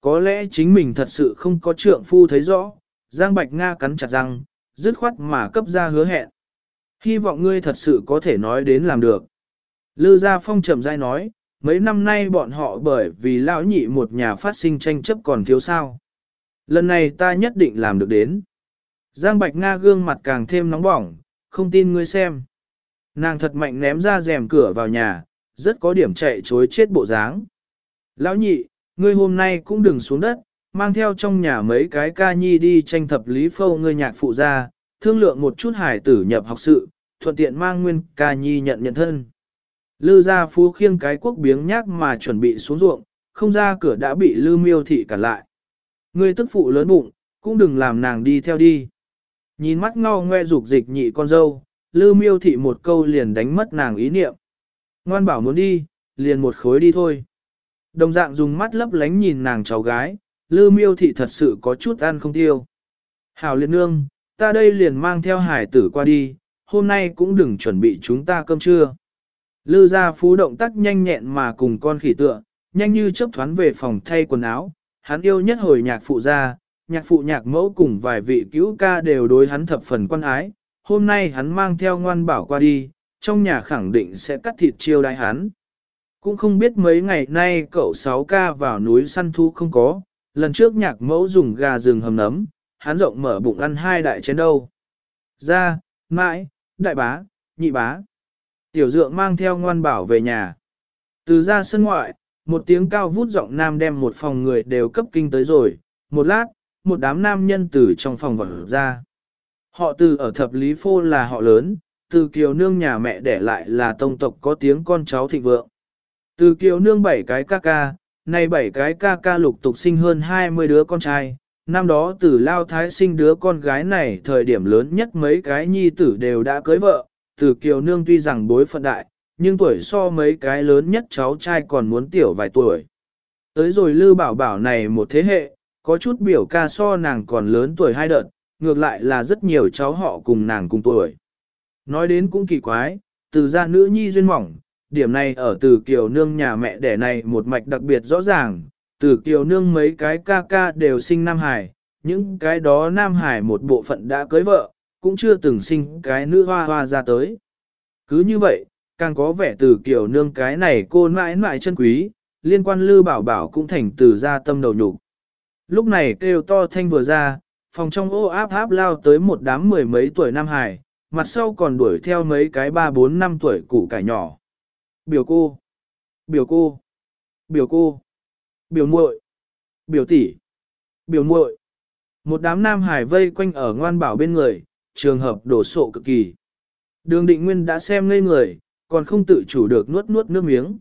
Có lẽ chính mình thật sự không có trượng phu thấy rõ, Giang Bạch Nga cắn chặt răng, dứt khoát mà cấp ra hứa hẹn. Hy vọng ngươi thật sự có thể nói đến làm được. Lư Gia Phong chậm rãi nói, mấy năm nay bọn họ bởi vì lão nhị một nhà phát sinh tranh chấp còn thiếu sao. Lần này ta nhất định làm được đến. Giang Bạch Nga gương mặt càng thêm nóng bỏng, không tin ngươi xem. Nàng thật mạnh ném ra rèm cửa vào nhà, rất có điểm chạy chối chết bộ dáng. Lão nhị, ngươi hôm nay cũng đừng xuống đất, mang theo trong nhà mấy cái ca nhi đi tranh thập lý phâu ngươi nhạc phụ ra, thương lượng một chút hải tử nhập học sự, thuận tiện mang nguyên ca nhi nhận nhận thân. Lư gia phú khiêng cái quốc biếng nhác mà chuẩn bị xuống ruộng, không ra cửa đã bị lư miêu thị cản lại. Ngươi tức phụ lớn bụng, cũng đừng làm nàng đi theo đi. Nhìn mắt ngao ngoe dục dịch nhị con dâu, lư miêu thị một câu liền đánh mất nàng ý niệm. Ngoan bảo muốn đi, liền một khối đi thôi. Đồng dạng dùng mắt lấp lánh nhìn nàng cháu gái, lư miêu thị thật sự có chút ăn không tiêu. Hảo liệt nương, ta đây liền mang theo hải tử qua đi, hôm nay cũng đừng chuẩn bị chúng ta cơm trưa. Lư gia phú động tác nhanh nhẹn mà cùng con khỉ tựa, nhanh như chớp thoán về phòng thay quần áo, hắn yêu nhất hồi nhạc phụ gia, nhạc phụ nhạc mẫu cùng vài vị cứu ca đều đối hắn thập phần quan ái, hôm nay hắn mang theo ngoan bảo qua đi, trong nhà khẳng định sẽ cắt thịt chiêu đãi hắn. Cũng không biết mấy ngày nay cậu sáu ca vào núi săn thu không có, lần trước nhạc mẫu dùng gà rừng hầm nấm, hắn rộng mở bụng ăn hai đại chén đâu. Ra, mãi, đại bá, nhị bá. Tiểu dượng mang theo ngoan bảo về nhà. Từ ra sân ngoại, một tiếng cao vút giọng nam đem một phòng người đều cấp kinh tới rồi. Một lát, một đám nam nhân từ trong phòng vật ra. Họ từ ở thập lý phô là họ lớn, từ kiều nương nhà mẹ để lại là tông tộc có tiếng con cháu thịnh vượng. Từ kiều nương bảy cái ca ca, nay bảy cái ca ca lục tục sinh hơn 20 đứa con trai. Năm đó từ lao thái sinh đứa con gái này thời điểm lớn nhất mấy cái nhi tử đều đã cưới vợ, từ kiều nương tuy rằng bối phận đại, nhưng tuổi so mấy cái lớn nhất cháu trai còn muốn tiểu vài tuổi. Tới rồi lư bảo bảo này một thế hệ, có chút biểu ca so nàng còn lớn tuổi hai đợt, ngược lại là rất nhiều cháu họ cùng nàng cùng tuổi. Nói đến cũng kỳ quái, từ gia nữ nhi duyên mỏng, điểm này ở từ kiều nương nhà mẹ đẻ này một mạch đặc biệt rõ ràng, từ kiều nương mấy cái ca ca đều sinh Nam Hải, những cái đó Nam Hải một bộ phận đã cưới vợ, cũng chưa từng sinh cái nữ hoa hoa ra tới. Cứ như vậy, càng có vẻ từ kiều nương cái này cô mãi mãi chân quý, liên quan lư bảo bảo cũng thành từ ra tâm đầu nhục. Lúc này kêu to thanh vừa ra, phòng trong ô áp áp lao tới một đám mười mấy tuổi Nam Hải, mặt sau còn đuổi theo mấy cái ba bốn năm tuổi củ cải nhỏ. Biểu cô, biểu cô, biểu cô, biểu muội, biểu tỷ, biểu muội. Một đám Nam Hải vây quanh ở ngoan bảo bên người, trường hợp đổ sộ cực kỳ. Đường định nguyên đã xem ngây người, còn không tự chủ được nuốt nuốt nước miếng.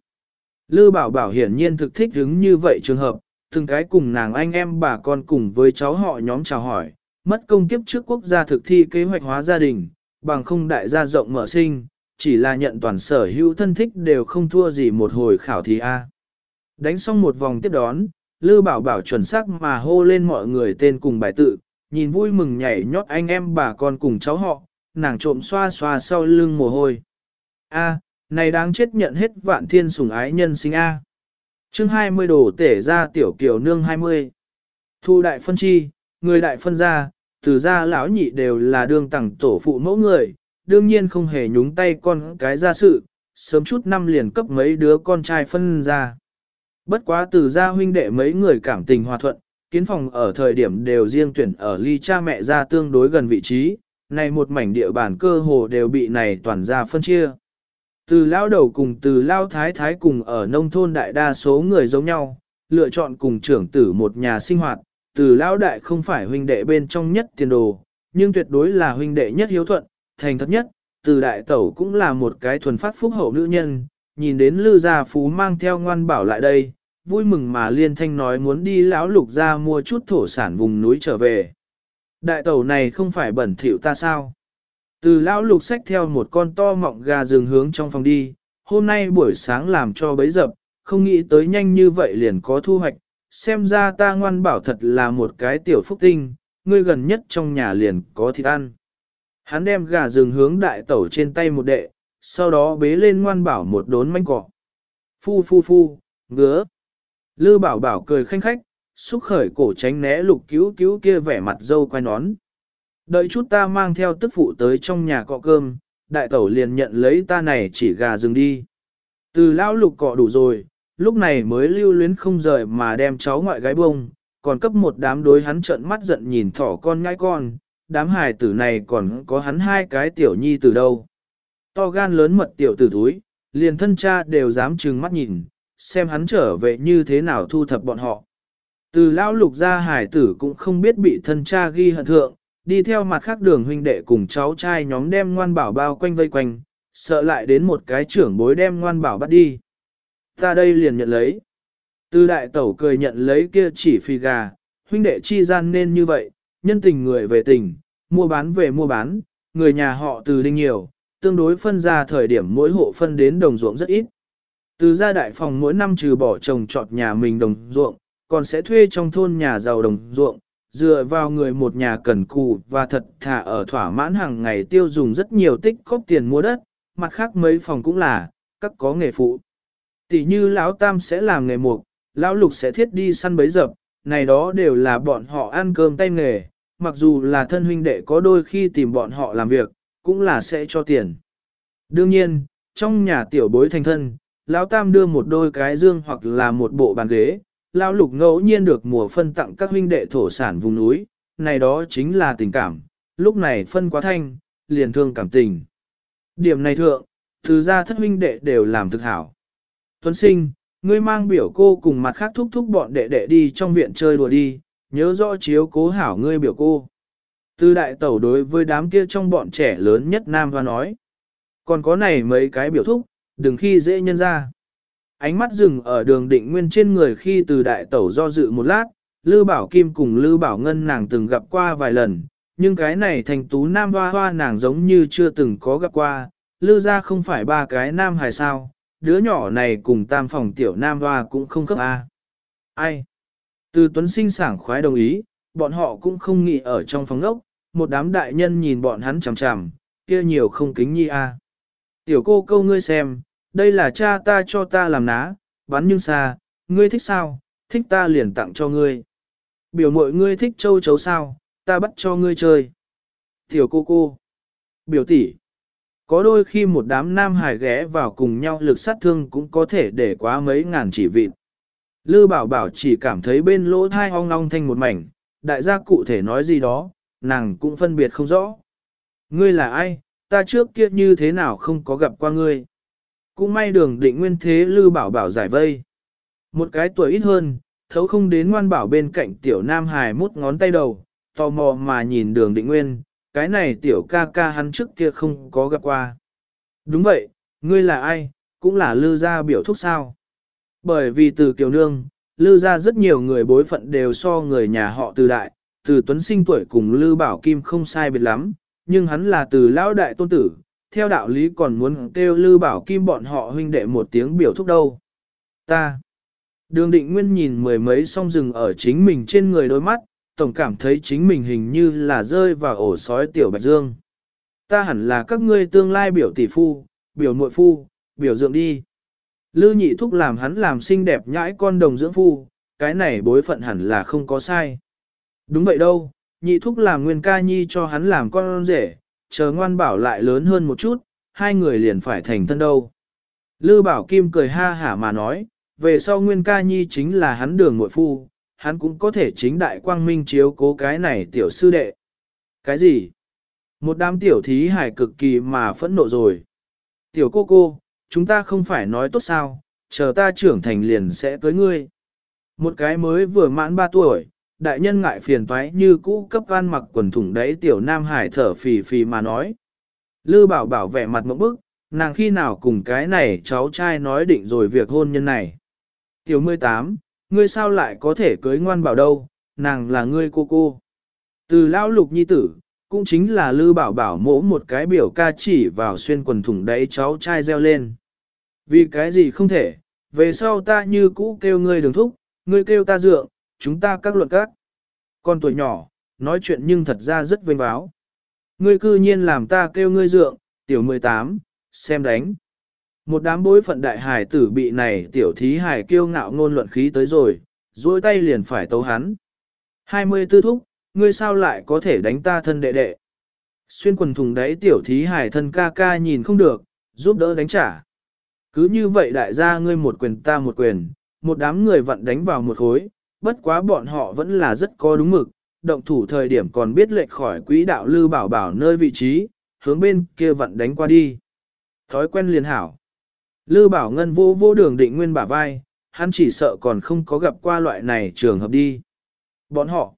Lư bảo bảo hiển nhiên thực thích đứng như vậy trường hợp, từng cái cùng nàng anh em bà con cùng với cháu họ nhóm chào hỏi, mất công kiếp trước quốc gia thực thi kế hoạch hóa gia đình, bằng không đại gia rộng mở sinh, chỉ là nhận toàn sở hữu thân thích đều không thua gì một hồi khảo thí A. Đánh xong một vòng tiếp đón, Lư Bảo Bảo chuẩn xác mà hô lên mọi người tên cùng bài tự, nhìn vui mừng nhảy nhót anh em bà con cùng cháu họ, nàng trộm xoa xoa sau lưng mồ hôi. A, này đáng chết nhận hết vạn thiên sủng ái nhân sinh A. chương 20 đổ tể ra tiểu kiểu nương 20. Thu đại phân chi, người đại phân gia từ gia lão nhị đều là đương tẳng tổ phụ mẫu người, đương nhiên không hề nhúng tay con cái ra sự, sớm chút năm liền cấp mấy đứa con trai phân ra. Bất quá từ gia huynh đệ mấy người cảm tình hòa thuận, kiến phòng ở thời điểm đều riêng tuyển ở ly cha mẹ ra tương đối gần vị trí, này một mảnh địa bàn cơ hồ đều bị này toàn ra phân chia. Từ lao đầu cùng từ lao thái thái cùng ở nông thôn đại đa số người giống nhau, lựa chọn cùng trưởng tử một nhà sinh hoạt, từ lao đại không phải huynh đệ bên trong nhất tiền đồ, nhưng tuyệt đối là huynh đệ nhất hiếu thuận, thành thật nhất, từ đại tẩu cũng là một cái thuần phát phúc hậu nữ nhân, nhìn đến lư gia phú mang theo ngoan bảo lại đây, vui mừng mà liên thanh nói muốn đi lão lục ra mua chút thổ sản vùng núi trở về. Đại tẩu này không phải bẩn thỉu ta sao? Từ lão lục xách theo một con to mọng gà rừng hướng trong phòng đi, hôm nay buổi sáng làm cho bấy dập, không nghĩ tới nhanh như vậy liền có thu hoạch, xem ra ta ngoan bảo thật là một cái tiểu phúc tinh, ngươi gần nhất trong nhà liền có thịt ăn. Hắn đem gà rừng hướng đại tẩu trên tay một đệ, sau đó bế lên ngoan bảo một đốn manh cọ. Phu phu phu, ngứa. Lư bảo bảo cười khanh khách, xúc khởi cổ tránh né lục cứu cứu kia vẻ mặt dâu quay nón. Đợi chút ta mang theo tức phụ tới trong nhà cọ cơm, đại tẩu liền nhận lấy ta này chỉ gà rừng đi. Từ lão lục cọ đủ rồi, lúc này mới lưu luyến không rời mà đem cháu ngoại gái bông, còn cấp một đám đối hắn trợn mắt giận nhìn thỏ con ngai con, đám hài tử này còn có hắn hai cái tiểu nhi từ đâu. To gan lớn mật tiểu tử túi, liền thân cha đều dám trừng mắt nhìn, xem hắn trở về như thế nào thu thập bọn họ. Từ lão lục ra hải tử cũng không biết bị thân cha ghi hận thượng, đi theo mặt khác đường huynh đệ cùng cháu trai nhóm đem ngoan bảo bao quanh vây quanh, sợ lại đến một cái trưởng bối đem ngoan bảo bắt đi. Ta đây liền nhận lấy. Từ đại tẩu cười nhận lấy kia chỉ phi gà, huynh đệ chi gian nên như vậy, nhân tình người về tình, mua bán về mua bán, người nhà họ từ đinh nhiều, tương đối phân ra thời điểm mỗi hộ phân đến đồng ruộng rất ít. Từ gia đại phòng mỗi năm trừ bỏ trồng trọt nhà mình đồng ruộng, còn sẽ thuê trong thôn nhà giàu đồng ruộng, dựa vào người một nhà cần cù và thật thà ở thỏa mãn hàng ngày tiêu dùng rất nhiều tích cóp tiền mua đất, mặt khác mấy phòng cũng là, các có nghề phụ. Tỷ như lão tam sẽ làm nghề mục, lão lục sẽ thiết đi săn bấy dập, này đó đều là bọn họ ăn cơm tay nghề, mặc dù là thân huynh đệ có đôi khi tìm bọn họ làm việc, cũng là sẽ cho tiền. Đương nhiên, trong nhà tiểu bối thành thân, lão tam đưa một đôi cái dương hoặc là một bộ bàn ghế, lão lục ngẫu nhiên được mùa phân tặng các huynh đệ thổ sản vùng núi, này đó chính là tình cảm, lúc này phân quá thanh, liền thương cảm tình. Điểm này thượng, từ ra thất huynh đệ đều làm thực hảo. Tuấn sinh, ngươi mang biểu cô cùng mặt khác thúc thúc bọn đệ đệ đi trong viện chơi đùa đi, nhớ rõ chiếu cố hảo ngươi biểu cô. tư đại tẩu đối với đám kia trong bọn trẻ lớn nhất nam và nói. Còn có này mấy cái biểu thúc, đừng khi dễ nhân ra. Ánh mắt dừng ở đường định nguyên trên người khi từ đại tẩu do dự một lát, Lư Bảo Kim cùng Lư Bảo Ngân nàng từng gặp qua vài lần, nhưng cái này thành tú nam hoa hoa nàng giống như chưa từng có gặp qua, Lư ra không phải ba cái nam hài sao, đứa nhỏ này cùng tam phòng tiểu nam hoa cũng không cấp A. À. Ai? Từ Tuấn Sinh sảng khoái đồng ý, bọn họ cũng không nghĩ ở trong phòng ốc, một đám đại nhân nhìn bọn hắn chằm chằm, kia nhiều không kính nhi A. Tiểu cô câu ngươi xem, đây là cha ta cho ta làm ná, bắn nhưng xa, ngươi thích sao, thích ta liền tặng cho ngươi. Biểu mội ngươi thích châu chấu sao, ta bắt cho ngươi chơi. Tiểu cô cô, biểu tỷ, có đôi khi một đám nam hải ghé vào cùng nhau lực sát thương cũng có thể để quá mấy ngàn chỉ vịt. Lư bảo bảo chỉ cảm thấy bên lỗ thai ong ong thanh một mảnh, đại gia cụ thể nói gì đó, nàng cũng phân biệt không rõ. Ngươi là ai, ta trước kia như thế nào không có gặp qua ngươi. Cũng may đường định nguyên thế lư bảo bảo giải vây. Một cái tuổi ít hơn, thấu không đến ngoan bảo bên cạnh tiểu nam hài mút ngón tay đầu, tò mò mà nhìn đường định nguyên, cái này tiểu ca ca hắn trước kia không có gặp qua. Đúng vậy, ngươi là ai, cũng là lư gia biểu thúc sao. Bởi vì từ kiều nương, lư ra rất nhiều người bối phận đều so người nhà họ từ đại, từ tuấn sinh tuổi cùng lư bảo kim không sai biệt lắm, nhưng hắn là từ lão đại tôn tử, theo đạo lý còn muốn kêu lư bảo kim bọn họ huynh đệ một tiếng biểu thúc đâu. Ta. Đường định nguyên nhìn mười mấy song rừng ở chính mình trên người đôi mắt, tổng cảm thấy chính mình hình như là rơi vào ổ sói tiểu bạch dương. Ta hẳn là các ngươi tương lai biểu tỷ phu, biểu muội phu, biểu dưỡng đi. Lư nhị thúc làm hắn làm xinh đẹp nhãi con đồng dưỡng phu, cái này bối phận hẳn là không có sai. Đúng vậy đâu, nhị thúc làm nguyên ca nhi cho hắn làm con rể, chờ ngoan bảo lại lớn hơn một chút, hai người liền phải thành thân đâu. Lư bảo kim cười ha hả mà nói, về sau nguyên ca nhi chính là hắn đường muội phu, hắn cũng có thể chính đại quang minh chiếu cố cái này tiểu sư đệ. Cái gì? Một đám tiểu thí hải cực kỳ mà phẫn nộ rồi. Tiểu cô cô, chúng ta không phải nói tốt sao, chờ ta trưởng thành liền sẽ cưới ngươi. Một cái mới vừa mãn 3 tuổi, đại nhân ngại phiền toái như cũ cấp văn mặc quần thủng đấy tiểu nam hải thở phì phì mà nói. Lư bảo bảo vẻ mặt mẫu bức, nàng khi nào cùng cái này cháu trai nói định rồi việc hôn nhân này. Tiểu 18, ngươi sao lại có thể cưới ngoan bảo đâu, nàng là ngươi cô cô. Từ lão lục nhi tử, cũng chính là lư bảo bảo mỗ một cái biểu ca chỉ vào xuyên quần thủng đấy cháu trai reo lên. Vì cái gì không thể, về sau ta như cũ kêu ngươi đường thúc, ngươi kêu ta dượng, chúng ta các luận các. Con tuổi nhỏ, nói chuyện nhưng thật ra rất vinh báo. Ngươi cư nhiên làm ta kêu ngươi dượng, tiểu 18, xem đánh. Một đám bối phận đại hải tử bị này tiểu thí hải kiêu ngạo ngôn luận khí tới rồi, duỗi tay liền phải tấu hắn. 24 thúc, ngươi sao lại có thể đánh ta thân đệ đệ? Xuyên quần thùng đáy tiểu thí hải thân ca ca nhìn không được, giúp đỡ đánh trả. Cứ như vậy đại gia ngươi một quyền ta một quyền, một đám người vặn đánh vào một khối, bất quá bọn họ vẫn là rất có đúng mực, động thủ thời điểm còn biết lệch khỏi quỹ đạo lư bảo bảo nơi vị trí, hướng bên kia vặn đánh qua đi. Thói quen liền hảo. Lư bảo ngân vô vô đường định nguyên bả vai, hắn chỉ sợ còn không có gặp qua loại này trường hợp đi. Bọn họ,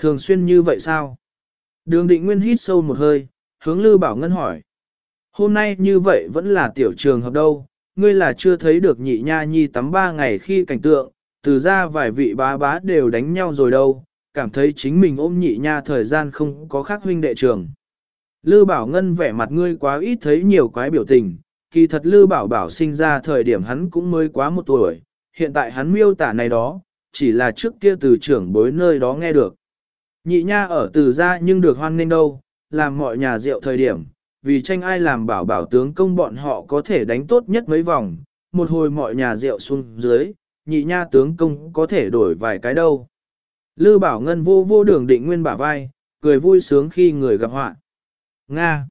thường xuyên như vậy sao? Đường định nguyên hít sâu một hơi, hướng Lư Bảo Ngân hỏi. Hôm nay như vậy vẫn là tiểu trường hợp đâu, ngươi là chưa thấy được nhị nha nhi tắm ba ngày khi cảnh tượng, từ ra vài vị bá bá đều đánh nhau rồi đâu, cảm thấy chính mình ôm nhị nha thời gian không có khác huynh đệ trường. Lư Bảo Ngân vẻ mặt ngươi quá ít thấy nhiều quái biểu tình, kỳ thật Lư Bảo Bảo sinh ra thời điểm hắn cũng mới quá một tuổi, hiện tại hắn miêu tả này đó, chỉ là trước kia từ trưởng bối nơi đó nghe được. Nhị nha ở từ ra nhưng được hoan nghênh đâu, làm mọi nhà rượu thời điểm, vì tranh ai làm bảo bảo tướng công bọn họ có thể đánh tốt nhất mấy vòng, một hồi mọi nhà rượu xuống dưới, nhị nha tướng công có thể đổi vài cái đâu. Lư bảo ngân vô vô đường định nguyên bả vai, cười vui sướng khi người gặp họa. Nga.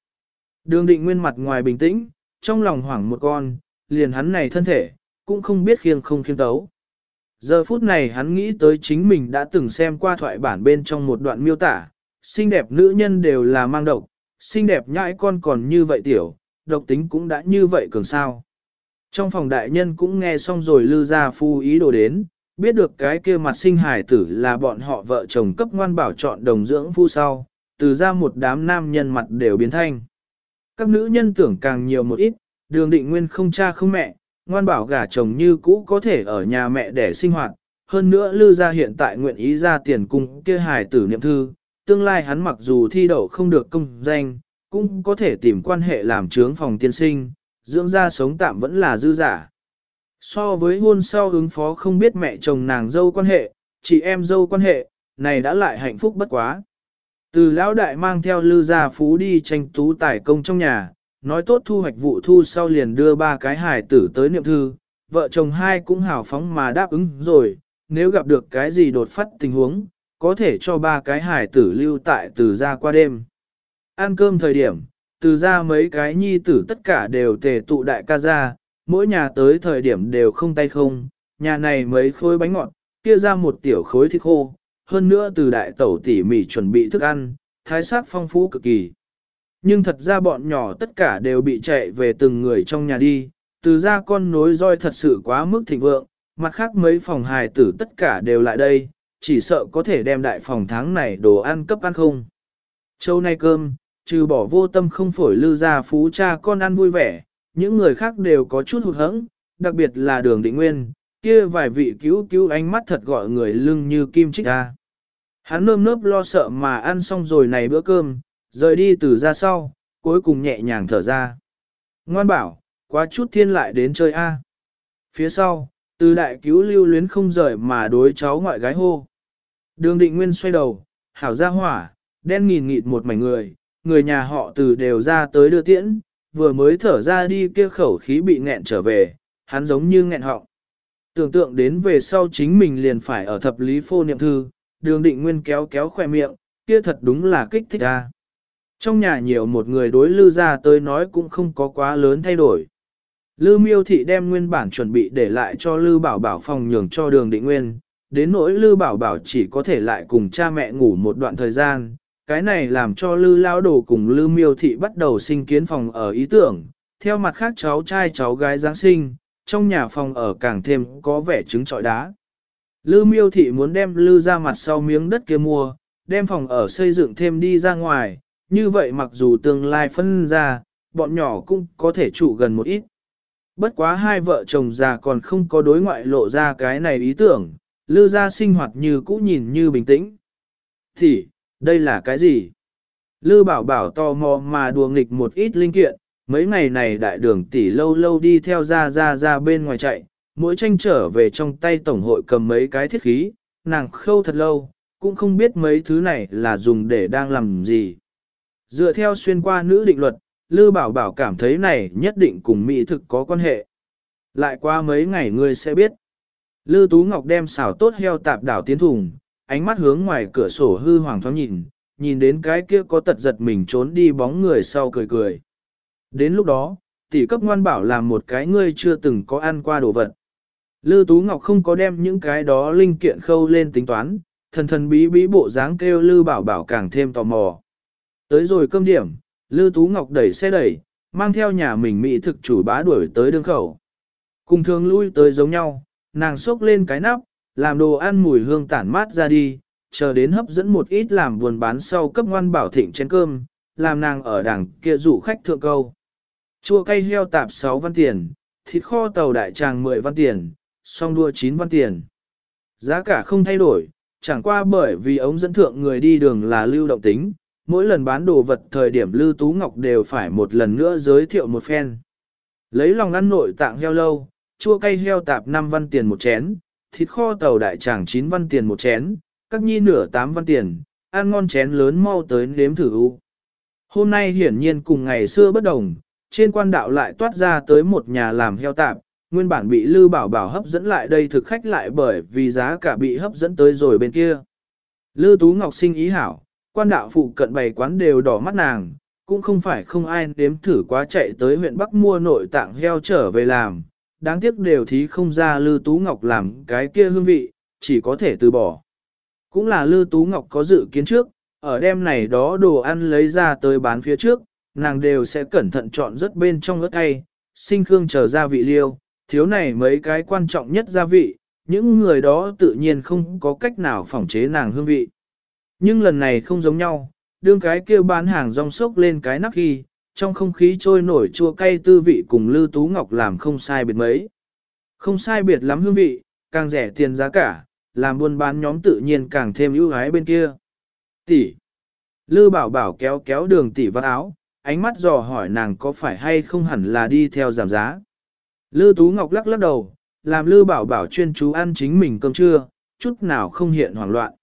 Đường định nguyên mặt ngoài bình tĩnh, trong lòng hoảng một con, liền hắn này thân thể, cũng không biết khiêng không khiêng tấu. Giờ phút này hắn nghĩ tới chính mình đã từng xem qua thoại bản bên trong một đoạn miêu tả, xinh đẹp nữ nhân đều là mang độc, xinh đẹp nhãi con còn như vậy tiểu, độc tính cũng đã như vậy cường sao. Trong phòng đại nhân cũng nghe xong rồi lư ra phu ý đồ đến, biết được cái kia mặt sinh hải tử là bọn họ vợ chồng cấp ngoan bảo chọn đồng dưỡng phu sau, từ ra một đám nam nhân mặt đều biến thanh. Các nữ nhân tưởng càng nhiều một ít, đường định nguyên không cha không mẹ, ngoan bảo gả chồng như cũ có thể ở nhà mẹ để sinh hoạt, hơn nữa Lư gia hiện tại nguyện ý ra tiền cung kia hài tử niệm thư, tương lai hắn mặc dù thi đậu không được công danh, cũng có thể tìm quan hệ làm trướng phòng tiên sinh, dưỡng ra sống tạm vẫn là dư giả. So với hôn sau ứng phó không biết mẹ chồng nàng dâu quan hệ, chị em dâu quan hệ, này đã lại hạnh phúc bất quá. Từ lão đại mang theo lư gia phú đi tranh tú tài công trong nhà, nói tốt thu hoạch vụ thu sau liền đưa ba cái hài tử tới niệm thư, vợ chồng hai cũng hào phóng mà đáp ứng rồi, nếu gặp được cái gì đột phát tình huống, có thể cho ba cái hài tử lưu tại từ ra qua đêm. Ăn cơm thời điểm, từ ra mấy cái nhi tử tất cả đều tề tụ đại ca ra, mỗi nhà tới thời điểm đều không tay không, nhà này mấy khối bánh ngọt, kia ra một tiểu khối thịt khô, hơn nữa từ đại tẩu tỉ mỉ chuẩn bị thức ăn, thái sắc phong phú cực kỳ. Nhưng thật ra bọn nhỏ tất cả đều bị chạy về từng người trong nhà đi, từ ra con nối roi thật sự quá mức thịnh vượng, mặt khác mấy phòng hài tử tất cả đều lại đây, chỉ sợ có thể đem đại phòng tháng này đồ ăn cấp ăn không. Châu nay cơm, trừ bỏ vô tâm không phổi lư ra phú cha con ăn vui vẻ, những người khác đều có chút hụt hẫng, đặc biệt là đường định nguyên, kia vài vị cứu cứu ánh mắt thật gọi người lưng như kim chích ra. Hắn nơm nớp lo sợ mà ăn xong rồi này bữa cơm, rời đi từ ra sau, cuối cùng nhẹ nhàng thở ra. Ngoan bảo, quá chút thiên lại đến chơi A. Phía sau, từ đại cứu lưu luyến không rời mà đối cháu ngoại gái hô. Đường định nguyên xoay đầu, hảo ra hỏa, đen nghìn nghịt một mảnh người, người nhà họ từ đều ra tới đưa tiễn, vừa mới thở ra đi kia khẩu khí bị nghẹn trở về, hắn giống như nghẹn họng. Tưởng tượng đến về sau chính mình liền phải ở thập lý phô niệm thư, đường định nguyên kéo kéo khỏe miệng, kia thật đúng là kích thích a. Trong nhà nhiều một người đối lư ra tới nói cũng không có quá lớn thay đổi. Lư miêu thị đem nguyên bản chuẩn bị để lại cho lư bảo bảo phòng nhường cho đường định nguyên, đến nỗi lư bảo bảo chỉ có thể lại cùng cha mẹ ngủ một đoạn thời gian. Cái này làm cho lư lao đồ cùng lư miêu thị bắt đầu sinh kiến phòng ở ý tưởng, theo mặt khác cháu trai cháu gái Giáng sinh, trong nhà phòng ở càng thêm có vẻ trứng trọi đá. Lư miêu thị muốn đem lư ra mặt sau miếng đất kia mua, đem phòng ở xây dựng thêm đi ra ngoài, như vậy mặc dù tương lai phân ra, bọn nhỏ cũng có thể trụ gần một ít. Bất quá hai vợ chồng già còn không có đối ngoại lộ ra cái này ý tưởng, lư ra sinh hoạt như cũ nhìn như bình tĩnh. Thì, đây là cái gì? Lư bảo bảo tò mò mà đùa nghịch một ít linh kiện, mấy ngày này đại đường tỷ lâu lâu đi theo ra ra ra bên ngoài chạy, mỗi tranh trở về trong tay tổng hội cầm mấy cái thiết khí, nàng khâu thật lâu, cũng không biết mấy thứ này là dùng để đang làm gì. Dựa theo xuyên qua nữ định luật, Lư Bảo Bảo cảm thấy này nhất định cùng mỹ thực có quan hệ. Lại qua mấy ngày ngươi sẽ biết. Lư Tú Ngọc đem xào tốt heo tạp đảo tiến thùng, ánh mắt hướng ngoài cửa sổ hư hoàng thoáng nhìn, nhìn đến cái kia có tật giật mình trốn đi bóng người sau cười cười. Đến lúc đó, tỷ cấp ngoan bảo làm một cái ngươi chưa từng có ăn qua đồ vật. Lư Tú Ngọc không có đem những cái đó linh kiện khâu lên tính toán, thần thần bí bí bộ dáng kêu Lư Bảo Bảo càng thêm tò mò. Tới rồi cơm điểm, Lư Tú Ngọc đẩy xe đẩy, mang theo nhà mình mỹ thực chủ bá đuổi tới đường khẩu. Cùng thường lui tới giống nhau, nàng xốc lên cái nắp, làm đồ ăn mùi hương tản mát ra đi, chờ đến hấp dẫn một ít làm buồn bán sau cấp ngoan bảo thịnh chén cơm, làm nàng ở đằng kia rủ khách thượng câu. Chua cây heo tạp 6 văn tiền, thịt kho tàu đại tràng 10 văn tiền, song đua 9 văn tiền. Giá cả không thay đổi, chẳng qua bởi vì ống dẫn thượng người đi đường là lưu động tính, mỗi lần bán đồ vật thời điểm Lưu Tú Ngọc đều phải một lần nữa giới thiệu một phen. Lấy lòng ăn nội tạng heo lâu, chua cay heo tạp 5 văn tiền một chén, thịt kho tàu đại tràng 9 văn tiền một chén, các nhi nửa 8 văn tiền, ăn ngon chén lớn mau tới nếm thử u. Hôm nay hiển nhiên cùng ngày xưa bất đồng, trên quan đạo lại toát ra tới một nhà làm heo tạp, nguyên bản bị Lư Bảo Bảo hấp dẫn lại đây thực khách lại bởi vì giá cả bị hấp dẫn tới rồi bên kia. Lư Tú Ngọc sinh ý hảo, quan đạo phụ cận bày quán đều đỏ mắt nàng, cũng không phải không ai đếm thử quá chạy tới huyện Bắc mua nội tạng heo trở về làm, đáng tiếc đều thí không ra Lư Tú Ngọc làm cái kia hương vị, chỉ có thể từ bỏ. Cũng là Lư Tú Ngọc có dự kiến trước, ở đêm này đó đồ ăn lấy ra tới bán phía trước, nàng đều sẽ cẩn thận chọn rất bên trong ớt cay, sinh khương chờ gia vị liêu, thiếu này mấy cái quan trọng nhất gia vị, những người đó tự nhiên không có cách nào phòng chế nàng hương vị. Nhưng lần này không giống nhau, đương cái kia bán hàng rong sốc lên cái nắp khi, trong không khí trôi nổi chua cay tư vị cùng Lư Tú Ngọc làm không sai biệt mấy. Không sai biệt lắm hương vị, càng rẻ tiền giá cả, làm buôn bán nhóm tự nhiên càng thêm ưu ái bên kia. Tỷ. Lư bảo bảo kéo kéo đường tỷ vắt áo, ánh mắt dò hỏi nàng có phải hay không hẳn là đi theo giảm giá. Lư Tú Ngọc lắc lắc đầu, làm Lư bảo bảo chuyên chú ăn chính mình cơm trưa, chút nào không hiện hoảng loạn.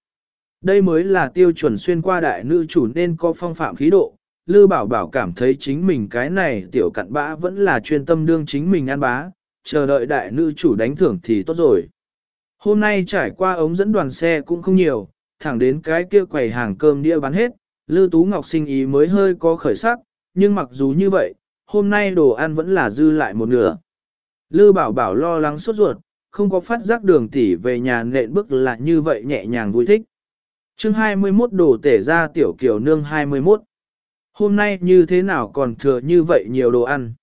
Đây mới là tiêu chuẩn xuyên qua đại nữ chủ nên có phong phạm khí độ. Lư bảo bảo cảm thấy chính mình cái này tiểu cặn bã vẫn là chuyên tâm đương chính mình ăn bá, chờ đợi đại nữ chủ đánh thưởng thì tốt rồi. Hôm nay trải qua ống dẫn đoàn xe cũng không nhiều, thẳng đến cái kia quầy hàng cơm đĩa bán hết, Lư Tú Ngọc sinh ý mới hơi có khởi sắc, nhưng mặc dù như vậy, hôm nay đồ ăn vẫn là dư lại một nửa. Lư Bảo Bảo lo lắng sốt ruột, không có phát giác đường tỷ về nhà nện bước là như vậy nhẹ nhàng vui thích chương 21 đồ tể ra tiểu kiểu nương 21. Hôm nay như thế nào còn thừa như vậy nhiều đồ ăn.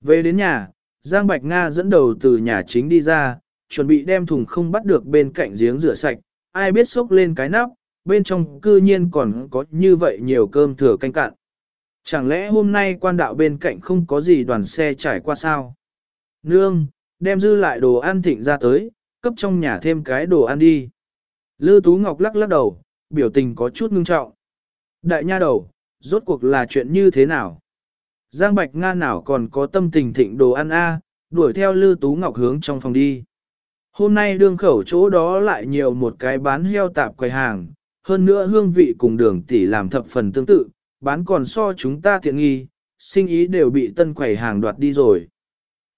Về đến nhà, Giang Bạch Nga dẫn đầu từ nhà chính đi ra, chuẩn bị đem thùng không bắt được bên cạnh giếng rửa sạch, ai biết xốc lên cái nắp, bên trong cư nhiên còn có như vậy nhiều cơm thừa canh cạn. Chẳng lẽ hôm nay quan đạo bên cạnh không có gì đoàn xe trải qua sao? Nương, đem dư lại đồ ăn thịnh ra tới, cấp trong nhà thêm cái đồ ăn đi. Lư Tú Ngọc lắc lắc đầu, biểu tình có chút ngưng trọng. Đại nha đầu, rốt cuộc là chuyện như thế nào? Giang Bạch Nga nào còn có tâm tình thịnh đồ ăn a, đuổi theo Lư Tú Ngọc hướng trong phòng đi. Hôm nay đương khẩu chỗ đó lại nhiều một cái bán heo tạp quầy hàng, hơn nữa hương vị cùng đường tỷ làm thập phần tương tự, bán còn so chúng ta tiện nghi, sinh ý đều bị tân quầy hàng đoạt đi rồi.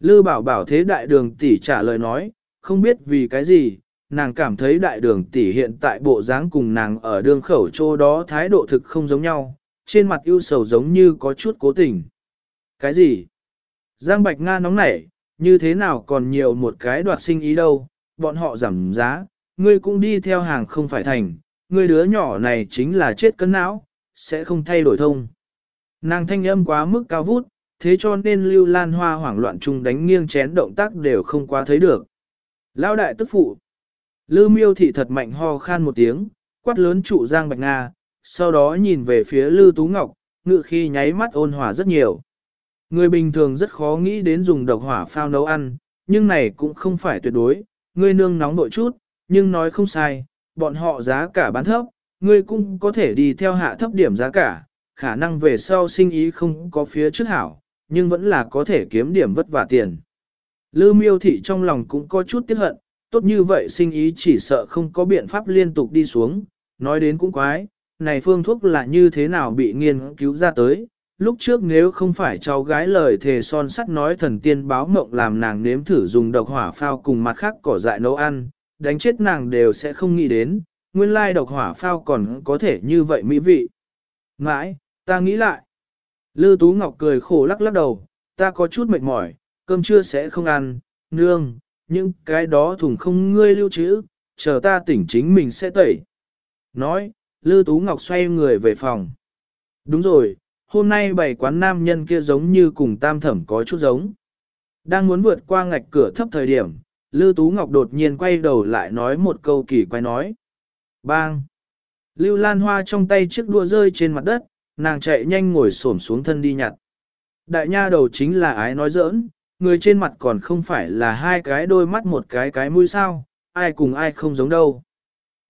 Lư bảo bảo thế đại đường tỷ trả lời nói, không biết vì cái gì, nàng cảm thấy đại đường tỷ hiện tại bộ dáng cùng nàng ở đường khẩu chỗ đó thái độ thực không giống nhau, trên mặt ưu sầu giống như có chút cố tình. Cái gì? Giang Bạch Nga nóng nảy, như thế nào còn nhiều một cái đoạt sinh ý đâu, bọn họ giảm giá, ngươi cũng đi theo hàng không phải thành, ngươi đứa nhỏ này chính là chết cân não, sẽ không thay đổi thông. Nàng thanh âm quá mức cao vút, thế cho nên lưu lan hoa hoảng loạn chung đánh nghiêng chén động tác đều không quá thấy được. Lao đại tức phụ. Lư miêu thị thật mạnh ho khan một tiếng, quát lớn trụ Giang Bạch Nga, sau đó nhìn về phía Lư Tú Ngọc, ngự khi nháy mắt ôn hòa rất nhiều. Người bình thường rất khó nghĩ đến dùng độc hỏa phao nấu ăn, nhưng này cũng không phải tuyệt đối, ngươi nương nóng nội chút, nhưng nói không sai, bọn họ giá cả bán thấp, ngươi cũng có thể đi theo hạ thấp điểm giá cả, khả năng về sau sinh ý không có phía trước hảo, nhưng vẫn là có thể kiếm điểm vất vả tiền. Lư miêu thị trong lòng cũng có chút tiếc hận, tốt như vậy sinh ý chỉ sợ không có biện pháp liên tục đi xuống, nói đến cũng quái, này phương thuốc là như thế nào bị nghiên cứu ra tới, lúc trước nếu không phải cháu gái lời thề son sắt nói thần tiên báo mộng làm nàng nếm thử dùng độc hỏa phao cùng mặt khác cỏ dại nấu ăn, đánh chết nàng đều sẽ không nghĩ đến, nguyên lai độc hỏa phao còn có thể như vậy mỹ vị. Mãi, ta nghĩ lại. Lư Tú Ngọc cười khổ lắc lắc đầu, ta có chút mệt mỏi, cơm trưa sẽ không ăn, nương, những cái đó thùng không ngươi lưu trữ, chờ ta tỉnh chính mình sẽ tẩy. Nói, Lư Tú Ngọc xoay người về phòng. Đúng rồi, hôm nay bảy quán nam nhân kia giống như cùng tam thẩm có chút giống. Đang muốn vượt qua ngạch cửa thấp thời điểm, Lư Tú Ngọc đột nhiên quay đầu lại nói một câu kỳ quái nói. Bang! Lưu Lan Hoa trong tay chiếc đua rơi trên mặt đất, nàng chạy nhanh ngồi xổm xuống thân đi nhặt. Đại nha đầu chính là ái nói giỡn, người trên mặt còn không phải là hai cái đôi mắt một cái cái mũi sao, ai cùng ai không giống đâu.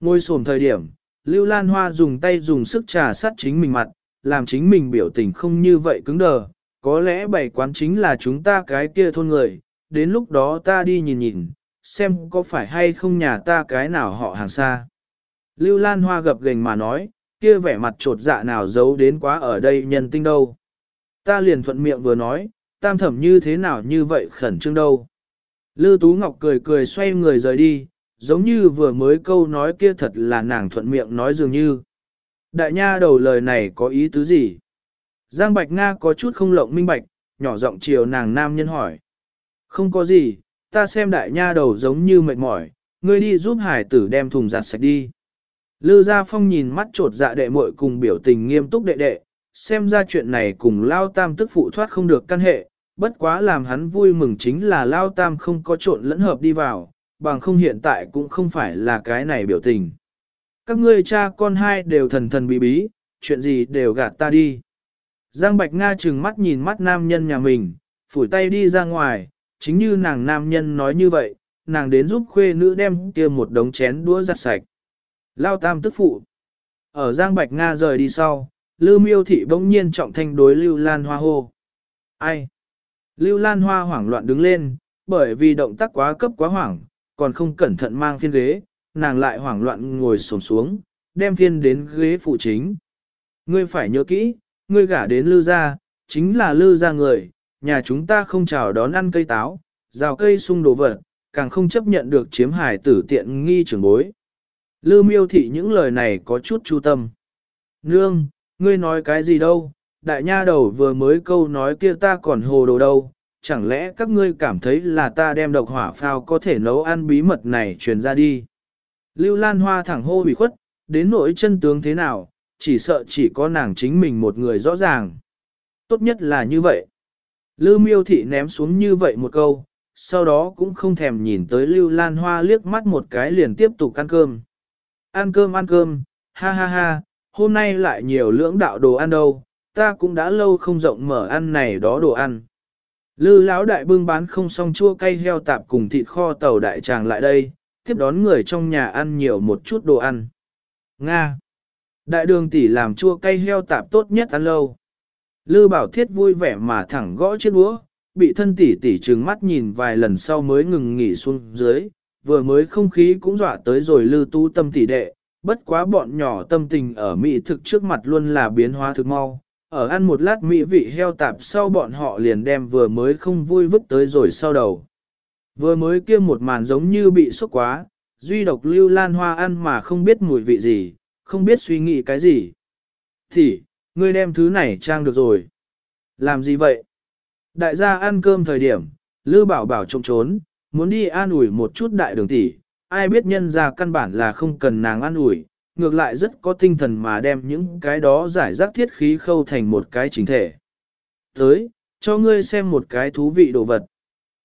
Ngôi sổm thời điểm, Lưu Lan Hoa dùng tay dùng sức trà sát chính mình mặt, làm chính mình biểu tình không như vậy cứng đờ, có lẽ bảy quán chính là chúng ta cái kia thôn người, đến lúc đó ta đi nhìn nhìn, xem có phải hay không nhà ta cái nào họ hàng xa. Lưu Lan Hoa gập gềnh mà nói, kia vẻ mặt trột dạ nào giấu đến quá ở đây nhân tinh đâu. Ta liền thuận miệng vừa nói, tam thẩm như thế nào như vậy khẩn trương đâu. Lư Tú Ngọc cười cười xoay người rời đi, giống như vừa mới câu nói kia thật là nàng thuận miệng nói dường như. Đại nha đầu lời này có ý tứ gì? Giang Bạch Nga có chút không lộng minh bạch, nhỏ giọng chiều nàng nam nhân hỏi. Không có gì, ta xem đại nha đầu giống như mệt mỏi, ngươi đi giúp hải tử đem thùng giặt sạch đi. Lư Gia Phong nhìn mắt trột dạ đệ muội cùng biểu tình nghiêm túc đệ đệ, xem ra chuyện này cùng Lao Tam tức phụ thoát không được căn hệ, bất quá làm hắn vui mừng chính là Lao Tam không có trộn lẫn hợp đi vào, bằng không hiện tại cũng không phải là cái này biểu tình. Các ngươi cha con hai đều thần thần bí bí, chuyện gì đều gạt ta đi. Giang Bạch Nga trừng mắt nhìn mắt nam nhân nhà mình, phủi tay đi ra ngoài, chính như nàng nam nhân nói như vậy, nàng đến giúp khuê nữ đem kia một đống chén đũa giặt sạch. Lao tam tức phụ. Ở Giang Bạch Nga rời đi sau, Lưu Miêu Thị bỗng nhiên trọng thanh đối Lưu Lan Hoa hô. Ai? Lưu Lan Hoa hoảng loạn đứng lên, bởi vì động tác quá cấp quá hoảng, còn không cẩn thận mang phiên ghế, nàng lại hoảng loạn ngồi xổm xuống, đem phiên đến ghế phụ chính. Ngươi phải nhớ kỹ, ngươi gả đến Lưu gia, chính là Lưu gia người, nhà chúng ta không chào đón ăn cây táo, rào cây sung đồ vật, càng không chấp nhận được chiếm hải tử tiện nghi trưởng bối. Lư miêu thị những lời này có chút chu tâm. Nương, ngươi nói cái gì đâu, đại nha đầu vừa mới câu nói kia ta còn hồ đồ đâu, chẳng lẽ các ngươi cảm thấy là ta đem độc hỏa phao có thể nấu ăn bí mật này truyền ra đi. Lưu Lan Hoa thẳng hô bị khuất, đến nỗi chân tướng thế nào, chỉ sợ chỉ có nàng chính mình một người rõ ràng. Tốt nhất là như vậy. Lưu miêu thị ném xuống như vậy một câu, sau đó cũng không thèm nhìn tới Lưu Lan Hoa liếc mắt một cái liền tiếp tục ăn cơm. Ăn cơm ăn cơm, ha ha ha, hôm nay lại nhiều lưỡng đạo đồ ăn đâu, ta cũng đã lâu không rộng mở ăn này đó đồ ăn. Lư lão đại bưng bán không xong chua cay heo tạp cùng thịt kho tàu đại tràng lại đây, tiếp đón người trong nhà ăn nhiều một chút đồ ăn. Nga. Đại đường tỷ làm chua cay heo tạp tốt nhất ăn lâu. Lư bảo thiết vui vẻ mà thẳng gõ chiếc đũa, bị thân tỷ tỷ trừng mắt nhìn vài lần sau mới ngừng nghỉ xuống dưới, vừa mới không khí cũng dọa tới rồi lư tu tâm tỷ đệ, bất quá bọn nhỏ tâm tình ở Mỹ thực trước mặt luôn là biến hóa thực mau. Ở ăn một lát mỹ vị heo tạp sau bọn họ liền đem vừa mới không vui vứt tới rồi sau đầu. Vừa mới kia một màn giống như bị sốc quá, duy độc lưu lan hoa ăn mà không biết mùi vị gì, không biết suy nghĩ cái gì. Thì, ngươi đem thứ này trang được rồi. Làm gì vậy? Đại gia ăn cơm thời điểm, Lư bảo bảo trông trốn, muốn đi an ủi một chút đại đường tỷ, ai biết nhân ra căn bản là không cần nàng an ủi, ngược lại rất có tinh thần mà đem những cái đó giải rác thiết khí khâu thành một cái chính thể. Tới, cho ngươi xem một cái thú vị đồ vật.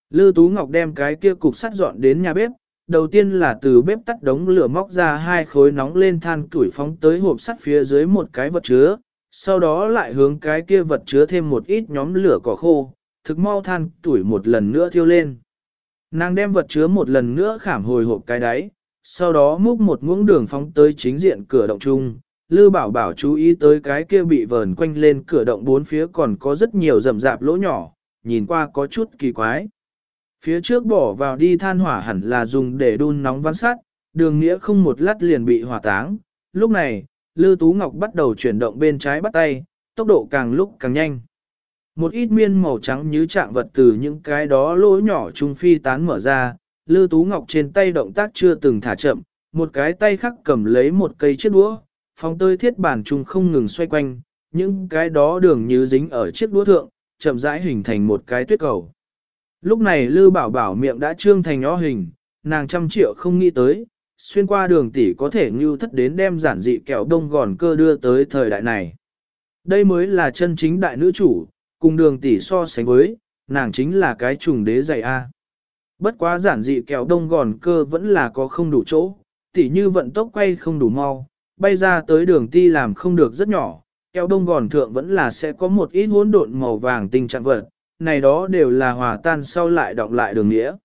Lư Tú Ngọc đem cái kia cục sắt dọn đến nhà bếp, đầu tiên là từ bếp tắt đống lửa móc ra hai khối nóng lên than củi phóng tới hộp sắt phía dưới một cái vật chứa, sau đó lại hướng cái kia vật chứa thêm một ít nhóm lửa cỏ khô, thực mau than tuổi một lần nữa thiêu lên. Nàng đem vật chứa một lần nữa khảm hồi hộp cái đáy, sau đó múc một muỗng đường phóng tới chính diện cửa động chung. Lư bảo bảo chú ý tới cái kia bị vờn quanh lên cửa động bốn phía còn có rất nhiều rậm rạp lỗ nhỏ, nhìn qua có chút kỳ quái. Phía trước bỏ vào đi than hỏa hẳn là dùng để đun nóng văn sát, đường nghĩa không một lát liền bị hỏa táng. Lúc này, Lư Tú Ngọc bắt đầu chuyển động bên trái bắt tay, tốc độ càng lúc càng nhanh. Một ít miên màu trắng như trạng vật từ những cái đó lỗ nhỏ trung phi tán mở ra, Lư Tú Ngọc trên tay động tác chưa từng thả chậm, một cái tay khác cầm lấy một cây chiếc đũa, phóng tơi thiết bản trung không ngừng xoay quanh, những cái đó đường như dính ở chiếc đũa thượng, chậm rãi hình thành một cái tuyết cầu. Lúc này Lư Bảo Bảo miệng đã trương thành nhỏ hình, nàng trăm triệu không nghĩ tới, xuyên qua đường tỷ có thể ngưu thất đến đem giản dị kẹo đông gòn cơ đưa tới thời đại này. Đây mới là chân chính đại nữ chủ, cùng đường tỷ so sánh với, nàng chính là cái trùng đế dày A. Bất quá giản dị kẹo đông gòn cơ vẫn là có không đủ chỗ, tỷ như vận tốc quay không đủ mau, bay ra tới đường ti làm không được rất nhỏ, kẹo đông gòn thượng vẫn là sẽ có một ít hỗn độn màu vàng tinh trạng vật, này đó đều là hòa tan sau lại đọng lại đường nghĩa.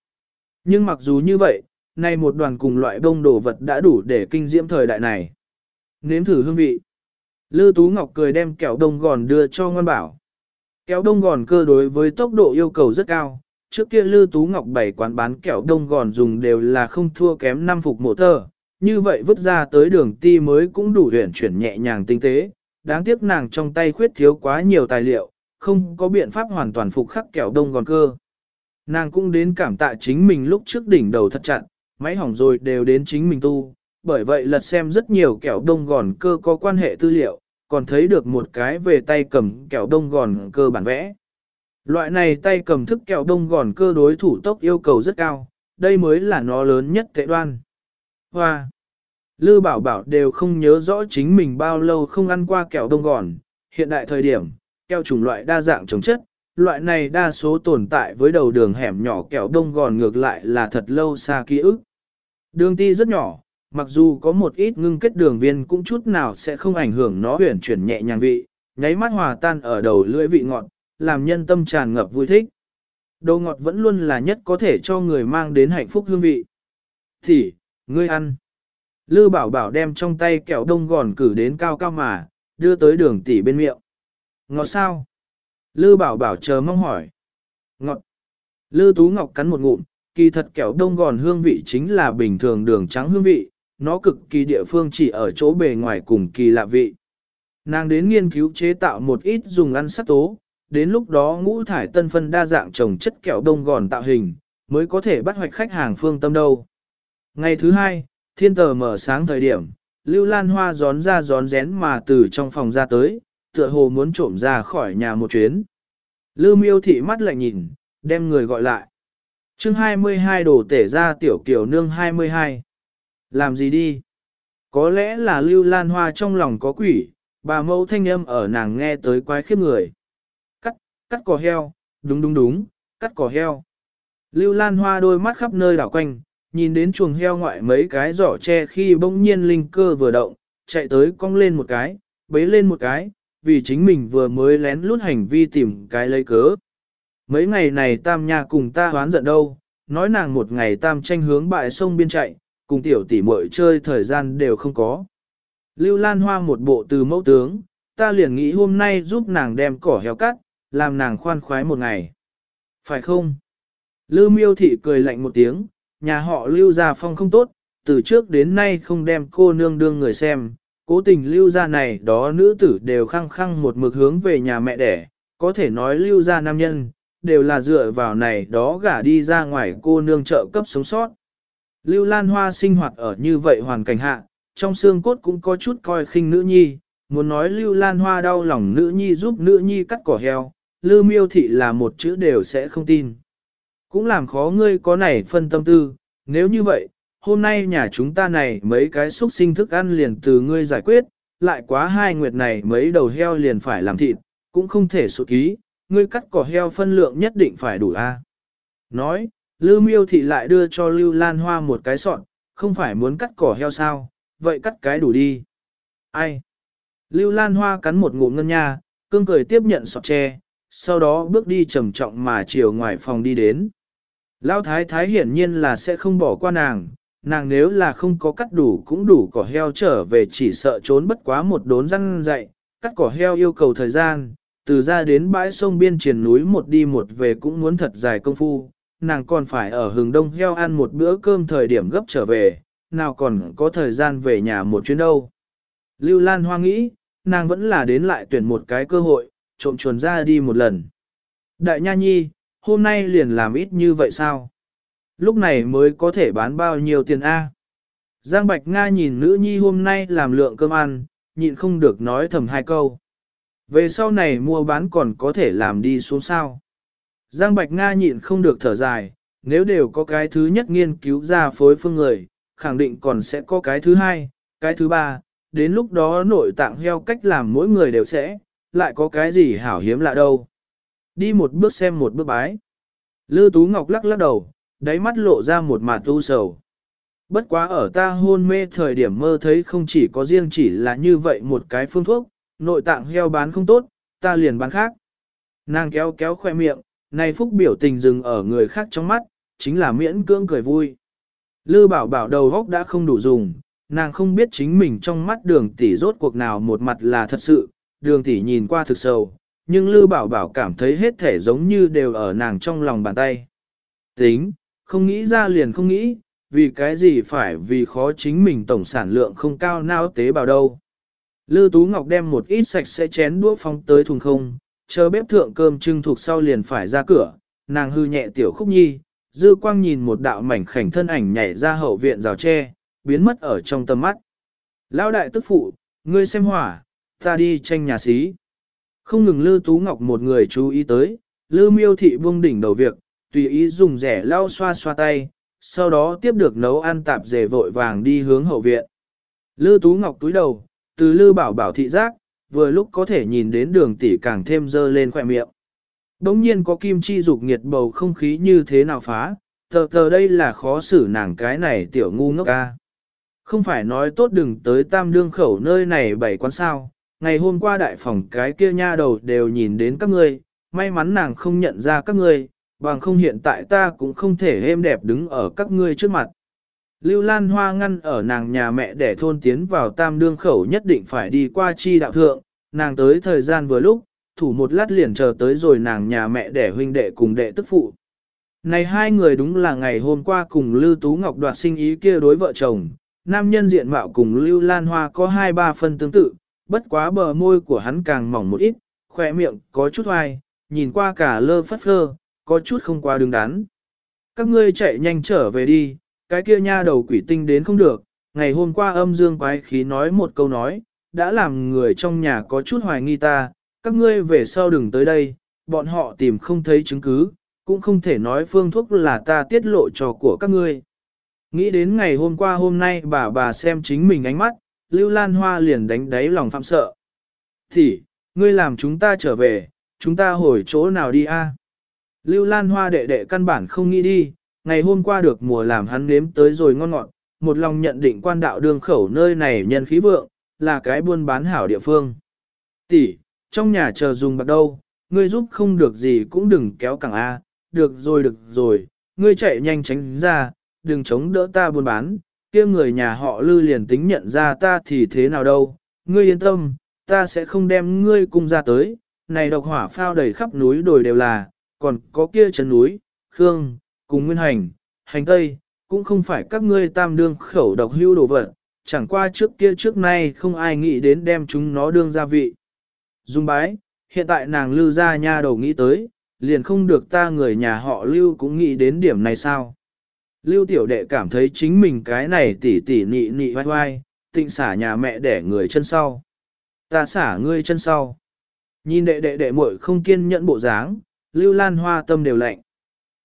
Nhưng mặc dù như vậy, nay một đoàn cùng loại đông đồ vật đã đủ để kinh diễm thời đại này. Nếm thử hương vị. Lư Tú Ngọc cười đem kẹo đông gòn đưa cho Ngoan Bảo. Kẹo đông gòn cơ đối với tốc độ yêu cầu rất cao. Trước kia Lư Tú Ngọc bảy quán bán kẹo đông gòn dùng đều là không thua kém năm phục mộ tờ. Như vậy vứt ra tới đường ti mới cũng đủ huyện chuyển nhẹ nhàng tinh tế. Đáng tiếc nàng trong tay khuyết thiếu quá nhiều tài liệu, không có biện pháp hoàn toàn phục khắc kẹo đông gòn cơ. Nàng cũng đến cảm tạ chính mình lúc trước đỉnh đầu thật chặn, máy hỏng rồi đều đến chính mình tu, bởi vậy lật xem rất nhiều kẹo đông gòn cơ có quan hệ tư liệu, còn thấy được một cái về tay cầm kẹo đông gòn cơ bản vẽ. Loại này tay cầm thức kẹo đông gòn cơ đối thủ tốc yêu cầu rất cao, đây mới là nó lớn nhất tệ đoan. Hoa! Lư bảo bảo đều không nhớ rõ chính mình bao lâu không ăn qua kẹo đông gòn, hiện đại thời điểm, kẹo chủng loại đa dạng chống chất, loại này đa số tồn tại với đầu đường hẻm nhỏ kẹo đông gòn ngược lại là thật lâu xa ký ức. Đường ti rất nhỏ, mặc dù có một ít ngưng kết đường viên cũng chút nào sẽ không ảnh hưởng nó huyển chuyển nhẹ nhàng vị, nháy mắt hòa tan ở đầu lưỡi vị ngọt, làm nhân tâm tràn ngập vui thích. Đồ ngọt vẫn luôn là nhất có thể cho người mang đến hạnh phúc hương vị. Thì, ngươi ăn. Lư bảo bảo đem trong tay kẹo đông gòn cử đến cao cao mà, đưa tới đường tỷ bên miệng. Ngọt sao? Lư bảo bảo chờ mong hỏi. Ngọt. Lư tú ngọc cắn một ngụm, kỳ thật kẹo đông gòn hương vị chính là bình thường đường trắng hương vị, nó cực kỳ địa phương chỉ ở chỗ bề ngoài cùng kỳ lạ vị. Nàng đến nghiên cứu chế tạo một ít dùng ăn sắc tố, đến lúc đó ngũ thải tân phân đa dạng trồng chất kẹo đông gòn tạo hình, mới có thể bắt hoạch khách hàng phương tâm đâu. Ngày thứ hai, thiên tờ mở sáng thời điểm, Lưu Lan Hoa gión ra gión rén mà từ trong phòng ra tới, tựa hồ muốn trộm ra khỏi nhà một chuyến. Lưu miêu thị mắt lạnh nhìn, đem người gọi lại. chương 22 đổ tể ra tiểu kiểu nương 22. Làm gì đi? Có lẽ là Lưu Lan Hoa trong lòng có quỷ, bà mẫu thanh âm ở nàng nghe tới quái khiếp người. Cắt, cỏ heo, đúng đúng đúng, cắt cỏ heo. Lưu Lan Hoa đôi mắt khắp nơi đảo quanh, nhìn đến chuồng heo ngoại mấy cái giỏ tre khi bỗng nhiên linh cơ vừa động, chạy tới cong lên một cái, bế lên một cái, vì chính mình vừa mới lén lút hành vi tìm cái lấy cớ. Mấy ngày này tam nha cùng ta hoán giận đâu, nói nàng một ngày tam tranh hướng bại sông biên chạy, cùng tiểu tỷ muội chơi thời gian đều không có. Lưu Lan Hoa một bộ từ mẫu tướng, ta liền nghĩ hôm nay giúp nàng đem cỏ heo cắt, làm nàng khoan khoái một ngày. Phải không? Lưu miêu thị cười lạnh một tiếng, nhà họ lưu gia phong không tốt, từ trước đến nay không đem cô nương đương người xem, cố tình lưu gia này đó nữ tử đều khăng khăng một mực hướng về nhà mẹ đẻ, có thể nói lưu gia nam nhân, đều là dựa vào này đó gả đi ra ngoài cô nương trợ cấp sống sót. Lưu Lan Hoa sinh hoạt ở như vậy hoàn cảnh hạ, trong xương cốt cũng có chút coi khinh nữ nhi, muốn nói Lưu Lan Hoa đau lòng nữ nhi giúp nữ nhi cắt cỏ heo, Lưu Miêu Thị là một chữ đều sẽ không tin. Cũng làm khó ngươi có này phân tâm tư, nếu như vậy, hôm nay nhà chúng ta này mấy cái xúc sinh thức ăn liền từ ngươi giải quyết, lại quá hai nguyệt này mấy đầu heo liền phải làm thịt, cũng không thể sụt ký, ngươi cắt cỏ heo phân lượng nhất định phải đủ a. Nói, Lưu miêu thị lại đưa cho Lưu Lan Hoa một cái sọn, không phải muốn cắt cỏ heo sao, vậy cắt cái đủ đi. Ai? Lưu Lan Hoa cắn một ngụm ngân nha, cương cười tiếp nhận sọt tre, sau đó bước đi trầm trọng mà chiều ngoài phòng đi đến. Lão thái thái hiển nhiên là sẽ không bỏ qua nàng, nàng nếu là không có cắt đủ cũng đủ cỏ heo trở về chỉ sợ trốn bất quá một đốn răng dậy, cắt cỏ heo yêu cầu thời gian, từ ra đến bãi sông biên triển núi một đi một về cũng muốn thật dài công phu, nàng còn phải ở hừng đông heo ăn một bữa cơm thời điểm gấp trở về, nào còn có thời gian về nhà một chuyến đâu. Lưu Lan Hoa nghĩ, nàng vẫn là đến lại tuyển một cái cơ hội, trộm chuồn ra đi một lần. Đại nha nhi, hôm nay liền làm ít như vậy sao? Lúc này mới có thể bán bao nhiêu tiền A? Giang Bạch Nga nhìn nữ nhi hôm nay làm lượng cơm ăn, nhịn không được nói thầm hai câu. Về sau này mua bán còn có thể làm đi xuống sao. Giang Bạch Nga nhịn không được thở dài, nếu đều có cái thứ nhất nghiên cứu ra phối phương người, khẳng định còn sẽ có cái thứ hai, cái thứ ba, đến lúc đó nội tạng heo cách làm mỗi người đều sẽ, lại có cái gì hảo hiếm lạ đâu. Đi một bước xem một bước bái. Lư Tú Ngọc lắc lắc đầu, đáy mắt lộ ra một mặt tu sầu. Bất quá ở ta hôn mê thời điểm mơ thấy không chỉ có riêng chỉ là như vậy một cái phương thuốc, nội tạng heo bán không tốt, ta liền bán khác. Nàng kéo kéo khoe miệng, này phúc biểu tình dừng ở người khác trong mắt, chính là miễn cưỡng cười vui. Lư bảo bảo đầu góc đã không đủ dùng, nàng không biết chính mình trong mắt đường tỷ rốt cuộc nào một mặt là thật sự, đường tỷ nhìn qua thực sâu, nhưng Lư bảo bảo cảm thấy hết thể giống như đều ở nàng trong lòng bàn tay. Tính, không nghĩ ra liền không nghĩ, vì cái gì phải vì khó chính mình tổng sản lượng không cao nao tế bào đâu. Lư Tú Ngọc đem một ít sạch sẽ chén đũa phóng tới thùng không, chờ bếp thượng cơm trưng thuộc sau liền phải ra cửa, nàng hư nhẹ tiểu khúc nhi, dư quang nhìn một đạo mảnh khảnh thân ảnh nhảy ra hậu viện rào tre, biến mất ở trong tầm mắt. Lão đại tức phụ, ngươi xem hỏa, ta đi tranh nhà xí. Không ngừng Lư Tú Ngọc một người chú ý tới, Lư miêu thị buông đỉnh đầu việc, tùy ý dùng rẻ lau xoa xoa tay, sau đó tiếp được nấu ăn tạp dề vội vàng đi hướng hậu viện. Lư Tú Ngọc túi đầu, từ Lư Bảo Bảo thị giác, vừa lúc có thể nhìn đến đường tỷ càng thêm dơ lên khỏe miệng. Đống nhiên có kim chi dục nhiệt bầu không khí như thế nào phá, tờ tờ đây là khó xử nàng cái này tiểu ngu ngốc ca. Không phải nói tốt đừng tới tam đương khẩu nơi này bảy quán sao, ngày hôm qua đại phòng cái kia nha đầu đều nhìn đến các ngươi, may mắn nàng không nhận ra các ngươi, bằng không hiện tại ta cũng không thể êm đẹp đứng ở các ngươi trước mặt. Lưu Lan Hoa ngăn ở nàng nhà mẹ để thôn tiến vào tam đương khẩu nhất định phải đi qua chi đạo thượng, nàng tới thời gian vừa lúc, thủ một lát liền chờ tới rồi nàng nhà mẹ để huynh đệ cùng đệ tức phụ. Này hai người đúng là ngày hôm qua cùng Lưu Tú Ngọc đoạt sinh ý kia đối vợ chồng, nam nhân diện mạo cùng Lưu Lan Hoa có hai ba phân tương tự, bất quá bờ môi của hắn càng mỏng một ít, khỏe miệng có chút hoài, nhìn qua cả lơ phất phơ, có chút không qua đứng đắn. Các ngươi chạy nhanh trở về đi, cái kia nha đầu quỷ tinh đến không được, ngày hôm qua âm dương quái khí nói một câu nói, đã làm người trong nhà có chút hoài nghi ta, các ngươi về sau đừng tới đây, bọn họ tìm không thấy chứng cứ, cũng không thể nói phương thuốc là ta tiết lộ trò của các ngươi. Nghĩ đến ngày hôm qua hôm nay bà bà xem chính mình ánh mắt, Lưu Lan Hoa liền đánh đáy lòng phạm sợ. Thì, ngươi làm chúng ta trở về, chúng ta hồi chỗ nào đi a? Lưu Lan Hoa đệ đệ căn bản không nghĩ đi, ngày hôm qua được mùa làm hắn nếm tới rồi ngon ngọt, một lòng nhận định quan đạo đường khẩu nơi này nhân khí vượng, là cái buôn bán hảo địa phương. Tỷ, trong nhà chờ dùng bạc đâu, ngươi giúp không được gì cũng đừng kéo cẳng A, được rồi được rồi, ngươi chạy nhanh tránh ra, đừng chống đỡ ta buôn bán, kia người nhà họ lư liền tính nhận ra ta thì thế nào đâu, ngươi yên tâm, ta sẽ không đem ngươi cung ra tới, này độc hỏa phao đầy khắp núi đồi đều là, còn có kia chân núi, khương, cùng nguyên hành, hành tây, cũng không phải các ngươi tam đương khẩu độc hưu đồ vật, chẳng qua trước kia trước nay không ai nghĩ đến đem chúng nó đương gia vị. Dung bái, hiện tại nàng lưu ra nha đầu nghĩ tới, liền không được ta người nhà họ lưu cũng nghĩ đến điểm này sao. Lưu tiểu đệ cảm thấy chính mình cái này tỉ tỉ nị nị vai vai, tịnh xả nhà mẹ để người chân sau. Ta xả ngươi chân sau. Nhìn đệ đệ đệ muội không kiên nhẫn bộ dáng, lưu lan hoa tâm đều lạnh.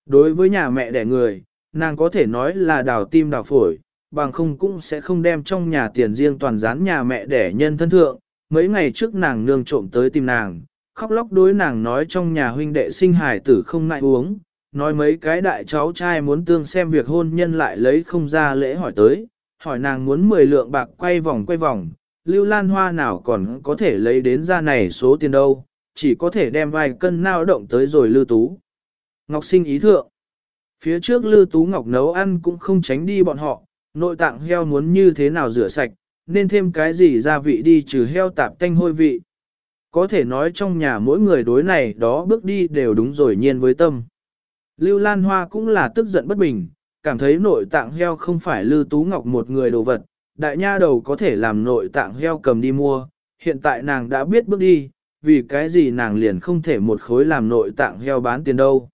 Đối với nhà mẹ đẻ người, nàng có thể nói là đào tim đào phổi, bằng không cũng sẽ không đem trong nhà tiền riêng toàn dán nhà mẹ đẻ nhân thân thượng. Mấy ngày trước nàng nương trộm tới tìm nàng, khóc lóc đối nàng nói trong nhà huynh đệ sinh hài tử không ngại uống, nói mấy cái đại cháu trai muốn tương xem việc hôn nhân lại lấy không ra lễ hỏi tới, hỏi nàng muốn 10 lượng bạc quay vòng quay vòng, lưu lan hoa nào còn có thể lấy đến ra này số tiền đâu, chỉ có thể đem vài cân nao động tới rồi lưu tú. Ngọc sinh ý thượng. Phía trước lưu tú ngọc nấu ăn cũng không tránh đi bọn họ, nội tạng heo muốn như thế nào rửa sạch, nên thêm cái gì gia vị đi trừ heo tạp tanh hôi vị. Có thể nói trong nhà mỗi người đối này đó bước đi đều đúng rồi nhiên với tâm. Lưu Lan Hoa cũng là tức giận bất bình, cảm thấy nội tạng heo không phải Lưu Tú Ngọc một người đồ vật, đại nha đầu có thể làm nội tạng heo cầm đi mua, hiện tại nàng đã biết bước đi, vì cái gì nàng liền không thể một khối làm nội tạng heo bán tiền đâu.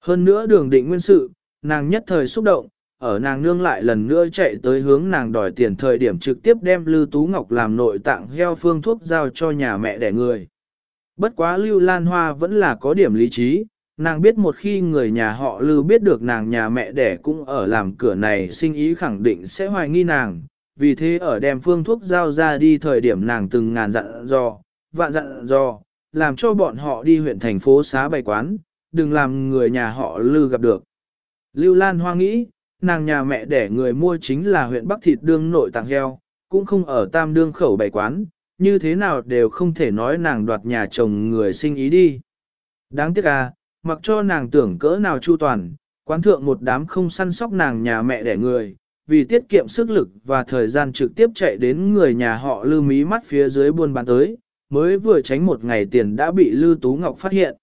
Hơn nữa đường định nguyên sự, nàng nhất thời xúc động, ở nàng nương lại lần nữa chạy tới hướng nàng đòi tiền thời điểm trực tiếp đem Lưu Tú Ngọc làm nội tạng heo phương thuốc giao cho nhà mẹ đẻ người. Bất quá Lưu Lan Hoa vẫn là có điểm lý trí, nàng biết một khi người nhà họ Lưu biết được nàng nhà mẹ đẻ cũng ở làm cửa này sinh ý khẳng định sẽ hoài nghi nàng, vì thế ở đem phương thuốc giao ra đi thời điểm nàng từng ngàn dặn dò, vạn dặn dò, làm cho bọn họ đi huyện thành phố xá bày quán, đừng làm người nhà họ Lưu gặp được. Lưu Lan Hoa nghĩ, nàng nhà mẹ đẻ người mua chính là huyện Bắc Thịt Đương nội tàng heo, cũng không ở tam đương khẩu bày quán, như thế nào đều không thể nói nàng đoạt nhà chồng người sinh ý đi. Đáng tiếc à, mặc cho nàng tưởng cỡ nào chu toàn, quán thượng một đám không săn sóc nàng nhà mẹ đẻ người, vì tiết kiệm sức lực và thời gian trực tiếp chạy đến người nhà họ lư mí mắt phía dưới buôn bán tới, mới vừa tránh một ngày tiền đã bị Lư Tú Ngọc phát hiện.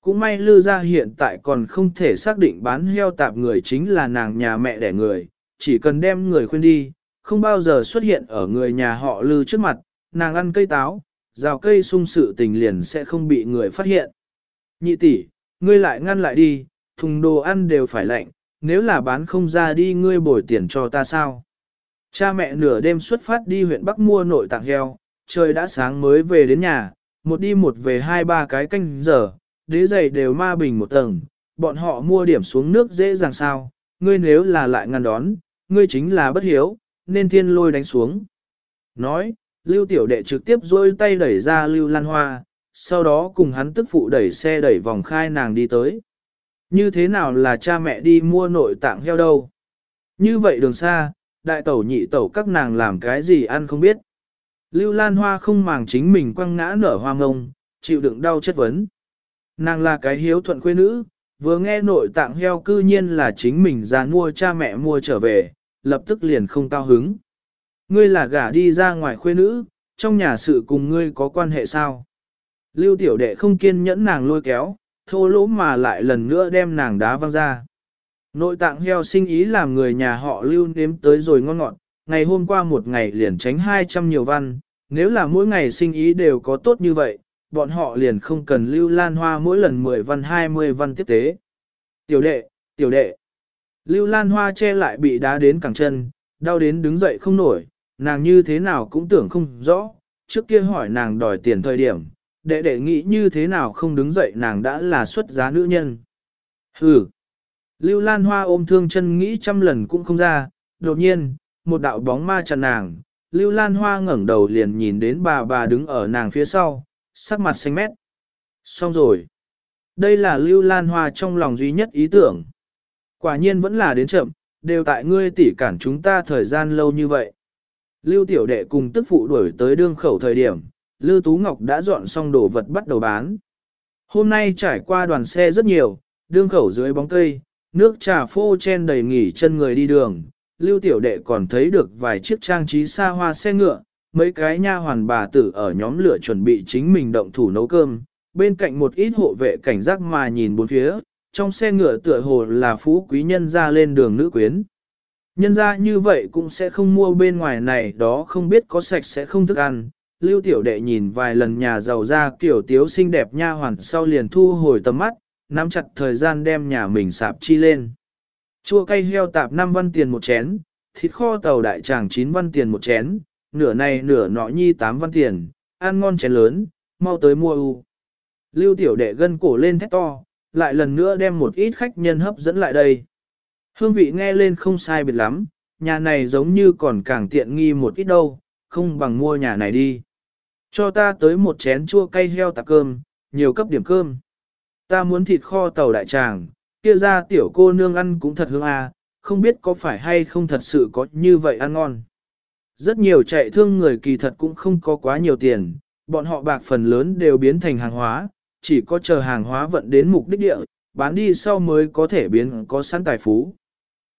Cũng may Lư ra hiện tại còn không thể xác định bán heo tạp người chính là nàng nhà mẹ đẻ người, chỉ cần đem người khuyên đi, không bao giờ xuất hiện ở người nhà họ Lư trước mặt, nàng ăn cây táo, rào cây sung sự tình liền sẽ không bị người phát hiện. Nhị tỷ, ngươi lại ngăn lại đi, thùng đồ ăn đều phải lạnh, nếu là bán không ra đi ngươi bồi tiền cho ta sao? Cha mẹ nửa đêm xuất phát đi huyện Bắc mua nội tạng heo, trời đã sáng mới về đến nhà, một đi một về hai ba cái canh giờ, đế giày đều ma bình một tầng, bọn họ mua điểm xuống nước dễ dàng sao, ngươi nếu là lại ngăn đón, ngươi chính là bất hiếu, nên thiên lôi đánh xuống. Nói, lưu tiểu đệ trực tiếp dôi tay đẩy ra lưu lan hoa, sau đó cùng hắn tức phụ đẩy xe đẩy vòng khai nàng đi tới. Như thế nào là cha mẹ đi mua nội tạng heo đâu? Như vậy đường xa, đại tẩu nhị tẩu các nàng làm cái gì ăn không biết. Lưu Lan Hoa không màng chính mình quăng ngã nở hoa ngông, chịu đựng đau chất vấn. Nàng là cái hiếu thuận quê nữ, vừa nghe nội tạng heo cư nhiên là chính mình ra mua cha mẹ mua trở về, lập tức liền không cao hứng. Ngươi là gả đi ra ngoài khuê nữ, trong nhà sự cùng ngươi có quan hệ sao? Lưu tiểu đệ không kiên nhẫn nàng lôi kéo, thô lỗ mà lại lần nữa đem nàng đá văng ra. Nội tạng heo sinh ý làm người nhà họ lưu nếm tới rồi ngon ngọt, ngày hôm qua một ngày liền tránh 200 nhiều văn, nếu là mỗi ngày sinh ý đều có tốt như vậy, bọn họ liền không cần lưu lan hoa mỗi lần 10 văn 20 văn tiếp tế. Tiểu đệ, tiểu đệ, lưu lan hoa che lại bị đá đến cẳng chân, đau đến đứng dậy không nổi, nàng như thế nào cũng tưởng không rõ, trước kia hỏi nàng đòi tiền thời điểm, đệ đệ nghĩ như thế nào không đứng dậy nàng đã là xuất giá nữ nhân. Hừ, lưu lan hoa ôm thương chân nghĩ trăm lần cũng không ra, đột nhiên, một đạo bóng ma chặn nàng, Lưu Lan Hoa ngẩng đầu liền nhìn đến bà bà đứng ở nàng phía sau, sắc mặt xanh mét. Xong rồi. Đây là Lưu Lan Hoa trong lòng duy nhất ý tưởng. Quả nhiên vẫn là đến chậm, đều tại ngươi tỉ cản chúng ta thời gian lâu như vậy. Lưu Tiểu Đệ cùng tức phụ đuổi tới đương khẩu thời điểm, Lưu Tú Ngọc đã dọn xong đồ vật bắt đầu bán. Hôm nay trải qua đoàn xe rất nhiều, đương khẩu dưới bóng cây, nước trà phô chen đầy nghỉ chân người đi đường, lưu tiểu đệ còn thấy được vài chiếc trang trí xa hoa xe ngựa, mấy cái nha hoàn bà tử ở nhóm lửa chuẩn bị chính mình động thủ nấu cơm, bên cạnh một ít hộ vệ cảnh giác mà nhìn bốn phía, trong xe ngựa tựa hồ là phú quý nhân ra lên đường nữ quyến. Nhân ra như vậy cũng sẽ không mua bên ngoài này đó không biết có sạch sẽ không thức ăn. Lưu tiểu đệ nhìn vài lần nhà giàu ra kiểu tiếu xinh đẹp nha hoàn sau liền thu hồi tầm mắt, nắm chặt thời gian đem nhà mình sạp chi lên. Chua cay heo tạp 5 văn tiền một chén, thịt kho tàu đại tràng 9 văn tiền một chén, nửa này nửa nọ nhi 8 văn tiền, ăn ngon chén lớn, mau tới mua u. Lưu tiểu đệ gân cổ lên thét to, lại lần nữa đem một ít khách nhân hấp dẫn lại đây. Hương vị nghe lên không sai biệt lắm, nhà này giống như còn càng tiện nghi một ít đâu, không bằng mua nhà này đi. Cho ta tới một chén chua cay heo tạp cơm, nhiều cấp điểm cơm. Ta muốn thịt kho tàu đại tràng, kia ra tiểu cô nương ăn cũng thật hương à, không biết có phải hay không thật sự có như vậy ăn ngon. Rất nhiều chạy thương người kỳ thật cũng không có quá nhiều tiền, bọn họ bạc phần lớn đều biến thành hàng hóa, chỉ có chờ hàng hóa vận đến mục đích địa, bán đi sau mới có thể biến có sẵn tài phú.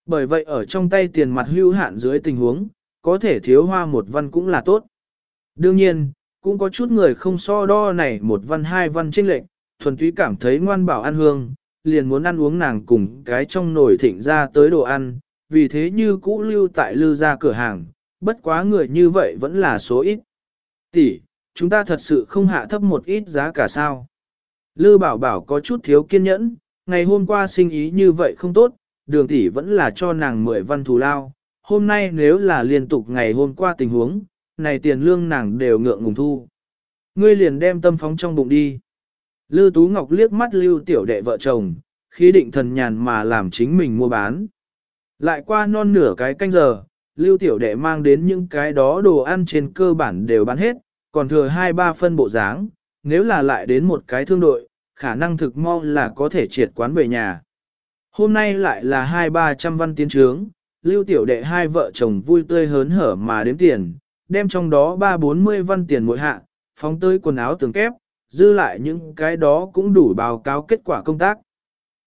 Bởi vậy ở trong tay tiền mặt hưu hạn dưới tình huống, có thể thiếu hoa một văn cũng là tốt. Đương nhiên, cũng có chút người không so đo này một văn hai văn trên lệnh, thuần túy cảm thấy ngoan bảo ăn hương, liền muốn ăn uống nàng cùng cái trong nồi thịnh ra tới đồ ăn, vì thế như cũ lưu tại lưu ra cửa hàng, bất quá người như vậy vẫn là số ít. Tỷ, chúng ta thật sự không hạ thấp một ít giá cả sao. Lư bảo bảo có chút thiếu kiên nhẫn, ngày hôm qua sinh ý như vậy không tốt, đường tỷ vẫn là cho nàng 10 văn thù lao. Hôm nay nếu là liên tục ngày hôm qua tình huống, này tiền lương nàng đều ngượng ngùng thu. Ngươi liền đem tâm phóng trong bụng đi. Lư Tú Ngọc liếc mắt lưu tiểu đệ vợ chồng, khí định thần nhàn mà làm chính mình mua bán. Lại qua non nửa cái canh giờ, lưu tiểu đệ mang đến những cái đó đồ ăn trên cơ bản đều bán hết, còn thừa hai ba phân bộ dáng, nếu là lại đến một cái thương đội, khả năng thực mau là có thể triệt quán về nhà. Hôm nay lại là hai ba trăm văn tiến trướng, lưu tiểu đệ hai vợ chồng vui tươi hớn hở mà đếm tiền, đem trong đó ba bốn mươi văn tiền mỗi hạ, phóng tới quần áo tường kép, dư lại những cái đó cũng đủ báo cáo kết quả công tác.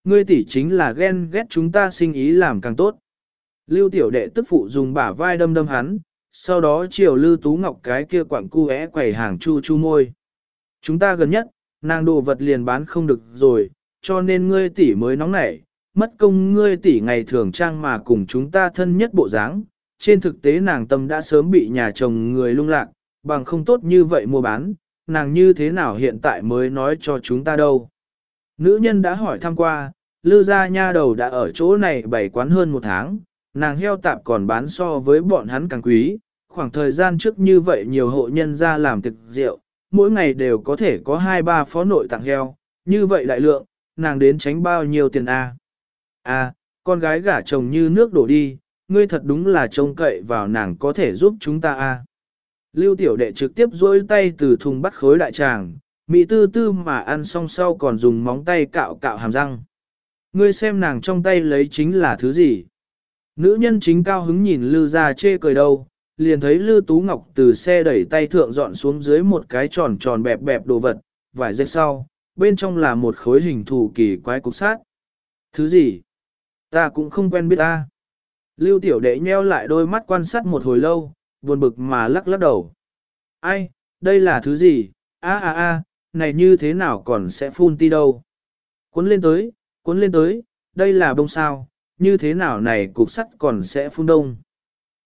Ngươi tỷ chính là ghen ghét chúng ta sinh ý làm càng tốt. Lưu tiểu đệ tức phụ dùng bả vai đâm đâm hắn, sau đó chiều Lưu Tú Ngọc cái kia quặng cu é quẩy hàng chu chu môi. Chúng ta gần nhất, nàng đồ vật liền bán không được rồi, cho nên ngươi tỷ mới nóng nảy, mất công ngươi tỷ ngày thường trang mà cùng chúng ta thân nhất bộ dáng. Trên thực tế nàng tâm đã sớm bị nhà chồng người lung lạc, bằng không tốt như vậy mua bán, nàng như thế nào hiện tại mới nói cho chúng ta đâu. Nữ nhân đã hỏi thăm qua, lư gia nha đầu đã ở chỗ này bảy quán hơn một tháng, nàng heo tạp còn bán so với bọn hắn càng quý, khoảng thời gian trước như vậy nhiều hộ nhân ra làm thực rượu, mỗi ngày đều có thể có hai ba phó nội tặng heo, như vậy đại lượng, nàng đến tránh bao nhiêu tiền a? À? À, con gái gả chồng như nước đổ đi, ngươi thật đúng là trông cậy vào nàng có thể giúp chúng ta a. Lưu tiểu đệ trực tiếp duỗi tay từ thùng bắt khối đại tràng, mỹ tư tư mà ăn xong sau còn dùng móng tay cạo cạo hàm răng. Ngươi xem nàng trong tay lấy chính là thứ gì? Nữ nhân chính cao hứng nhìn Lư ra chê cười đâu, liền thấy Lư Tú Ngọc từ xe đẩy tay thượng dọn xuống dưới một cái tròn tròn bẹp bẹp đồ vật, vài giây sau, bên trong là một khối hình thù kỳ quái cục sát. Thứ gì? Ta cũng không quen biết ta. Lưu tiểu đệ nheo lại đôi mắt quan sát một hồi lâu, buồn bực mà lắc lắc đầu. Ai, đây là thứ gì? A a a, này như thế nào còn sẽ phun ti đâu? Cuốn lên tới, cuốn lên tới, đây là bông sao, như thế nào này cục sắt còn sẽ phun đông?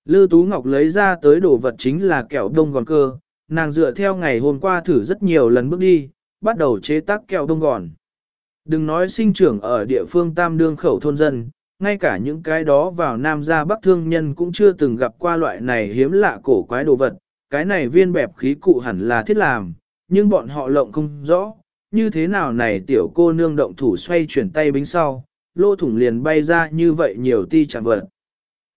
Lư Tú Ngọc lấy ra tới đồ vật chính là kẹo đông gòn cơ, nàng dựa theo ngày hôm qua thử rất nhiều lần bước đi, bắt đầu chế tác kẹo đông gòn. Đừng nói sinh trưởng ở địa phương tam đương khẩu thôn dân, ngay cả những cái đó vào Nam gia Bắc thương nhân cũng chưa từng gặp qua loại này hiếm lạ cổ quái đồ vật, cái này viên bẹp khí cụ hẳn là thiết làm, nhưng bọn họ lộng không rõ, như thế nào này tiểu cô nương động thủ xoay chuyển tay bính sau, lô thủng liền bay ra như vậy nhiều ti chạm vật.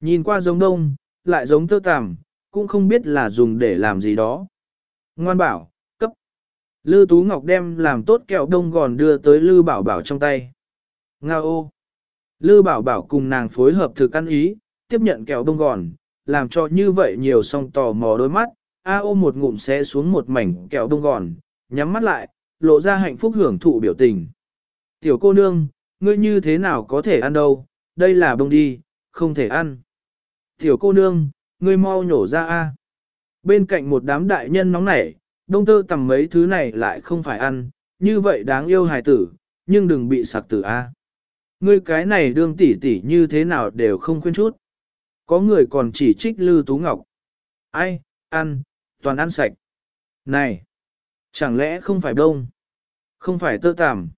Nhìn qua giống đông, lại giống tơ tằm, cũng không biết là dùng để làm gì đó. Ngoan bảo, cấp. Lư Tú Ngọc đem làm tốt kẹo đông gòn đưa tới Lư Bảo Bảo trong tay. Nga ô. Lư Bảo Bảo cùng nàng phối hợp thực ăn ý, tiếp nhận kẹo bông gòn, làm cho như vậy nhiều song tò mò đôi mắt. A ôm một ngụm xé xuống một mảnh kẹo bông gòn, nhắm mắt lại, lộ ra hạnh phúc hưởng thụ biểu tình. Tiểu cô nương, ngươi như thế nào có thể ăn đâu, đây là bông đi, không thể ăn. Tiểu cô nương, ngươi mau nhổ ra a. Bên cạnh một đám đại nhân nóng nảy, đông tơ tầm mấy thứ này lại không phải ăn, như vậy đáng yêu hài tử, nhưng đừng bị sặc tử a. Ngươi cái này đương tỷ tỷ như thế nào đều không khuyên chút. Có người còn chỉ trích Lư Tú Ngọc. Ai, ăn, toàn ăn sạch. Này, chẳng lẽ không phải đông? Không phải tơ tằm.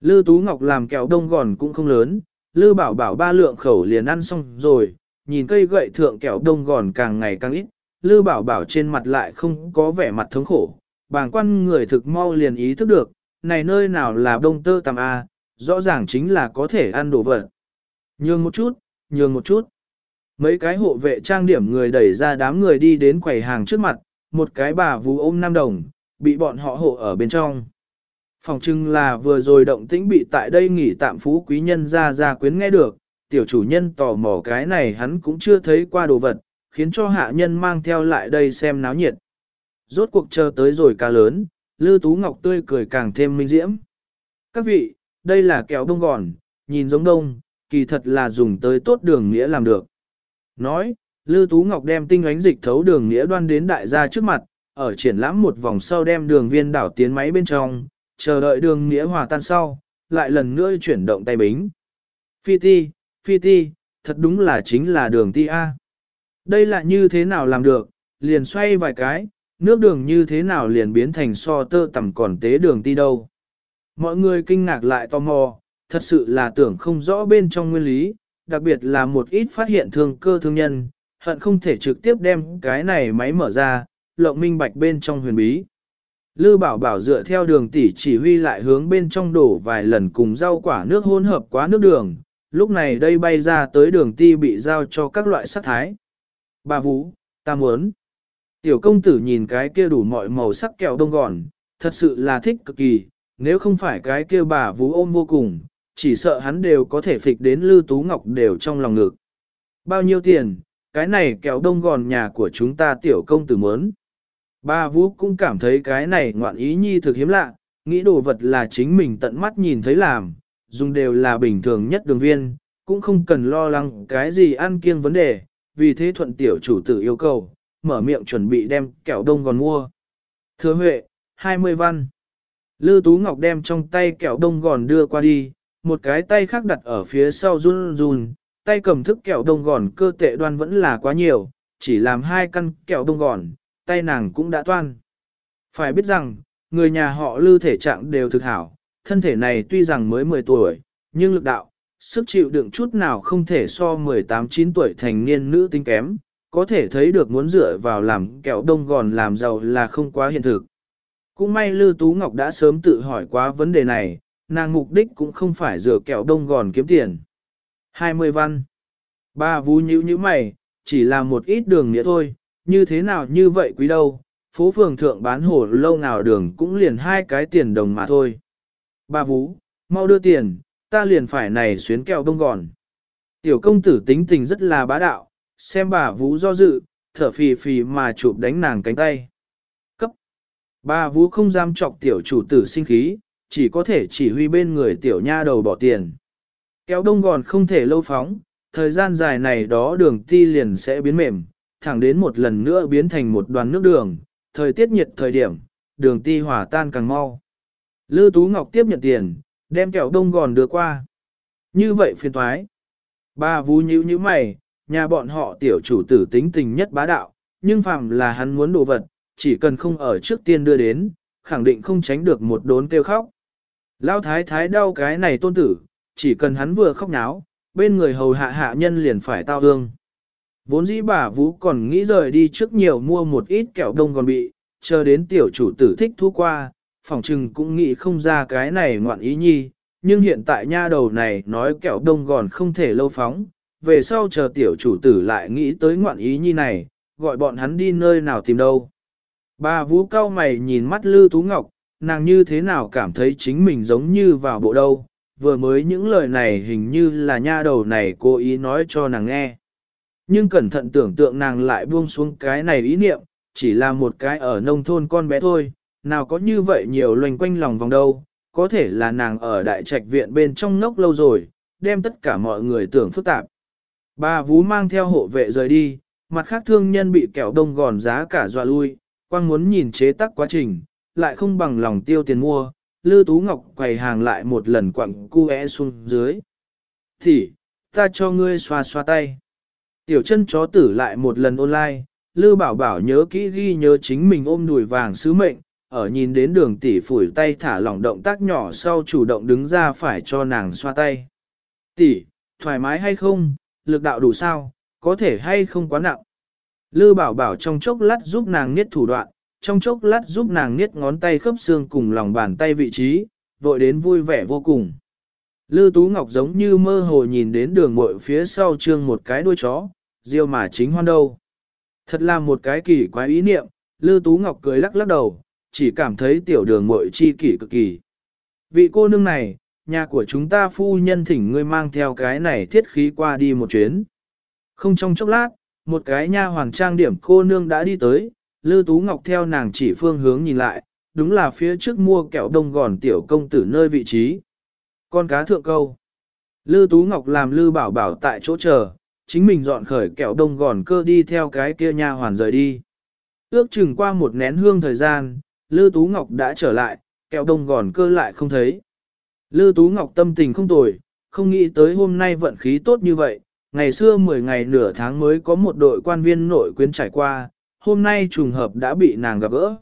Lư Tú Ngọc làm kẹo đông gòn cũng không lớn, Lư bảo bảo ba lượng khẩu liền ăn xong rồi, nhìn cây gậy thượng kẹo đông gòn càng ngày càng ít, Lư bảo bảo trên mặt lại không có vẻ mặt thống khổ, bàng quan người thực mau liền ý thức được, này nơi nào là đông tơ tằm A, rõ ràng chính là có thể ăn đồ vật. Nhường một chút, nhường một chút. Mấy cái hộ vệ trang điểm người đẩy ra đám người đi đến quầy hàng trước mặt, một cái bà vú ôm nam đồng, bị bọn họ hộ ở bên trong. Phòng trưng là vừa rồi động tĩnh bị tại đây nghỉ tạm phú quý nhân ra ra quyến nghe được, tiểu chủ nhân tò mò cái này hắn cũng chưa thấy qua đồ vật, khiến cho hạ nhân mang theo lại đây xem náo nhiệt. Rốt cuộc chờ tới rồi ca lớn, Lư Tú Ngọc tươi cười càng thêm minh diễm. Các vị, đây là kẹo đông gòn, nhìn giống đông, kỳ thật là dùng tới tốt đường nghĩa làm được. Nói, Lư Tú Ngọc đem tinh ánh dịch thấu đường nghĩa đoan đến đại gia trước mặt, ở triển lãm một vòng sau đem đường viên đảo tiến máy bên trong, chờ đợi đường nghĩa hòa tan sau, lại lần nữa chuyển động tay bính. Phi ti, phi ti, thật đúng là chính là đường ti A. Đây là như thế nào làm được, liền xoay vài cái, nước đường như thế nào liền biến thành so tơ tầm còn tế đường ti đâu. Mọi người kinh ngạc lại tò mò, thật sự là tưởng không rõ bên trong nguyên lý, đặc biệt là một ít phát hiện thương cơ thương nhân, hận không thể trực tiếp đem cái này máy mở ra, lộng minh bạch bên trong huyền bí. Lư bảo bảo dựa theo đường tỷ chỉ huy lại hướng bên trong đổ vài lần cùng rau quả nước hỗn hợp quá nước đường, lúc này đây bay ra tới đường ti bị giao cho các loại sắc thái. Bà Vũ, ta muốn. Tiểu công tử nhìn cái kia đủ mọi màu sắc kẹo đông gòn, thật sự là thích cực kỳ, nếu không phải cái kia bà Vũ ôm vô cùng, chỉ sợ hắn đều có thể phịch đến Lư Tú Ngọc đều trong lòng ngực. Bao nhiêu tiền, cái này kẹo đông gòn nhà của chúng ta tiểu công tử muốn. Bà Vũ cũng cảm thấy cái này ngoạn ý nhi thực hiếm lạ, nghĩ đồ vật là chính mình tận mắt nhìn thấy làm, dùng đều là bình thường nhất đường viên, cũng không cần lo lắng cái gì ăn kiêng vấn đề, vì thế thuận tiểu chủ tử yêu cầu, mở miệng chuẩn bị đem kẹo đông gòn mua. Thừa Huệ, 20 văn. Lư Tú Ngọc đem trong tay kẹo đông gòn đưa qua đi, một cái tay khác đặt ở phía sau run run, tay cầm thức kẹo đông gòn cơ tệ đoan vẫn là quá nhiều, chỉ làm hai căn kẹo đông gòn, tay nàng cũng đã toan. Phải biết rằng, người nhà họ lư thể trạng đều thực hảo, thân thể này tuy rằng mới 10 tuổi, nhưng lực đạo, sức chịu đựng chút nào không thể so 18-9 tuổi thành niên nữ tính kém, có thể thấy được muốn dựa vào làm kẹo đông gòn làm giàu là không quá hiện thực. Cũng may Lư Tú Ngọc đã sớm tự hỏi quá vấn đề này, nàng mục đích cũng không phải rửa kẹo đông gòn kiếm tiền. 20 văn. Ba vú nhữ như mày, chỉ là một ít đường nghĩa thôi, như thế nào như vậy quý đâu, phố phường thượng bán hổ lâu nào đường cũng liền hai cái tiền đồng mà thôi. Ba vú, mau đưa tiền, ta liền phải này xuyến kẹo đông gòn. Tiểu công tử tính tình rất là bá đạo, xem bà vú do dự, thở phì phì mà chụp đánh nàng cánh tay. Bà vú không dám chọc tiểu chủ tử sinh khí, chỉ có thể chỉ huy bên người tiểu nha đầu bỏ tiền. Kéo đông gòn không thể lâu phóng, thời gian dài này đó đường ti liền sẽ biến mềm, thẳng đến một lần nữa biến thành một đoàn nước đường, thời tiết nhiệt thời điểm, đường ti hòa tan càng mau. Lư Tú Ngọc tiếp nhận tiền, đem kẹo đông gòn đưa qua. Như vậy phiền thoái. Ba vú nhíu như mày, nhà bọn họ tiểu chủ tử tính tình nhất bá đạo, nhưng phàm là hắn muốn đồ vật, chỉ cần không ở trước tiên đưa đến, khẳng định không tránh được một đốn kêu khóc. Lao thái thái đau cái này tôn tử, chỉ cần hắn vừa khóc náo, bên người hầu hạ hạ nhân liền phải tao hương. Vốn dĩ bà Vũ còn nghĩ rời đi trước nhiều mua một ít kẹo đông còn bị, chờ đến tiểu chủ tử thích thu qua, phòng trừng cũng nghĩ không ra cái này ngoạn ý nhi, nhưng hiện tại nha đầu này nói kẹo đông gòn không thể lâu phóng, về sau chờ tiểu chủ tử lại nghĩ tới ngoạn ý nhi này, gọi bọn hắn đi nơi nào tìm đâu. Bà Vũ cao mày nhìn mắt Lư Tú Ngọc, nàng như thế nào cảm thấy chính mình giống như vào bộ đâu, vừa mới những lời này hình như là nha đầu này cố ý nói cho nàng nghe. Nhưng cẩn thận tưởng tượng nàng lại buông xuống cái này ý niệm, chỉ là một cái ở nông thôn con bé thôi, nào có như vậy nhiều loành quanh lòng vòng đâu, có thể là nàng ở đại trạch viện bên trong ngốc lâu rồi, đem tất cả mọi người tưởng phức tạp. Bà Vú mang theo hộ vệ rời đi, mặt khác thương nhân bị kẹo đông gòn giá cả dọa lui, quang muốn nhìn chế tác quá trình, lại không bằng lòng tiêu tiền mua, Lư Tú Ngọc quầy hàng lại một lần quặng cu e xuống dưới. Thì, ta cho ngươi xoa xoa tay. Tiểu chân chó tử lại một lần online, Lư Bảo Bảo nhớ kỹ ghi nhớ chính mình ôm đùi vàng sứ mệnh, ở nhìn đến đường tỷ phủi tay thả lỏng động tác nhỏ sau chủ động đứng ra phải cho nàng xoa tay. Tỷ, thoải mái hay không, lực đạo đủ sao, có thể hay không quá nặng. Lư Bảo Bảo trong chốc lát giúp nàng niết thủ đoạn, trong chốc lát giúp nàng niết ngón tay khớp xương cùng lòng bàn tay vị trí, vội đến vui vẻ vô cùng. Lư Tú Ngọc giống như mơ hồ nhìn đến đường mội phía sau trương một cái đuôi chó, diêu mà chính hoan đâu. Thật là một cái kỳ quái ý niệm, Lư Tú Ngọc cười lắc lắc đầu, chỉ cảm thấy tiểu đường mội chi kỷ cực kỳ. Vị cô nương này, nhà của chúng ta phu nhân thỉnh ngươi mang theo cái này thiết khí qua đi một chuyến. Không trong chốc lát, một cái nha hoàng trang điểm cô nương đã đi tới, Lư Tú Ngọc theo nàng chỉ phương hướng nhìn lại, đúng là phía trước mua kẹo đông gòn tiểu công tử nơi vị trí. Con cá thượng câu. Lư Tú Ngọc làm Lư Bảo Bảo tại chỗ chờ, chính mình dọn khởi kẹo đông gòn cơ đi theo cái kia nha hoàn rời đi. Ước chừng qua một nén hương thời gian, Lư Tú Ngọc đã trở lại, kẹo đông gòn cơ lại không thấy. Lư Tú Ngọc tâm tình không tồi, không nghĩ tới hôm nay vận khí tốt như vậy, ngày xưa 10 ngày nửa tháng mới có một đội quan viên nội quyến trải qua, hôm nay trùng hợp đã bị nàng gặp gỡ.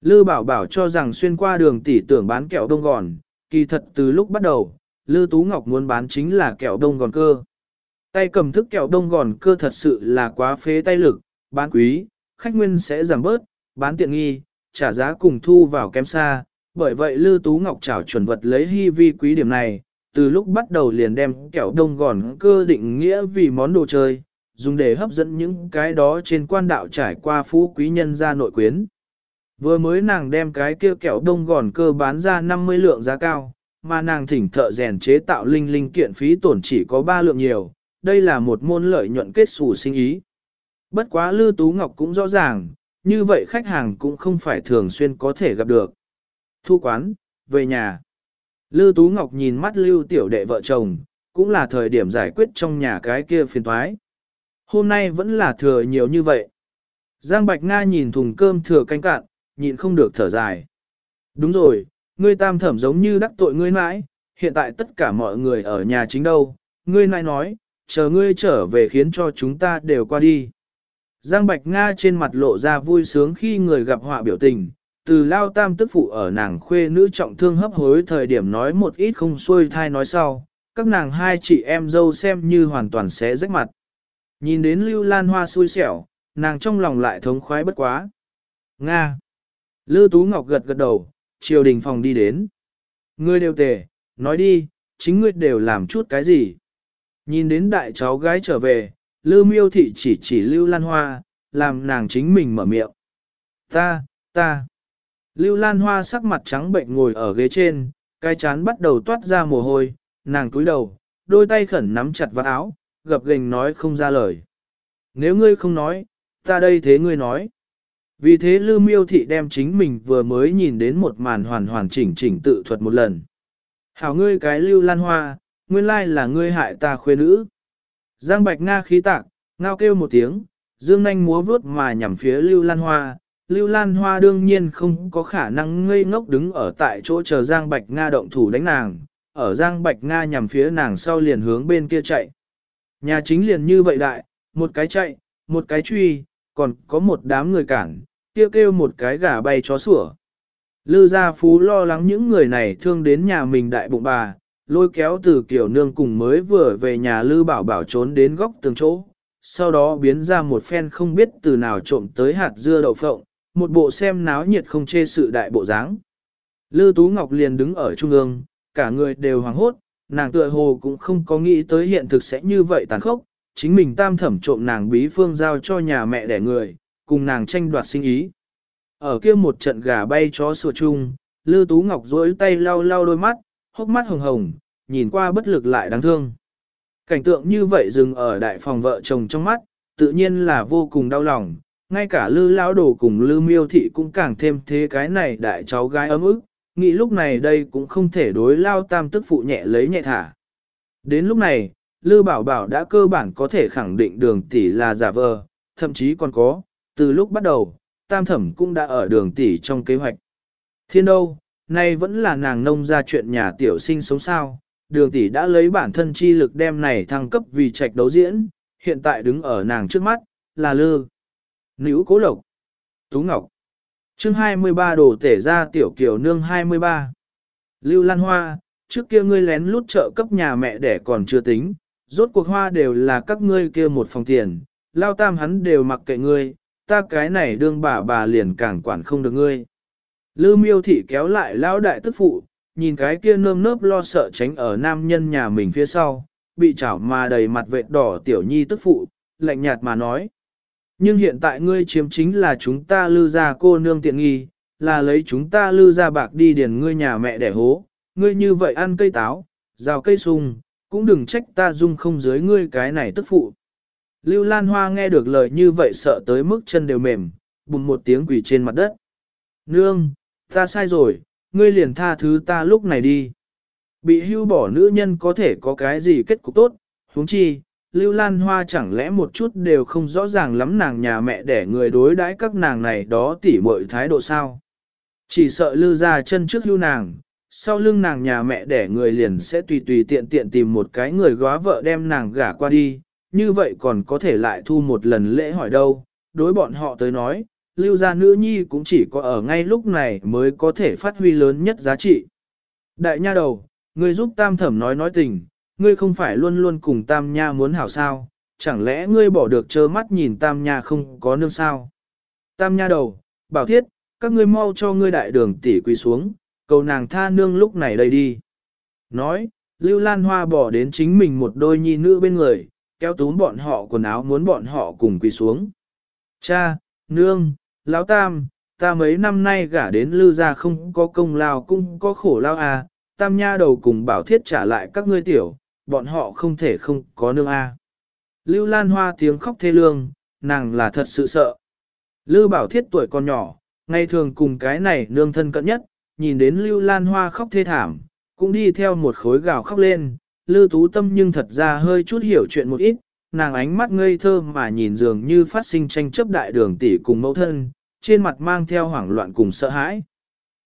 Lư bảo bảo cho rằng xuyên qua đường tỷ tưởng bán kẹo đông gòn, kỳ thật từ lúc bắt đầu, Lư Tú Ngọc muốn bán chính là kẹo đông gòn cơ. Tay cầm thức kẹo đông gòn cơ thật sự là quá phế tay lực, bán quý, khách nguyên sẽ giảm bớt, bán tiện nghi, trả giá cùng thu vào kém xa. Bởi vậy Lư Tú Ngọc trảo chuẩn vật lấy hy vi quý điểm này, từ lúc bắt đầu liền đem kẹo đông gòn cơ định nghĩa vì món đồ chơi, dùng để hấp dẫn những cái đó trên quan đạo trải qua phú quý nhân ra nội quyến. Vừa mới nàng đem cái kia kẹo đông gòn cơ bán ra 50 lượng giá cao, mà nàng thỉnh thợ rèn chế tạo linh linh kiện phí tổn chỉ có 3 lượng nhiều, đây là một môn lợi nhuận kết xù sinh ý. Bất quá Lư Tú Ngọc cũng rõ ràng, như vậy khách hàng cũng không phải thường xuyên có thể gặp được. Thu quán, về nhà. Lư Tú Ngọc nhìn mắt Lưu Tiểu Đệ vợ chồng, cũng là thời điểm giải quyết trong nhà cái kia phiền thoái. Hôm nay vẫn là thừa nhiều như vậy. Giang Bạch Nga nhìn thùng cơm thừa canh cạn, nhịn không được thở dài. Đúng rồi, ngươi tam thẩm giống như đắc tội ngươi mãi, hiện tại tất cả mọi người ở nhà chính đâu, ngươi nãi nói, chờ ngươi trở về khiến cho chúng ta đều qua đi. Giang Bạch Nga trên mặt lộ ra vui sướng khi người gặp họa biểu tình, từ lao tam tức phụ ở nàng khuê nữ trọng thương hấp hối thời điểm nói một ít không xuôi thai nói sau, các nàng hai chị em dâu xem như hoàn toàn sẽ rách mặt. Nhìn đến Lưu Lan Hoa xui xẻo, nàng trong lòng lại thống khoái bất quá. Nga. Lư Tú Ngọc gật gật đầu, triều đình phòng đi đến. Ngươi đều tề, nói đi, chính ngươi đều làm chút cái gì. Nhìn đến đại cháu gái trở về, Lư Miêu Thị chỉ chỉ Lưu Lan Hoa, làm nàng chính mình mở miệng. Ta, ta. Lưu Lan Hoa sắc mặt trắng bệnh ngồi ở ghế trên, cái chán bắt đầu toát ra mồ hôi, nàng cúi đầu, đôi tay khẩn nắm chặt vào áo, gập gềnh nói không ra lời. Nếu ngươi không nói, ta đây thế ngươi nói. Vì thế Lưu Miêu Thị đem chính mình vừa mới nhìn đến một màn hoàn hoàn chỉnh chỉnh tự thuật một lần. Hảo ngươi cái Lưu Lan Hoa, nguyên lai là ngươi hại ta khuê nữ. Giang Bạch Nga khí tạc, ngao kêu một tiếng, dương nanh múa vướt mà nhằm phía Lưu Lan Hoa. Lưu Lan Hoa đương nhiên không có khả năng ngây ngốc đứng ở tại chỗ chờ Giang Bạch Nga động thủ đánh nàng, ở Giang Bạch Nga nhằm phía nàng sau liền hướng bên kia chạy. Nhà chính liền như vậy đại, một cái chạy, một cái truy, còn có một đám người cản, kêu kêu một cái gà bay chó sủa. Lư gia phú lo lắng những người này thương đến nhà mình đại bụng bà, lôi kéo từ kiểu nương cùng mới vừa về nhà Lư bảo bảo trốn đến góc tường chỗ, sau đó biến ra một phen không biết từ nào trộm tới hạt dưa đậu phộng, một bộ xem náo nhiệt không chê sự đại bộ dáng. Lư Tú Ngọc liền đứng ở trung ương, cả người đều hoảng hốt, nàng tựa hồ cũng không có nghĩ tới hiện thực sẽ như vậy tàn khốc, chính mình tam thẩm trộm nàng bí phương giao cho nhà mẹ đẻ người, cùng nàng tranh đoạt sinh ý. Ở kia một trận gà bay chó sủa chung, Lư Tú Ngọc duỗi tay lau lau đôi mắt, hốc mắt hồng hồng, nhìn qua bất lực lại đáng thương. Cảnh tượng như vậy dừng ở đại phòng vợ chồng trong mắt, tự nhiên là vô cùng đau lòng, ngay cả Lư Lão Đồ cùng Lư Miêu Thị cũng càng thêm thế cái này đại cháu gái ấm ức, nghĩ lúc này đây cũng không thể đối lao tam tức phụ nhẹ lấy nhẹ thả. Đến lúc này, Lư Bảo Bảo đã cơ bản có thể khẳng định đường tỷ là giả vờ, thậm chí còn có, từ lúc bắt đầu, tam thẩm cũng đã ở đường tỷ trong kế hoạch. Thiên đâu, nay vẫn là nàng nông ra chuyện nhà tiểu sinh sống sao, đường tỷ đã lấy bản thân chi lực đem này thăng cấp vì trạch đấu diễn, hiện tại đứng ở nàng trước mắt, là Lư. Nữ Cố Lộc. Tú Ngọc. chương 23 đồ tể ra tiểu kiểu nương 23. Lưu Lan Hoa, trước kia ngươi lén lút trợ cấp nhà mẹ đẻ còn chưa tính, rốt cuộc hoa đều là các ngươi kia một phòng tiền, lao tam hắn đều mặc kệ ngươi, ta cái này đương bà bà liền càng quản không được ngươi. Lư miêu thị kéo lại lão đại tức phụ, nhìn cái kia nơm nớp lo sợ tránh ở nam nhân nhà mình phía sau, bị chảo mà đầy mặt vệt đỏ tiểu nhi tức phụ, lạnh nhạt mà nói. Nhưng hiện tại ngươi chiếm chính là chúng ta lư ra cô nương tiện nghi, là lấy chúng ta lư ra bạc đi điền ngươi nhà mẹ đẻ hố, ngươi như vậy ăn cây táo, rào cây sung, cũng đừng trách ta dung không dưới ngươi cái này tức phụ. Lưu Lan Hoa nghe được lời như vậy sợ tới mức chân đều mềm, bùm một tiếng quỳ trên mặt đất. Nương, ta sai rồi, ngươi liền tha thứ ta lúc này đi. Bị hưu bỏ nữ nhân có thể có cái gì kết cục tốt, huống chi, Lưu Lan Hoa chẳng lẽ một chút đều không rõ ràng lắm nàng nhà mẹ để người đối đãi các nàng này đó tỉ muội thái độ sao. Chỉ sợ lưu ra chân trước lưu nàng, sau lưng nàng nhà mẹ để người liền sẽ tùy tùy tiện tiện tìm một cái người góa vợ đem nàng gả qua đi, như vậy còn có thể lại thu một lần lễ hỏi đâu, đối bọn họ tới nói, lưu gia nữ nhi cũng chỉ có ở ngay lúc này mới có thể phát huy lớn nhất giá trị. Đại nha đầu, người giúp tam thẩm nói nói tình, ngươi không phải luôn luôn cùng tam nha muốn hảo sao, chẳng lẽ ngươi bỏ được trơ mắt nhìn tam nha không có nương sao? Tam nha đầu, bảo thiết, các ngươi mau cho ngươi đại đường tỷ quỳ xuống, cầu nàng tha nương lúc này đây đi. Nói, Lưu Lan Hoa bỏ đến chính mình một đôi nhi nữ bên người, kéo túm bọn họ quần áo muốn bọn họ cùng quỳ xuống. Cha, nương, lão tam, ta mấy năm nay gả đến Lưu gia không có công lao cũng có khổ lao à, tam nha đầu cùng bảo thiết trả lại các ngươi tiểu, bọn họ không thể không có nương a. À. Lưu Lan Hoa tiếng khóc thê lương, nàng là thật sự sợ. Lưu Bảo Thiết tuổi còn nhỏ, ngày thường cùng cái này nương thân cận nhất, nhìn đến Lưu Lan Hoa khóc thê thảm, cũng đi theo một khối gào khóc lên. Lưu Tú Tâm nhưng thật ra hơi chút hiểu chuyện một ít, nàng ánh mắt ngây thơ mà nhìn dường như phát sinh tranh chấp đại đường tỷ cùng mẫu thân, trên mặt mang theo hoảng loạn cùng sợ hãi.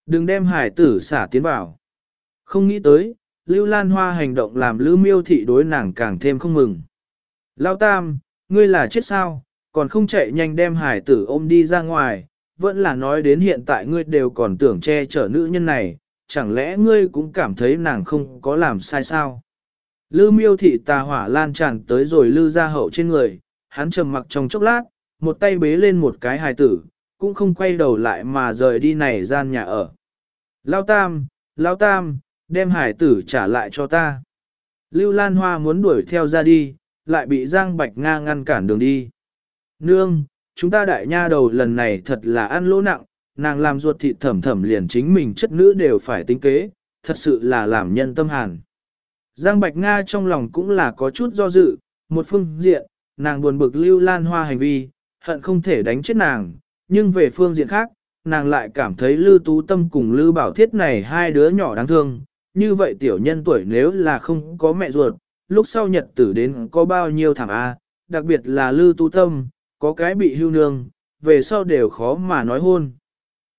Đừng đem hải tử xả tiến vào. Không nghĩ tới, Lưu Lan Hoa hành động làm Lưu Miêu Thị đối nàng càng thêm không mừng. Lao Tam, ngươi là chết sao, còn không chạy nhanh đem hải tử ôm đi ra ngoài, vẫn là nói đến hiện tại ngươi đều còn tưởng che chở nữ nhân này, chẳng lẽ ngươi cũng cảm thấy nàng không có làm sai sao? Lư miêu thị tà hỏa lan tràn tới rồi lư ra hậu trên người, hắn trầm mặc trong chốc lát, một tay bế lên một cái hài tử, cũng không quay đầu lại mà rời đi này gian nhà ở. Lao tam, lao tam, đem hải tử trả lại cho ta. Lưu Lan Hoa muốn đuổi theo ra đi, lại bị Giang Bạch Nga ngăn cản đường đi. Nương, chúng ta đại nha đầu lần này thật là ăn lỗ nặng, nàng làm ruột thịt thẩm thẩm liền chính mình chất nữ đều phải tính kế, thật sự là làm nhân tâm hàn. Giang Bạch Nga trong lòng cũng là có chút do dự, một phương diện, nàng buồn bực lưu lan hoa hành vi, hận không thể đánh chết nàng, nhưng về phương diện khác, nàng lại cảm thấy Lưu Tú Tâm cùng Lưu Bảo Thiết này hai đứa nhỏ đáng thương, như vậy tiểu nhân tuổi nếu là không có mẹ ruột, lúc sau nhật tử đến có bao nhiêu thằng A, đặc biệt là Lưu tu Tâm, có cái bị hưu nương, về sau đều khó mà nói hôn.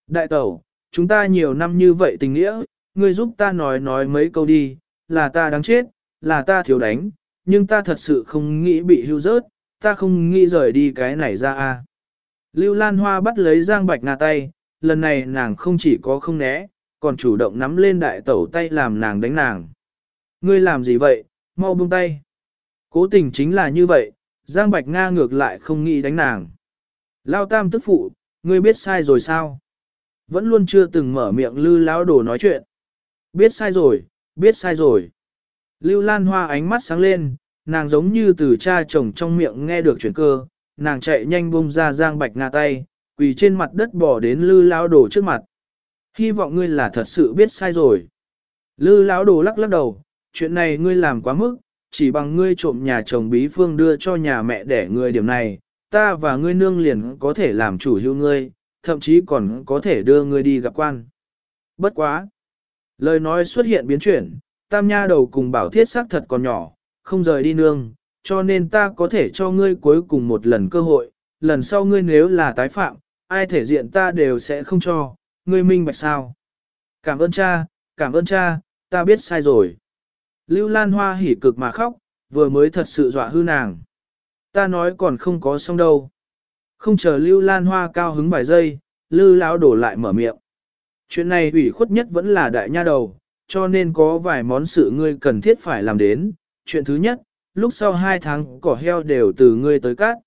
Đại tẩu, chúng ta nhiều năm như vậy tình nghĩa, ngươi giúp ta nói nói mấy câu đi, là ta đáng chết, là ta thiếu đánh, nhưng ta thật sự không nghĩ bị hưu rớt, ta không nghĩ rời đi cái này ra a. Lưu Lan Hoa bắt lấy Giang Bạch Nga tay, lần này nàng không chỉ có không né, còn chủ động nắm lên đại tẩu tay làm nàng đánh nàng. Ngươi làm gì vậy, mau buông tay. Cố tình chính là như vậy, Giang Bạch Nga ngược lại không nghĩ đánh nàng. Lao tam tức phụ, ngươi biết sai rồi sao? Vẫn luôn chưa từng mở miệng lư lão đồ nói chuyện. Biết sai rồi, biết sai rồi. Lưu Lan Hoa ánh mắt sáng lên, nàng giống như từ cha chồng trong miệng nghe được chuyển cơ, nàng chạy nhanh bông ra Giang Bạch Nga tay, quỳ trên mặt đất bỏ đến lư lão đồ trước mặt. Hy vọng ngươi là thật sự biết sai rồi. Lư lão đồ lắc lắc đầu, chuyện này ngươi làm quá mức, chỉ bằng ngươi trộm nhà chồng bí phương đưa cho nhà mẹ để ngươi điểm này, ta và ngươi nương liền có thể làm chủ hữu ngươi, thậm chí còn có thể đưa ngươi đi gặp quan. Bất quá. Lời nói xuất hiện biến chuyển, tam nha đầu cùng bảo thiết xác thật còn nhỏ, không rời đi nương, cho nên ta có thể cho ngươi cuối cùng một lần cơ hội, lần sau ngươi nếu là tái phạm, ai thể diện ta đều sẽ không cho, ngươi minh bạch sao. Cảm ơn cha, cảm ơn cha, ta biết sai rồi. Lưu Lan Hoa hỉ cực mà khóc, vừa mới thật sự dọa hư nàng. Ta nói còn không có xong đâu. Không chờ Lưu Lan Hoa cao hứng vài giây, Lư Lão đổ lại mở miệng. Chuyện này ủy khuất nhất vẫn là đại nha đầu, cho nên có vài món sự ngươi cần thiết phải làm đến. Chuyện thứ nhất, lúc sau hai tháng cỏ heo đều từ ngươi tới cát.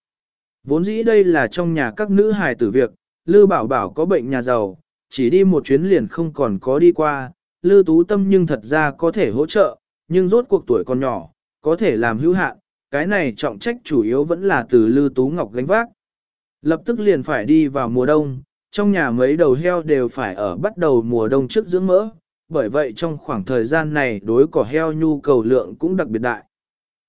Vốn dĩ đây là trong nhà các nữ hài tử việc, Lư Bảo Bảo có bệnh nhà giàu, chỉ đi một chuyến liền không còn có đi qua, lư Tú Tâm nhưng thật ra có thể hỗ trợ, nhưng rốt cuộc tuổi còn nhỏ, có thể làm hữu hạn, cái này trọng trách chủ yếu vẫn là từ lư Tú Ngọc gánh vác. Lập tức liền phải đi vào mùa đông, trong nhà mấy đầu heo đều phải ở bắt đầu mùa đông trước dưỡng mỡ, bởi vậy trong khoảng thời gian này đối cỏ heo nhu cầu lượng cũng đặc biệt đại.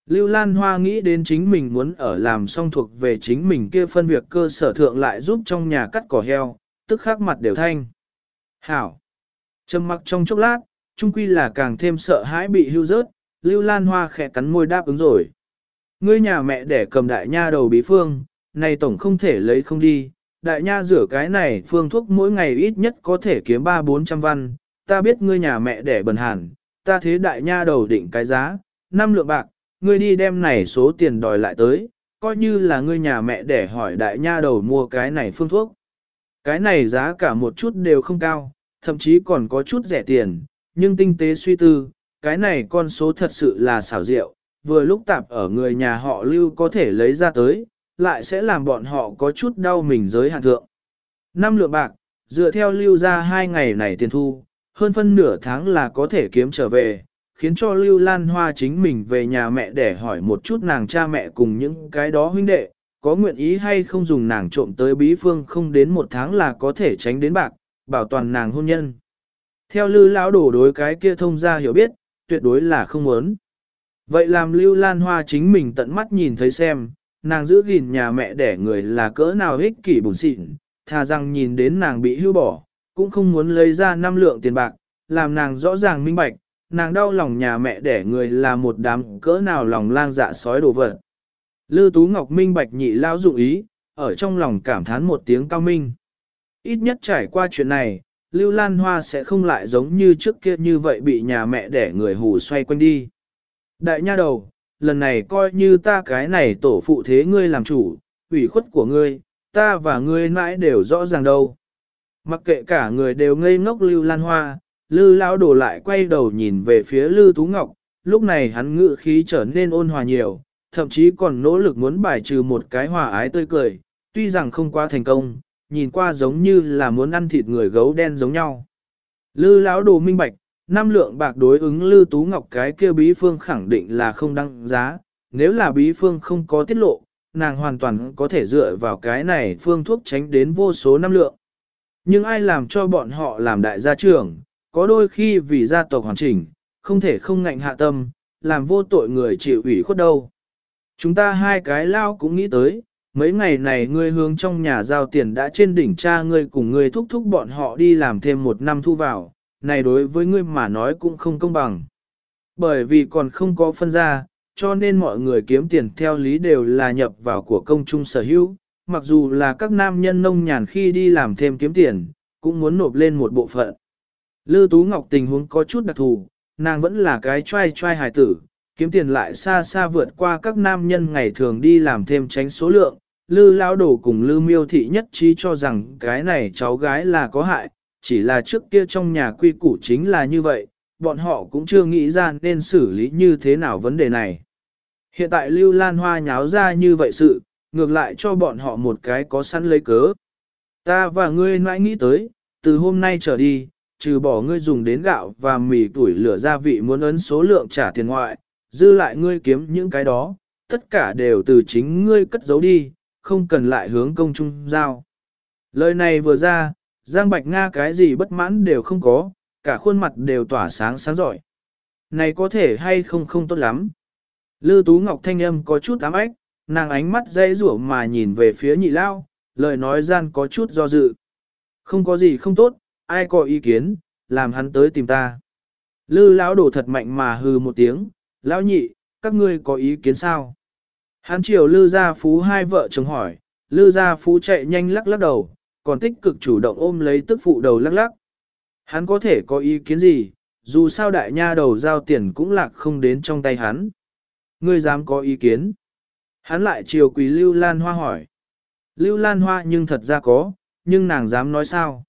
Lưu Lan Hoa nghĩ đến chính mình muốn ở làm xong thuộc về chính mình kia phân việc cơ sở thượng lại giúp trong nhà cắt cỏ heo, tức khắc mặt đều thanh. Hảo! Trầm mặc trong chốc lát, trung quy là càng thêm sợ hãi bị hưu rớt, Lưu Lan Hoa khẽ cắn môi đáp ứng rồi. Ngươi nhà mẹ để cầm đại nha đầu bí phương, này tổng không thể lấy không đi, đại nha rửa cái này phương thuốc mỗi ngày ít nhất có thể kiếm 3-400 văn, ta biết ngươi nhà mẹ để bần hàn, ta thế đại nha đầu định cái giá, năm lượng bạc, ngươi đi đem này số tiền đòi lại tới, coi như là ngươi nhà mẹ để hỏi đại nha đầu mua cái này phương thuốc. Cái này giá cả một chút đều không cao, thậm chí còn có chút rẻ tiền, nhưng tinh tế suy tư, cái này con số thật sự là xảo diệu, vừa lúc tạp ở người nhà họ lưu có thể lấy ra tới, lại sẽ làm bọn họ có chút đau mình giới hạn thượng. Năm lượng bạc, dựa theo lưu ra hai ngày này tiền thu, hơn phân nửa tháng là có thể kiếm trở về, khiến cho Lưu Lan Hoa chính mình về nhà mẹ để hỏi một chút nàng cha mẹ cùng những cái đó huynh đệ, có nguyện ý hay không dùng nàng trộm tới bí phương không đến một tháng là có thể tránh đến bạc, bảo toàn nàng hôn nhân. Theo lư lão đổ đối cái kia thông ra hiểu biết, tuyệt đối là không muốn. Vậy làm Lưu Lan Hoa chính mình tận mắt nhìn thấy xem, nàng giữ gìn nhà mẹ để người là cỡ nào ích kỷ bùn xịn, thà rằng nhìn đến nàng bị hưu bỏ, cũng không muốn lấy ra năm lượng tiền bạc, làm nàng rõ ràng minh bạch, nàng đau lòng nhà mẹ để người là một đám cỡ nào lòng lang dạ sói đồ vật. Lư Tú Ngọc minh bạch nhị lao dụng ý, ở trong lòng cảm thán một tiếng cao minh. Ít nhất trải qua chuyện này, Lưu Lan Hoa sẽ không lại giống như trước kia như vậy bị nhà mẹ để người hù xoay quanh đi. Đại nha đầu, lần này coi như ta cái này tổ phụ thế ngươi làm chủ, ủy khuất của ngươi, ta và ngươi mãi đều rõ ràng đâu. Mặc kệ cả người đều ngây ngốc Lưu Lan Hoa, Lư Lão đổ lại quay đầu nhìn về phía Lư Tú Ngọc, lúc này hắn ngự khí trở nên ôn hòa nhiều, thậm chí còn nỗ lực muốn bài trừ một cái hòa ái tươi cười, tuy rằng không quá thành công, nhìn qua giống như là muốn ăn thịt người gấu đen giống nhau. Lư Lão đồ minh bạch, năm lượng bạc đối ứng Lư Tú Ngọc cái kia bí phương khẳng định là không đăng giá, nếu là bí phương không có tiết lộ, nàng hoàn toàn có thể dựa vào cái này phương thuốc tránh đến vô số năm lượng. Nhưng ai làm cho bọn họ làm đại gia trưởng, có đôi khi vì gia tộc hoàn chỉnh, không thể không ngạnh hạ tâm, làm vô tội người chịu ủy khuất đâu. Chúng ta hai cái lao cũng nghĩ tới, mấy ngày này ngươi hướng trong nhà giao tiền đã trên đỉnh cha ngươi cùng ngươi thúc thúc bọn họ đi làm thêm một năm thu vào, này đối với ngươi mà nói cũng không công bằng. Bởi vì còn không có phân ra, cho nên mọi người kiếm tiền theo lý đều là nhập vào của công chung sở hữu, mặc dù là các nam nhân nông nhàn khi đi làm thêm kiếm tiền, cũng muốn nộp lên một bộ phận. Lư Tú Ngọc tình huống có chút đặc thù, nàng vẫn là cái trai trai hài tử, kiếm tiền lại xa xa vượt qua các nam nhân ngày thường đi làm thêm tránh số lượng. Lư Lão Đổ cùng Lư Miêu Thị nhất trí cho rằng cái này cháu gái là có hại, chỉ là trước kia trong nhà quy củ chính là như vậy, bọn họ cũng chưa nghĩ ra nên xử lý như thế nào vấn đề này. Hiện tại Lưu Lan Hoa nháo ra như vậy sự, ngược lại cho bọn họ một cái có sẵn lấy cớ. Ta và ngươi mãi nghĩ tới, từ hôm nay trở đi, trừ bỏ ngươi dùng đến gạo và mì tuổi lửa gia vị muốn ấn số lượng trả tiền ngoại, dư lại ngươi kiếm những cái đó, tất cả đều từ chính ngươi cất giấu đi, không cần lại hướng công trung giao. Lời này vừa ra, Giang Bạch Nga cái gì bất mãn đều không có, cả khuôn mặt đều tỏa sáng sáng giỏi. Này có thể hay không không tốt lắm. Lư Tú Ngọc thanh âm có chút ám ách, nàng ánh mắt dây rủa mà nhìn về phía nhị lao, lời nói gian có chút do dự. Không có gì không tốt, ai có ý kiến, làm hắn tới tìm ta. Lư lão đổ thật mạnh mà hừ một tiếng, lão nhị, các ngươi có ý kiến sao? Hán triều lư gia phú hai vợ chồng hỏi, lư gia phú chạy nhanh lắc lắc đầu, còn tích cực chủ động ôm lấy tức phụ đầu lắc lắc. Hắn có thể có ý kiến gì, dù sao đại nha đầu giao tiền cũng lạc không đến trong tay hắn. Ngươi dám có ý kiến? Hắn lại chiều quý Lưu Lan Hoa hỏi. Lưu Lan Hoa nhưng thật ra có, nhưng nàng dám nói sao?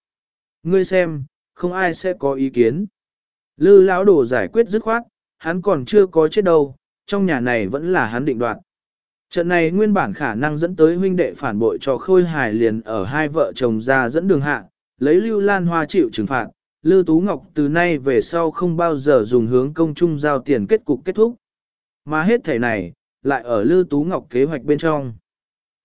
Ngươi xem, không ai sẽ có ý kiến. Lư lão đổ giải quyết dứt khoát, hắn còn chưa có chết đâu, trong nhà này vẫn là hắn định đoạt. Trận này nguyên bản khả năng dẫn tới huynh đệ phản bội cho khôi Hải liền ở hai vợ chồng ra dẫn đường hạ, lấy Lưu Lan Hoa chịu trừng phạt, Lư Tú Ngọc từ nay về sau không bao giờ dùng hướng công chung giao tiền kết cục kết thúc. Mà hết thể này, lại ở Lư Tú Ngọc kế hoạch bên trong.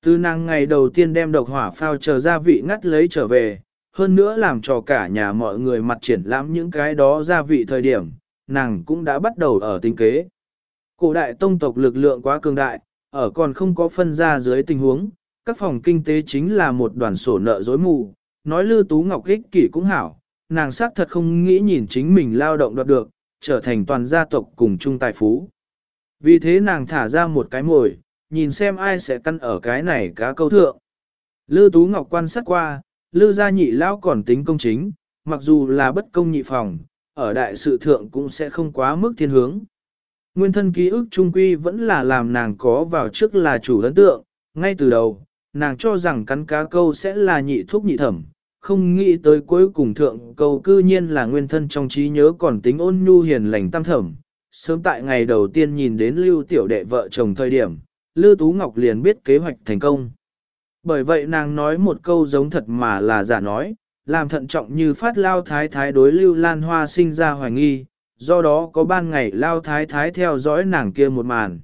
Từ nàng ngày đầu tiên đem độc hỏa phao chờ gia vị ngắt lấy trở về, hơn nữa làm cho cả nhà mọi người mặt triển lãm những cái đó gia vị thời điểm, nàng cũng đã bắt đầu ở tính kế. Cổ đại tông tộc lực lượng quá cường đại, ở còn không có phân ra dưới tình huống, các phòng kinh tế chính là một đoàn sổ nợ dối mù, nói Lư Tú Ngọc ích kỷ cũng hảo, nàng xác thật không nghĩ nhìn chính mình lao động đoạt được, trở thành toàn gia tộc cùng chung tài phú. Vì thế nàng thả ra một cái mồi, nhìn xem ai sẽ căn ở cái này cá câu thượng. Lư Tú Ngọc quan sát qua, Lư gia nhị lão còn tính công chính, mặc dù là bất công nhị phòng, ở đại sự thượng cũng sẽ không quá mức thiên hướng. Nguyên thân ký ức trung quy vẫn là làm nàng có vào trước là chủ ấn tượng, ngay từ đầu, nàng cho rằng cắn cá câu sẽ là nhị thuốc nhị thẩm, không nghĩ tới cuối cùng thượng câu cư nhiên là nguyên thân trong trí nhớ còn tính ôn nhu hiền lành tam thẩm. Sớm tại ngày đầu tiên nhìn đến lưu tiểu đệ vợ chồng thời điểm, Lưu Tú Ngọc liền biết kế hoạch thành công. Bởi vậy nàng nói một câu giống thật mà là giả nói, làm thận trọng như phát lao thái thái đối lưu lan hoa sinh ra hoài nghi, do đó có ban ngày lao thái thái theo dõi nàng kia một màn.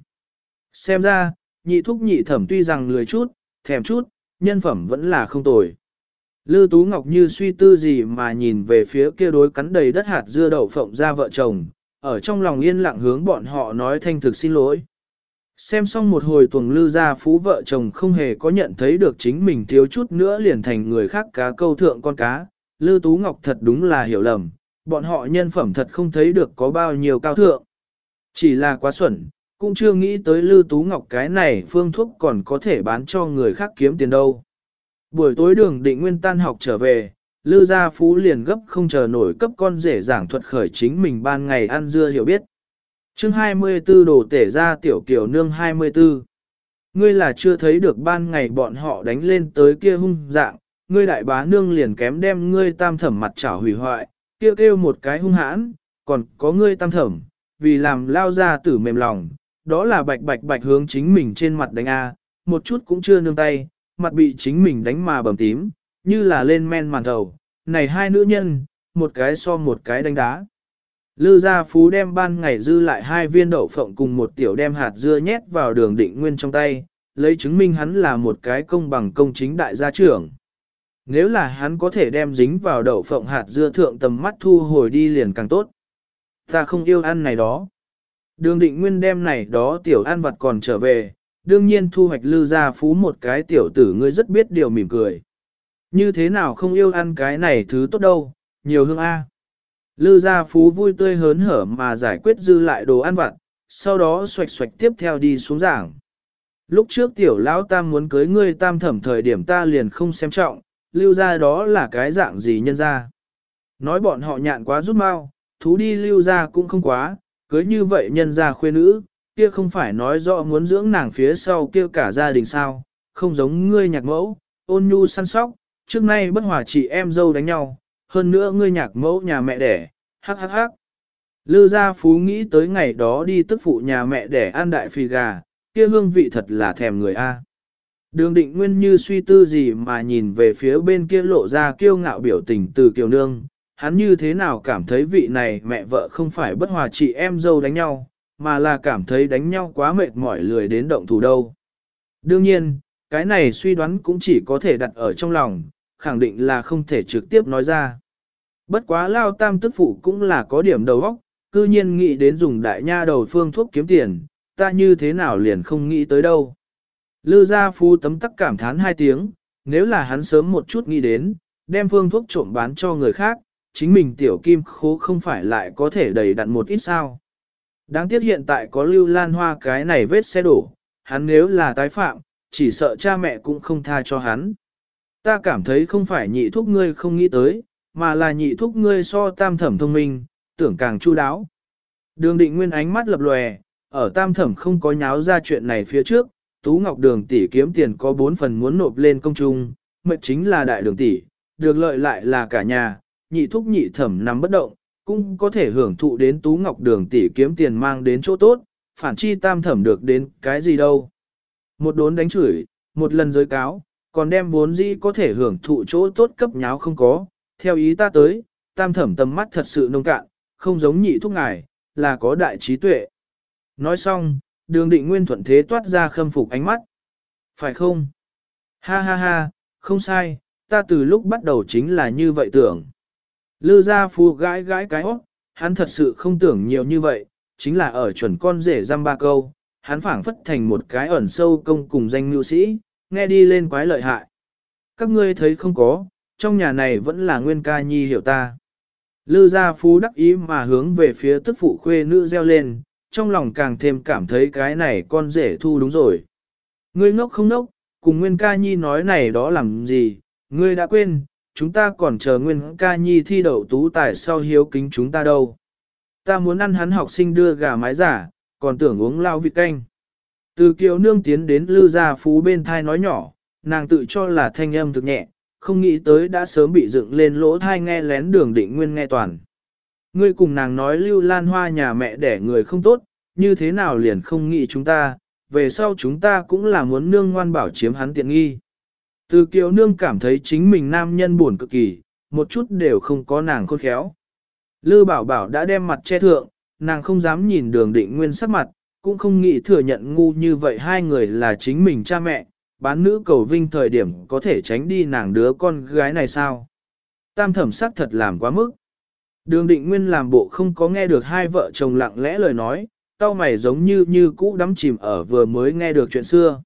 Xem ra, nhị thúc nhị thẩm tuy rằng lười chút, thèm chút, nhân phẩm vẫn là không tồi. Lư Tú Ngọc như suy tư gì mà nhìn về phía kia đối cắn đầy đất hạt dưa đậu phộng ra vợ chồng, ở trong lòng yên lặng hướng bọn họ nói thanh thực xin lỗi. Xem xong một hồi tuần lư gia phú vợ chồng không hề có nhận thấy được chính mình thiếu chút nữa liền thành người khác cá câu thượng con cá, Lư Tú Ngọc thật đúng là hiểu lầm, bọn họ nhân phẩm thật không thấy được có bao nhiêu cao thượng. Chỉ là quá xuẩn, cũng chưa nghĩ tới Lư Tú Ngọc cái này phương thuốc còn có thể bán cho người khác kiếm tiền đâu. Buổi tối đường định nguyên tan học trở về, Lư Gia Phú liền gấp không chờ nổi cấp con rể giảng thuật khởi chính mình ban ngày ăn dưa hiểu biết chương 24 đồ tể ra tiểu kiểu nương 24. Ngươi là chưa thấy được ban ngày bọn họ đánh lên tới kia hung dạng, ngươi đại bá nương liền kém đem ngươi tam thẩm mặt chảo hủy hoại, kia kêu, kêu một cái hung hãn, còn có ngươi tam thẩm, vì làm lao ra tử mềm lòng, đó là bạch bạch bạch hướng chính mình trên mặt đánh A, một chút cũng chưa nương tay, mặt bị chính mình đánh mà bầm tím, như là lên men màn thầu. Này hai nữ nhân, một cái so một cái đánh đá. Lư gia phú đem ban ngày dư lại hai viên đậu phộng cùng một tiểu đem hạt dưa nhét vào đường định nguyên trong tay, lấy chứng minh hắn là một cái công bằng công chính đại gia trưởng. Nếu là hắn có thể đem dính vào đậu phộng hạt dưa thượng tầm mắt thu hồi đi liền càng tốt. Ta không yêu ăn này đó. Đường định nguyên đem này đó tiểu ăn vặt còn trở về, đương nhiên thu hoạch lư gia phú một cái tiểu tử ngươi rất biết điều mỉm cười. Như thế nào không yêu ăn cái này thứ tốt đâu, nhiều hương A. Lư gia phú vui tươi hớn hở mà giải quyết dư lại đồ ăn vặt, sau đó xoạch xoạch tiếp theo đi xuống giảng. Lúc trước tiểu lão tam muốn cưới ngươi tam thẩm thời điểm ta liền không xem trọng, lưu gia đó là cái dạng gì nhân gia? Nói bọn họ nhạn quá rút mau, thú đi lưu gia cũng không quá, cưới như vậy nhân gia khuê nữ, kia không phải nói rõ muốn dưỡng nàng phía sau kia cả gia đình sao, không giống ngươi nhạc mẫu, ôn nhu săn sóc, trước nay bất hòa chị em dâu đánh nhau, hơn nữa ngươi nhạc mẫu nhà mẹ đẻ, hắc hắc hắc. Lư gia phú nghĩ tới ngày đó đi tức phụ nhà mẹ đẻ ăn đại phi gà, kia hương vị thật là thèm người a. Đường định nguyên như suy tư gì mà nhìn về phía bên kia lộ ra kiêu ngạo biểu tình từ kiều nương, hắn như thế nào cảm thấy vị này mẹ vợ không phải bất hòa chị em dâu đánh nhau, mà là cảm thấy đánh nhau quá mệt mỏi lười đến động thủ đâu. Đương nhiên, cái này suy đoán cũng chỉ có thể đặt ở trong lòng, khẳng định là không thể trực tiếp nói ra. Bất quá lao tam tức phụ cũng là có điểm đầu óc, cư nhiên nghĩ đến dùng đại nha đầu phương thuốc kiếm tiền, ta như thế nào liền không nghĩ tới đâu. Lư gia phu tấm tắc cảm thán hai tiếng, nếu là hắn sớm một chút nghĩ đến, đem phương thuốc trộm bán cho người khác, chính mình tiểu kim khố không phải lại có thể đầy đặn một ít sao. Đáng tiếc hiện tại có lưu lan hoa cái này vết xe đổ, hắn nếu là tái phạm, chỉ sợ cha mẹ cũng không tha cho hắn. Ta cảm thấy không phải nhị thúc ngươi không nghĩ tới, mà là nhị thúc ngươi so tam thẩm thông minh, tưởng càng chu đáo. Đường định nguyên ánh mắt lập lòe, ở tam thẩm không có nháo ra chuyện này phía trước, Tú Ngọc Đường tỷ kiếm tiền có bốn phần muốn nộp lên công trung, mệnh chính là đại đường tỷ, được lợi lại là cả nhà, nhị thúc nhị thẩm nằm bất động, cũng có thể hưởng thụ đến Tú Ngọc Đường tỷ kiếm tiền mang đến chỗ tốt, phản chi tam thẩm được đến cái gì đâu. Một đốn đánh chửi, một lần giới cáo, còn đem vốn dĩ có thể hưởng thụ chỗ tốt cấp nháo không có, theo ý ta tới, tam thẩm tầm mắt thật sự nông cạn, không giống nhị thúc ngài, là có đại trí tuệ. Nói xong, đường định nguyên thuận thế toát ra khâm phục ánh mắt. Phải không? Ha ha ha, không sai, ta từ lúc bắt đầu chính là như vậy tưởng. Lư gia phu gãi gãi cái óc, hắn thật sự không tưởng nhiều như vậy, chính là ở chuẩn con rể răm ba câu, hắn phảng phất thành một cái ẩn sâu công cùng danh mưu sĩ, nghe đi lên quái lợi hại. Các ngươi thấy không có, trong nhà này vẫn là nguyên ca nhi hiểu ta. Lư gia phú đắc ý mà hướng về phía tức phụ khuê nữ reo lên, trong lòng càng thêm cảm thấy cái này con rể thu đúng rồi. Ngươi ngốc không ngốc, cùng Nguyên Ca Nhi nói này đó làm gì, ngươi đã quên, chúng ta còn chờ Nguyên Ca Nhi thi đậu tú tài sau hiếu kính chúng ta đâu. Ta muốn ăn hắn học sinh đưa gà mái giả, còn tưởng uống lao vịt canh. Từ kiều nương tiến đến lư gia phú bên thai nói nhỏ, nàng tự cho là thanh âm thực nhẹ, không nghĩ tới đã sớm bị dựng lên lỗ thai nghe lén đường định nguyên nghe toàn. Ngươi cùng nàng nói lưu lan hoa nhà mẹ đẻ người không tốt, như thế nào liền không nghĩ chúng ta, về sau chúng ta cũng là muốn nương ngoan bảo chiếm hắn tiện nghi. Từ kiều nương cảm thấy chính mình nam nhân buồn cực kỳ, một chút đều không có nàng khôn khéo. Lư bảo bảo đã đem mặt che thượng, nàng không dám nhìn đường định nguyên sắc mặt, cũng không nghĩ thừa nhận ngu như vậy hai người là chính mình cha mẹ, bán nữ cầu vinh thời điểm có thể tránh đi nàng đứa con gái này sao. Tam thẩm sắc thật làm quá mức. Đường định nguyên làm bộ không có nghe được hai vợ chồng lặng lẽ lời nói, tao mày giống như như cũ đắm chìm ở vừa mới nghe được chuyện xưa.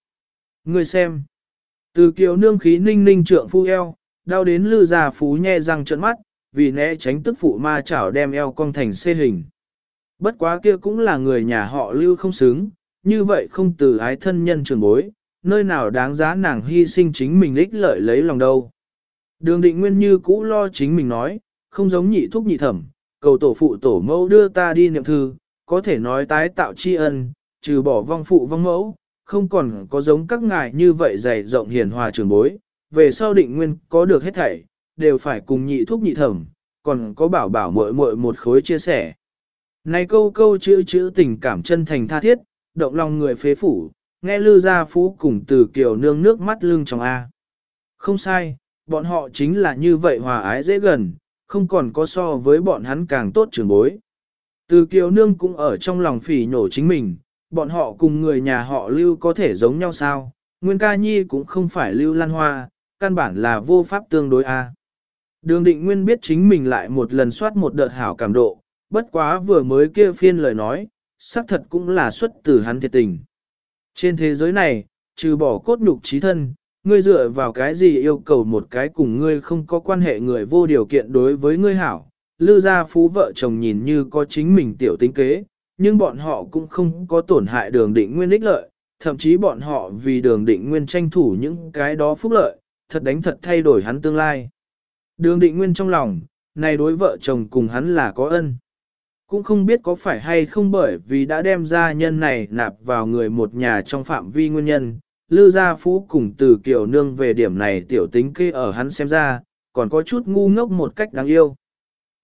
Người xem. Từ kiều nương khí ninh ninh trượng phu eo, đau đến lư già phú nhe răng trợn mắt, vì né tránh tức phụ ma chảo đem eo cong thành xê hình. Bất quá kia cũng là người nhà họ lưu không xứng, như vậy không từ ái thân nhân trường bối, nơi nào đáng giá nàng hy sinh chính mình ích lợi lấy lòng đâu. Đường định nguyên như cũ lo chính mình nói, không giống nhị thúc nhị thẩm, cầu tổ phụ tổ mẫu đưa ta đi niệm thư, có thể nói tái tạo tri ân, trừ bỏ vong phụ vong mẫu, không còn có giống các ngài như vậy dày rộng hiền hòa trường bối, về sau định nguyên có được hết thảy, đều phải cùng nhị thúc nhị thẩm, còn có bảo bảo muội muội một khối chia sẻ. Này câu câu chữ chữ tình cảm chân thành tha thiết, động lòng người phế phủ, nghe lư gia phú cùng từ kiểu nương nước mắt lưng trong A. Không sai, bọn họ chính là như vậy hòa ái dễ gần, không còn có so với bọn hắn càng tốt trường bối. Từ kiều nương cũng ở trong lòng phỉ nhổ chính mình, bọn họ cùng người nhà họ lưu có thể giống nhau sao, Nguyên ca nhi cũng không phải lưu lan hoa, căn bản là vô pháp tương đối a. Đường định nguyên biết chính mình lại một lần soát một đợt hảo cảm độ, bất quá vừa mới kia phiên lời nói, xác thật cũng là xuất từ hắn thiệt tình. Trên thế giới này, trừ bỏ cốt nhục trí thân, ngươi dựa vào cái gì yêu cầu một cái cùng ngươi không có quan hệ người vô điều kiện đối với ngươi hảo. Lư gia phú vợ chồng nhìn như có chính mình tiểu tính kế, nhưng bọn họ cũng không có tổn hại đường định nguyên ích lợi, thậm chí bọn họ vì đường định nguyên tranh thủ những cái đó phúc lợi, thật đánh thật thay đổi hắn tương lai. Đường định nguyên trong lòng, này đối vợ chồng cùng hắn là có ân. Cũng không biết có phải hay không bởi vì đã đem ra nhân này nạp vào người một nhà trong phạm vi nguyên nhân, Lư Gia Phú cùng từ kiểu nương về điểm này tiểu tính kê ở hắn xem ra, còn có chút ngu ngốc một cách đáng yêu.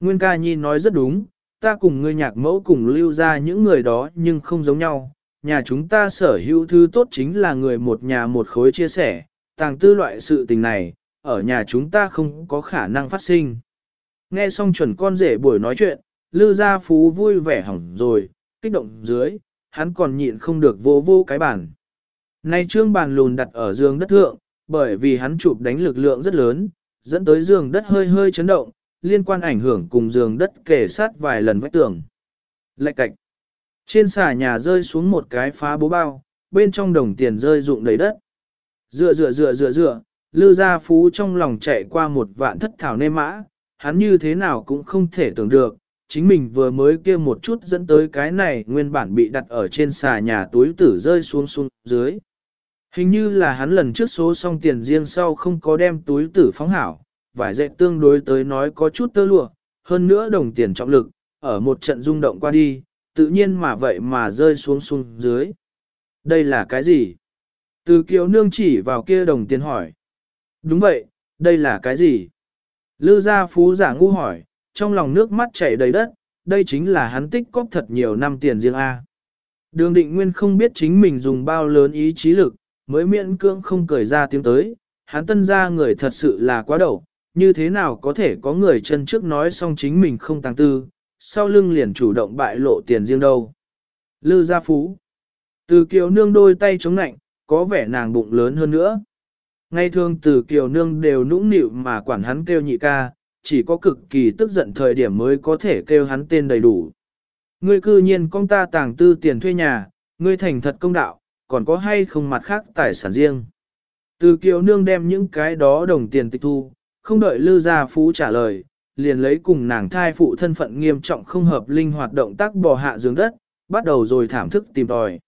Nguyên ca nhi nói rất đúng, ta cùng ngươi nhạc mẫu cùng lưu ra những người đó nhưng không giống nhau. Nhà chúng ta sở hữu thứ tốt chính là người một nhà một khối chia sẻ, tàng tư loại sự tình này, ở nhà chúng ta không có khả năng phát sinh. Nghe xong chuẩn con rể buổi nói chuyện, Lư Gia Phú vui vẻ hỏng rồi, kích động dưới, hắn còn nhịn không được vô vô cái bàn. Nay trương bàn lùn đặt ở giường đất thượng, bởi vì hắn chụp đánh lực lượng rất lớn, dẫn tới giường đất hơi hơi chấn động, liên quan ảnh hưởng cùng giường đất kề sát vài lần vách tường. Lạch cạch. Trên xà nhà rơi xuống một cái phá bố bao, bên trong đồng tiền rơi rụng đầy đất. Dựa dựa dựa dựa dựa, lư gia phú trong lòng chạy qua một vạn thất thảo nê mã, hắn như thế nào cũng không thể tưởng được, chính mình vừa mới kia một chút dẫn tới cái này nguyên bản bị đặt ở trên xà nhà túi tử rơi xuống xuống dưới. Hình như là hắn lần trước số xong tiền riêng sau không có đem túi tử phóng hảo, vải dệt tương đối tới nói có chút tơ lụa, hơn nữa đồng tiền trọng lực, ở một trận rung động qua đi, tự nhiên mà vậy mà rơi xuống xuống dưới. Đây là cái gì? Từ kiều nương chỉ vào kia đồng tiền hỏi. Đúng vậy, đây là cái gì? Lư gia phú giả ngu hỏi, trong lòng nước mắt chảy đầy đất, đây chính là hắn tích cóp thật nhiều năm tiền riêng A. Đường định nguyên không biết chính mình dùng bao lớn ý chí lực, mới miễn cưỡng không cười ra tiếng tới, hắn tân ra người thật sự là quá đầu, như thế nào có thể có người chân trước nói xong chính mình không tăng tư, sau lưng liền chủ động bại lộ tiền riêng đâu. Lư gia phú. Từ kiều nương đôi tay chống nạnh, có vẻ nàng bụng lớn hơn nữa. Ngay thường từ kiều nương đều nũng nịu mà quản hắn kêu nhị ca, chỉ có cực kỳ tức giận thời điểm mới có thể kêu hắn tên đầy đủ. Ngươi cư nhiên công ta tàng tư tiền thuê nhà, ngươi thành thật công đạo, còn có hay không mặt khác tài sản riêng. Từ kiều nương đem những cái đó đồng tiền tịch thu, không đợi lư gia phú trả lời, liền lấy cùng nàng thai phụ thân phận nghiêm trọng không hợp linh hoạt động tác bò hạ giường đất, bắt đầu rồi thảm thức tìm tòi.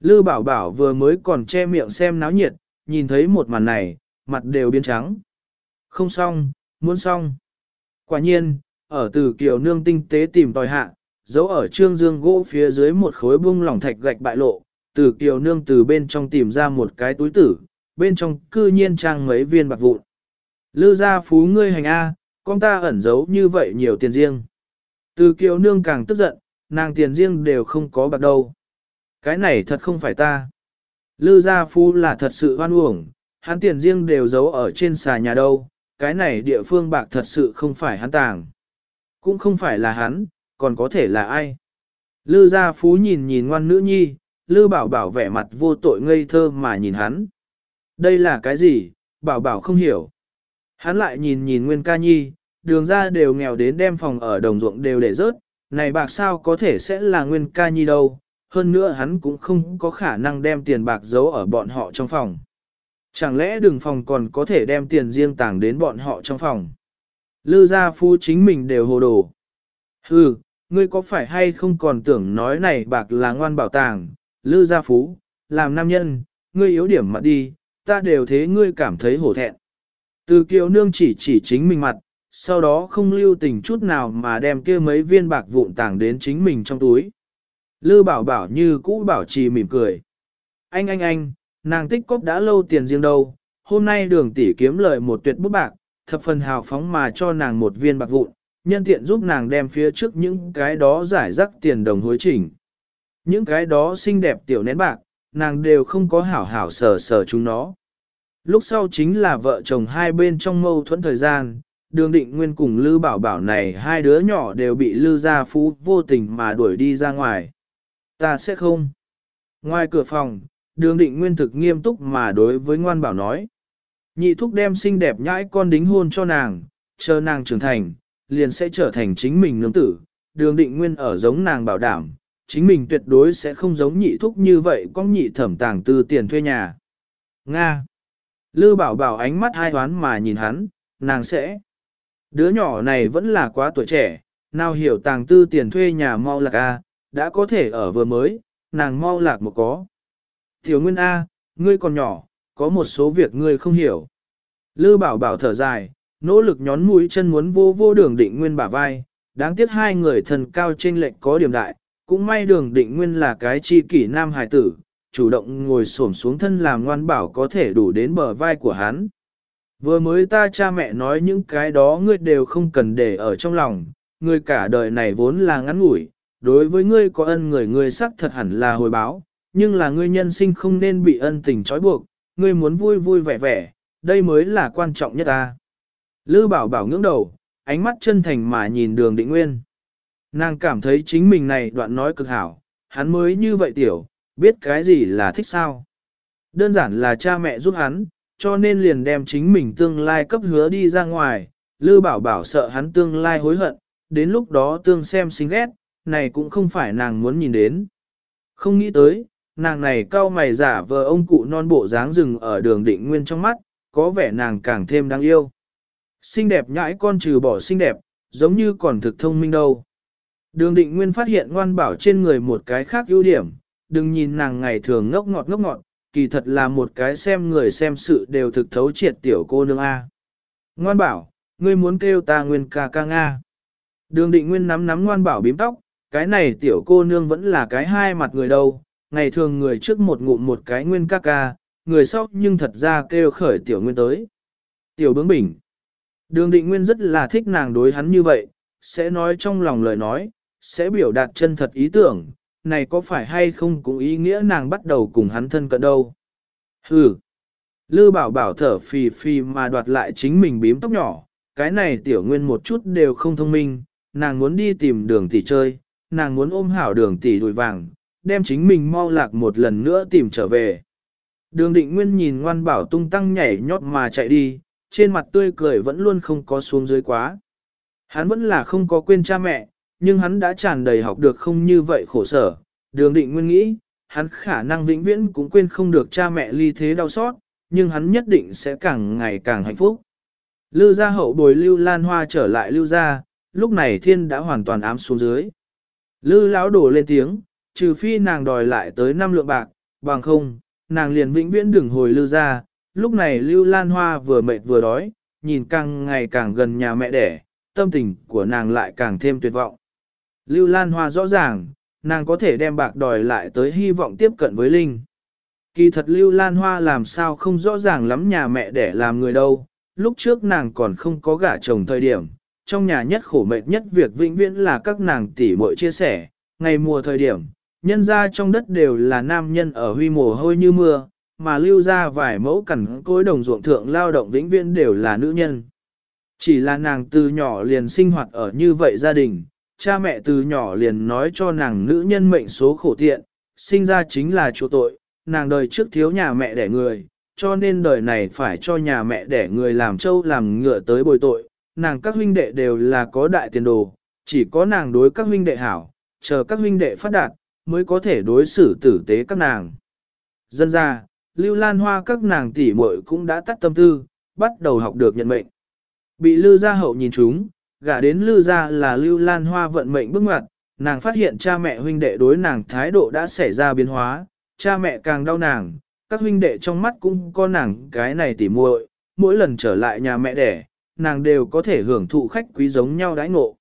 Lư bảo bảo vừa mới còn che miệng xem náo nhiệt, nhìn thấy một màn này, mặt đều biến trắng. Không xong, muốn xong. Quả nhiên, ở từ kiều nương tinh tế tìm tòi hạ, giấu ở trương dương gỗ phía dưới một khối bung lỏng thạch gạch bại lộ, từ kiều nương từ bên trong tìm ra một cái túi tử, bên trong cư nhiên trang mấy viên bạc vụn. Lư gia phú ngươi hành A, con ta ẩn giấu như vậy nhiều tiền riêng. Từ kiều nương càng tức giận, nàng tiền riêng đều không có bạc đâu. Cái này thật không phải ta. Lư gia phú là thật sự hoan uổng, hắn tiền riêng đều giấu ở trên xà nhà đâu, cái này địa phương bạc thật sự không phải hắn tàng. Cũng không phải là hắn, còn có thể là ai. Lư gia phú nhìn nhìn ngoan nữ nhi, lư bảo bảo vẻ mặt vô tội ngây thơ mà nhìn hắn. Đây là cái gì, bảo bảo không hiểu. Hắn lại nhìn nhìn nguyên ca nhi, đường ra đều nghèo đến đem phòng ở đồng ruộng đều để rớt, này bạc sao có thể sẽ là nguyên ca nhi đâu, hơn nữa hắn cũng không có khả năng đem tiền bạc giấu ở bọn họ trong phòng. Chẳng lẽ đường phòng còn có thể đem tiền riêng tàng đến bọn họ trong phòng? Lư gia phu chính mình đều hồ đồ. Hừ, ngươi có phải hay không còn tưởng nói này bạc là ngoan bảo tàng, lư gia phú, làm nam nhân, ngươi yếu điểm mặt đi, ta đều thế ngươi cảm thấy hổ thẹn. Từ kiều nương chỉ chỉ chính mình mặt, sau đó không lưu tình chút nào mà đem kia mấy viên bạc vụn tàng đến chính mình trong túi. Lư bảo bảo như cũ bảo trì mỉm cười. Anh anh anh, nàng tích cóp đã lâu tiền riêng đâu, hôm nay đường tỷ kiếm lợi một tuyệt bút bạc, thập phần hào phóng mà cho nàng một viên bạc vụn, nhân tiện giúp nàng đem phía trước những cái đó giải rắc tiền đồng hối chỉnh. Những cái đó xinh đẹp tiểu nén bạc, nàng đều không có hảo hảo sờ sờ chúng nó. Lúc sau chính là vợ chồng hai bên trong mâu thuẫn thời gian, đường định nguyên cùng Lư Bảo Bảo này hai đứa nhỏ đều bị Lư gia phú vô tình mà đuổi đi ra ngoài. Ta sẽ không. Ngoài cửa phòng, đường định nguyên thực nghiêm túc mà đối với ngoan bảo nói. Nhị thúc đem xinh đẹp nhãi con đính hôn cho nàng, chờ nàng trưởng thành, liền sẽ trở thành chính mình nương tử. Đường định nguyên ở giống nàng bảo đảm, chính mình tuyệt đối sẽ không giống nhị thúc như vậy có nhị thẩm tàng tư tiền thuê nhà. Nga. Lư bảo bảo ánh mắt hai toán mà nhìn hắn, nàng sẽ. Đứa nhỏ này vẫn là quá tuổi trẻ, nào hiểu tàng tư tiền thuê nhà mau lạc A, đã có thể ở vừa mới, nàng mau lạc một có. Tiểu Nguyên A, ngươi còn nhỏ, có một số việc ngươi không hiểu. Lư bảo bảo thở dài, nỗ lực nhón mũi chân muốn vô vô đường định nguyên bả vai, đáng tiếc hai người thần cao trên lệnh có điểm đại, cũng may đường định nguyên là cái chi kỷ nam hài tử, chủ động ngồi xổm xuống thân làm ngoan bảo có thể đủ đến bờ vai của hắn. Vừa mới ta cha mẹ nói những cái đó ngươi đều không cần để ở trong lòng, ngươi cả đời này vốn là ngắn ngủi, đối với ngươi có ân người ngươi sắc thật hẳn là hồi báo, nhưng là ngươi nhân sinh không nên bị ân tình trói buộc, ngươi muốn vui vui vẻ vẻ, đây mới là quan trọng nhất ta. Lư bảo bảo ngưỡng đầu, ánh mắt chân thành mà nhìn đường định nguyên. Nàng cảm thấy chính mình này đoạn nói cực hảo, hắn mới như vậy tiểu, biết cái gì là thích sao. Đơn giản là cha mẹ giúp hắn, cho nên liền đem chính mình tương lai cấp hứa đi ra ngoài, Lư Bảo Bảo sợ hắn tương lai hối hận, đến lúc đó tương xem xinh ghét, này cũng không phải nàng muốn nhìn đến. Không nghĩ tới, nàng này cao mày giả vờ ông cụ non bộ dáng rừng ở đường định nguyên trong mắt, có vẻ nàng càng thêm đáng yêu. Xinh đẹp nhãi con trừ bỏ xinh đẹp, giống như còn thực thông minh đâu. Đường định nguyên phát hiện ngoan bảo trên người một cái khác ưu điểm, đừng nhìn nàng ngày thường ngốc ngọt ngốc ngọt, kỳ thật là một cái xem người xem sự đều thực thấu triệt tiểu cô nương A. Ngoan bảo, ngươi muốn kêu ta nguyên ca ca Nga. Đường định nguyên nắm nắm ngoan bảo bím tóc, cái này tiểu cô nương vẫn là cái hai mặt người đâu, ngày thường người trước một ngụm một cái nguyên ca ca, người sau nhưng thật ra kêu khởi tiểu nguyên tới. Tiểu bướng bỉnh. Đường định nguyên rất là thích nàng đối hắn như vậy, sẽ nói trong lòng lời nói, sẽ biểu đạt chân thật ý tưởng, này có phải hay không cũng ý nghĩa nàng bắt đầu cùng hắn thân cận đâu. Hừ. Lư bảo bảo thở phì phì mà đoạt lại chính mình bím tóc nhỏ, cái này tiểu nguyên một chút đều không thông minh, nàng muốn đi tìm đường tỷ chơi, nàng muốn ôm hảo đường tỷ đùi vàng, đem chính mình mau lạc một lần nữa tìm trở về. Đường định nguyên nhìn ngoan bảo tung tăng nhảy nhót mà chạy đi, trên mặt tươi cười vẫn luôn không có xuống dưới quá. Hắn vẫn là không có quên cha mẹ, nhưng hắn đã tràn đầy học được không như vậy khổ sở. Đường định nguyên nghĩ, hắn khả năng vĩnh viễn cũng quên không được cha mẹ ly thế đau xót, nhưng hắn nhất định sẽ càng ngày càng hạnh phúc. Lưu gia hậu bồi Lưu Lan Hoa trở lại Lưu gia, lúc này thiên đã hoàn toàn ám xuống dưới. Lưu lão đổ lên tiếng, trừ phi nàng đòi lại tới năm lượng bạc, bằng không, nàng liền vĩnh viễn đừng hồi Lưu ra. Lúc này Lưu Lan Hoa vừa mệt vừa đói, nhìn càng ngày càng gần nhà mẹ đẻ, tâm tình của nàng lại càng thêm tuyệt vọng. Lưu Lan Hoa rõ ràng, nàng có thể đem bạc đòi lại tới hy vọng tiếp cận với Linh. Kỳ thật Lưu Lan Hoa làm sao không rõ ràng lắm nhà mẹ đẻ làm người đâu, lúc trước nàng còn không có gả chồng thời điểm, trong nhà nhất khổ mệt nhất việc vĩnh viễn là các nàng tỷ muội chia sẻ, ngày mùa thời điểm, nhân ra trong đất đều là nam nhân ở huy mồ hôi như mưa, mà lưu ra vài mẫu cẩn cối đồng ruộng thượng lao động vĩnh viễn đều là nữ nhân. Chỉ là nàng từ nhỏ liền sinh hoạt ở như vậy gia đình, cha mẹ từ nhỏ liền nói cho nàng nữ nhân mệnh số khổ tiện, sinh ra chính là chỗ tội, nàng đời trước thiếu nhà mẹ đẻ người, cho nên đời này phải cho nhà mẹ đẻ người làm trâu làm ngựa tới bồi tội, nàng các huynh đệ đều là có đại tiền đồ, chỉ có nàng đối các huynh đệ hảo, chờ các huynh đệ phát đạt, mới có thể đối xử tử tế các nàng. Dân ra, Lưu Lan Hoa các nàng tỷ muội cũng đã tắt tâm tư, bắt đầu học được nhận mệnh. Bị Lưu Gia Hậu nhìn chúng, gả đến Lưu Gia là Lưu Lan Hoa vận mệnh bước ngoặt, nàng phát hiện cha mẹ huynh đệ đối nàng thái độ đã xảy ra biến hóa, cha mẹ càng đau nàng, các huynh đệ trong mắt cũng có nàng cái này tỉ muội, mỗi lần trở lại nhà mẹ đẻ, nàng đều có thể hưởng thụ khách quý giống nhau đãi ngộ.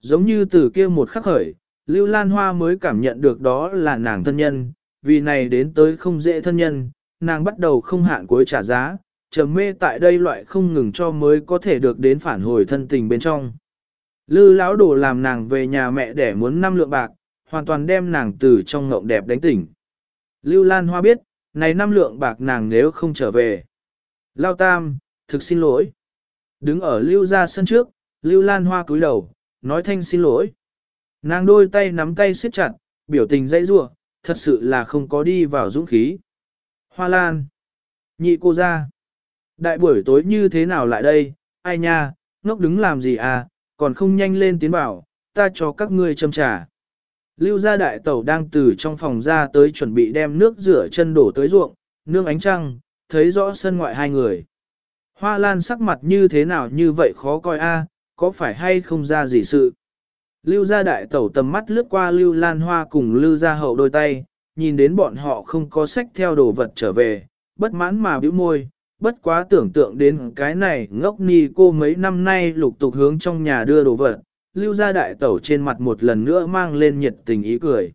Giống như từ kia một khắc khởi, Lưu Lan Hoa mới cảm nhận được đó là nàng thân nhân, vì này đến tới không dễ thân nhân, nàng bắt đầu không hạn cuối trả giá, trầm mê tại đây loại không ngừng cho mới có thể được đến phản hồi thân tình bên trong. Lư lão đồ làm nàng về nhà mẹ để muốn năm lượng bạc, hoàn toàn đem nàng từ trong ngộng đẹp đánh tỉnh. Lưu Lan Hoa biết, này năm lượng bạc nàng nếu không trở về. Lao Tam, thực xin lỗi. Đứng ở Lưu ra sân trước, Lưu Lan Hoa cúi đầu, nói thanh xin lỗi. Nàng đôi tay nắm tay siết chặt, biểu tình dãy rủa, thật sự là không có đi vào dũng khí. Hoa Lan. Nhị cô ra. Đại buổi tối như thế nào lại đây, ai nha, ngốc đứng làm gì à, còn không nhanh lên tiến bảo, ta cho các ngươi châm trà. Lưu gia đại tẩu đang từ trong phòng ra tới chuẩn bị đem nước rửa chân đổ tới ruộng, nương ánh trăng, thấy rõ sân ngoại hai người. Hoa lan sắc mặt như thế nào như vậy khó coi a, có phải hay không ra gì sự. Lưu gia đại tẩu tầm mắt lướt qua lưu lan hoa cùng lưu gia hậu đôi tay, nhìn đến bọn họ không có sách theo đồ vật trở về, bất mãn mà bĩu môi, bất quá tưởng tượng đến cái này ngốc ni cô mấy năm nay lục tục hướng trong nhà đưa đồ vật, lưu gia đại tẩu trên mặt một lần nữa mang lên nhiệt tình ý cười.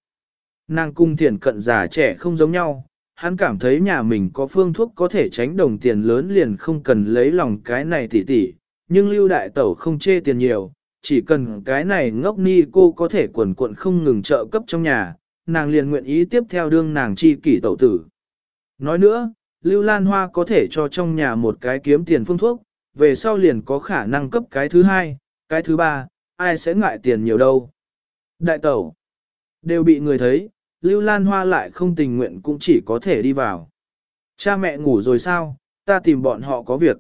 Nàng cung thiền cận già trẻ không giống nhau, hắn cảm thấy nhà mình có phương thuốc có thể tránh đồng tiền lớn liền không cần lấy lòng cái này tỉ tỉ, nhưng lưu đại tẩu không chê tiền nhiều, chỉ cần cái này ngốc ni cô có thể quần cuộn không ngừng trợ cấp trong nhà, nàng liền nguyện ý tiếp theo đương nàng chi kỷ tẩu tử. Nói nữa, Lưu Lan Hoa có thể cho trong nhà một cái kiếm tiền phương thuốc, về sau liền có khả năng cấp cái thứ hai, cái thứ ba, ai sẽ ngại tiền nhiều đâu. Đại tẩu, đều bị người thấy, Lưu Lan Hoa lại không tình nguyện cũng chỉ có thể đi vào. Cha mẹ ngủ rồi sao, ta tìm bọn họ có việc.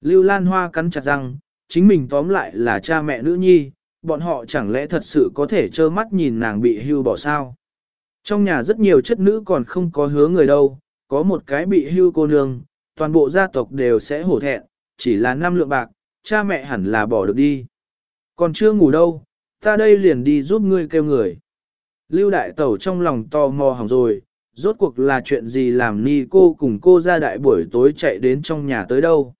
Lưu Lan Hoa cắn chặt răng, chính mình tóm lại là cha mẹ nữ nhi, bọn họ chẳng lẽ thật sự có thể trơ mắt nhìn nàng bị hưu bỏ sao. Trong nhà rất nhiều chất nữ còn không có hứa người đâu, có một cái bị hưu cô nương, toàn bộ gia tộc đều sẽ hổ thẹn, chỉ là năm lượng bạc, cha mẹ hẳn là bỏ được đi. Còn chưa ngủ đâu, ta đây liền đi giúp ngươi kêu người. Lưu đại tẩu trong lòng to mò hỏng rồi, rốt cuộc là chuyện gì làm ni cô cùng cô ra đại buổi tối chạy đến trong nhà tới đâu.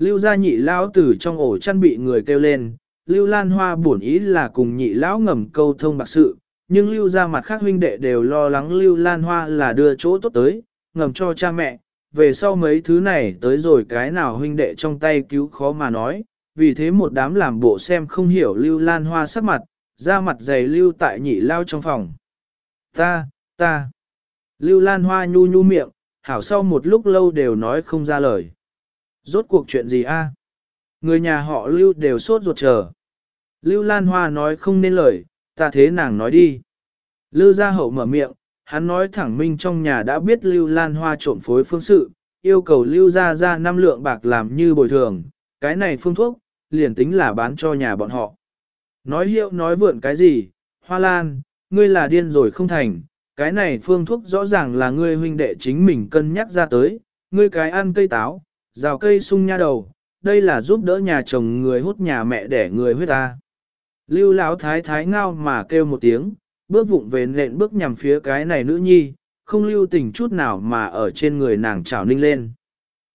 Lưu gia nhị lão từ trong ổ chăn bị người kêu lên, Lưu Lan Hoa buồn ý là cùng nhị lão ngầm câu thông bạc sự, nhưng Lưu gia mặt khác huynh đệ đều lo lắng Lưu Lan Hoa là đưa chỗ tốt tới, ngầm cho cha mẹ, về sau mấy thứ này tới rồi cái nào huynh đệ trong tay cứu khó mà nói, vì thế một đám làm bộ xem không hiểu Lưu Lan Hoa sắc mặt, ra mặt dày Lưu tại nhị lao trong phòng. Ta, ta. Lưu Lan Hoa nhu nhu miệng, hảo sau một lúc lâu đều nói không ra lời. Rốt cuộc chuyện gì a? Người nhà họ Lưu đều sốt ruột chờ. Lưu Lan Hoa nói không nên lời, ta thế nàng nói đi. Lưu gia hậu mở miệng, hắn nói thẳng minh trong nhà đã biết Lưu Lan Hoa trộn phối phương sự, yêu cầu Lưu gia ra năm lượng bạc làm như bồi thường, cái này phương thuốc, liền tính là bán cho nhà bọn họ. Nói hiệu nói vượn cái gì, Hoa Lan, ngươi là điên rồi không thành, cái này phương thuốc rõ ràng là ngươi huynh đệ chính mình cân nhắc ra tới, ngươi cái ăn cây táo, rào cây sung nha đầu, đây là giúp đỡ nhà chồng người hút nhà mẹ để người huyết ta. Lưu Lão thái thái ngao mà kêu một tiếng, bước vụng về nện bước nhằm phía cái này nữ nhi, không lưu tình chút nào mà ở trên người nàng trào ninh lên.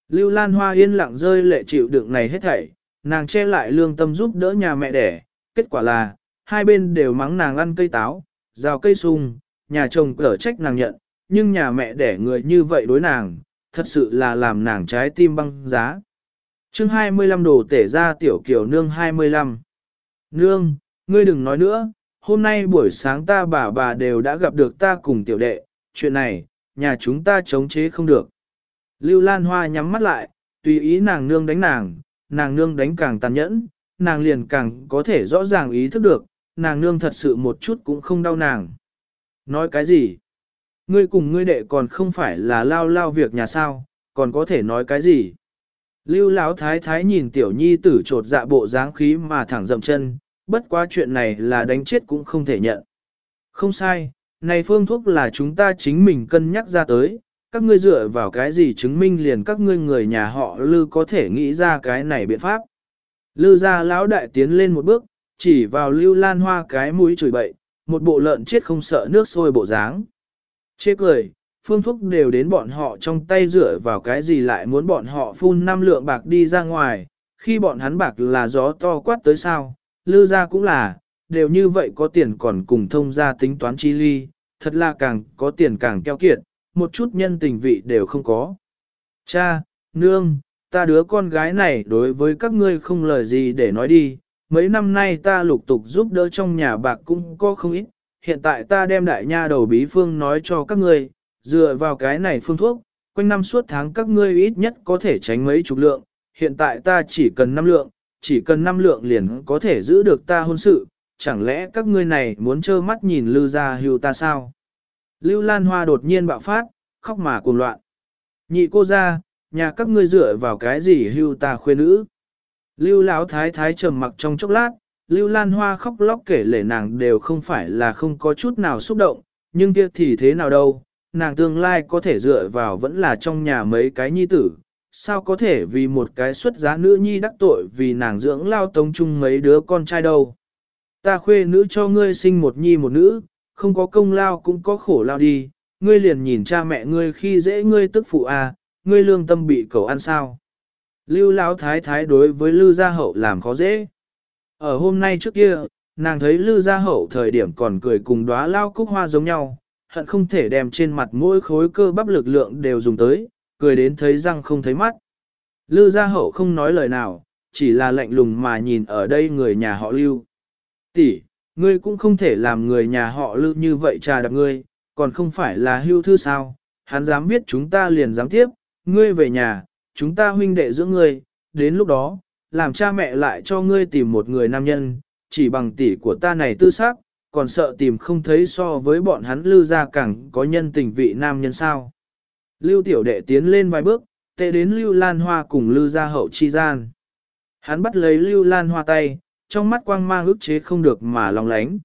Lưu Lan Hoa yên lặng rơi lệ chịu đựng này hết thảy, nàng che lại lương tâm giúp đỡ nhà mẹ đẻ, kết quả là, hai bên đều mắng nàng ăn cây táo, rào cây sung, nhà chồng cở trách nàng nhận, nhưng nhà mẹ đẻ người như vậy đối nàng, thật sự là làm nàng trái tim băng giá. chương 25 đồ tể ra tiểu kiểu nương 25. Nương, ngươi đừng nói nữa, hôm nay buổi sáng ta bà bà đều đã gặp được ta cùng tiểu đệ, chuyện này, nhà chúng ta chống chế không được. Lưu Lan Hoa nhắm mắt lại, tùy ý nàng nương đánh nàng, nàng nương đánh càng tàn nhẫn, nàng liền càng có thể rõ ràng ý thức được, nàng nương thật sự một chút cũng không đau nàng. Nói cái gì? Ngươi cùng ngươi đệ còn không phải là lao lao việc nhà sao, còn có thể nói cái gì? Lưu Lão thái thái nhìn tiểu nhi tử trột dạ bộ dáng khí mà thẳng dậm chân, bất quá chuyện này là đánh chết cũng không thể nhận. Không sai, này phương thuốc là chúng ta chính mình cân nhắc ra tới, các ngươi dựa vào cái gì chứng minh liền các ngươi người nhà họ Lư có thể nghĩ ra cái này biện pháp. Lư ra lão đại tiến lên một bước, chỉ vào lưu lan hoa cái mũi chửi bậy, một bộ lợn chết không sợ nước sôi bộ dáng. Chê cười, phương thuốc đều đến bọn họ trong tay dựa vào cái gì lại muốn bọn họ phun năm lượng bạc đi ra ngoài, khi bọn hắn bạc là gió to quát tới sao, lư ra cũng là, đều như vậy có tiền còn cùng thông ra tính toán chi ly, thật là càng có tiền càng keo kiệt, một chút nhân tình vị đều không có. Cha, nương, ta đứa con gái này đối với các ngươi không lời gì để nói đi, mấy năm nay ta lục tục giúp đỡ trong nhà bạc cũng có không ít, hiện tại ta đem đại nha đầu bí phương nói cho các ngươi, dựa vào cái này phương thuốc, quanh năm suốt tháng các ngươi ít nhất có thể tránh mấy chục lượng, hiện tại ta chỉ cần 5 lượng, chỉ cần 5 lượng liền có thể giữ được ta hôn sự, chẳng lẽ các ngươi này muốn trơ mắt nhìn Lưu ra hưu ta sao? Lưu Lan Hoa đột nhiên bạo phát, khóc mà cuồng loạn. Nhị cô ra, nhà các ngươi dựa vào cái gì hưu ta khuê nữ? Lưu Lão thái thái trầm mặc trong chốc lát, Lưu Lan Hoa khóc lóc kể lể nàng đều không phải là không có chút nào xúc động, nhưng kia thì thế nào đâu, nàng tương lai có thể dựa vào vẫn là trong nhà mấy cái nhi tử, sao có thể vì một cái xuất giá nữ nhi đắc tội vì nàng dưỡng lao tống chung mấy đứa con trai đâu. Ta khuê nữ cho ngươi sinh một nhi một nữ, không có công lao cũng có khổ lao đi, ngươi liền nhìn cha mẹ ngươi khi dễ ngươi tức phụ à, ngươi lương tâm bị cầu ăn sao. Lưu Lão thái thái đối với Lưu Gia Hậu làm khó dễ. Ở hôm nay trước kia, nàng thấy Lư Gia Hậu thời điểm còn cười cùng đóa lao cúc hoa giống nhau, hận không thể đem trên mặt mỗi khối cơ bắp lực lượng đều dùng tới, cười đến thấy răng không thấy mắt. Lư Gia Hậu không nói lời nào, chỉ là lạnh lùng mà nhìn ở đây người nhà họ Lưu. Tỷ, ngươi cũng không thể làm người nhà họ Lưu như vậy trà đạp ngươi, còn không phải là hưu thư sao, hắn dám viết chúng ta liền dám tiếp, ngươi về nhà, chúng ta huynh đệ giữa ngươi, đến lúc đó, làm cha mẹ lại cho ngươi tìm một người nam nhân, chỉ bằng tỷ của ta này tư xác, còn sợ tìm không thấy so với bọn hắn lưu ra càng có nhân tình vị nam nhân sao. Lưu tiểu đệ tiến lên vài bước, tệ đến lưu lan hoa cùng lưu gia hậu chi gian. Hắn bắt lấy lưu lan hoa tay, trong mắt quang mang ức chế không được mà lòng lánh.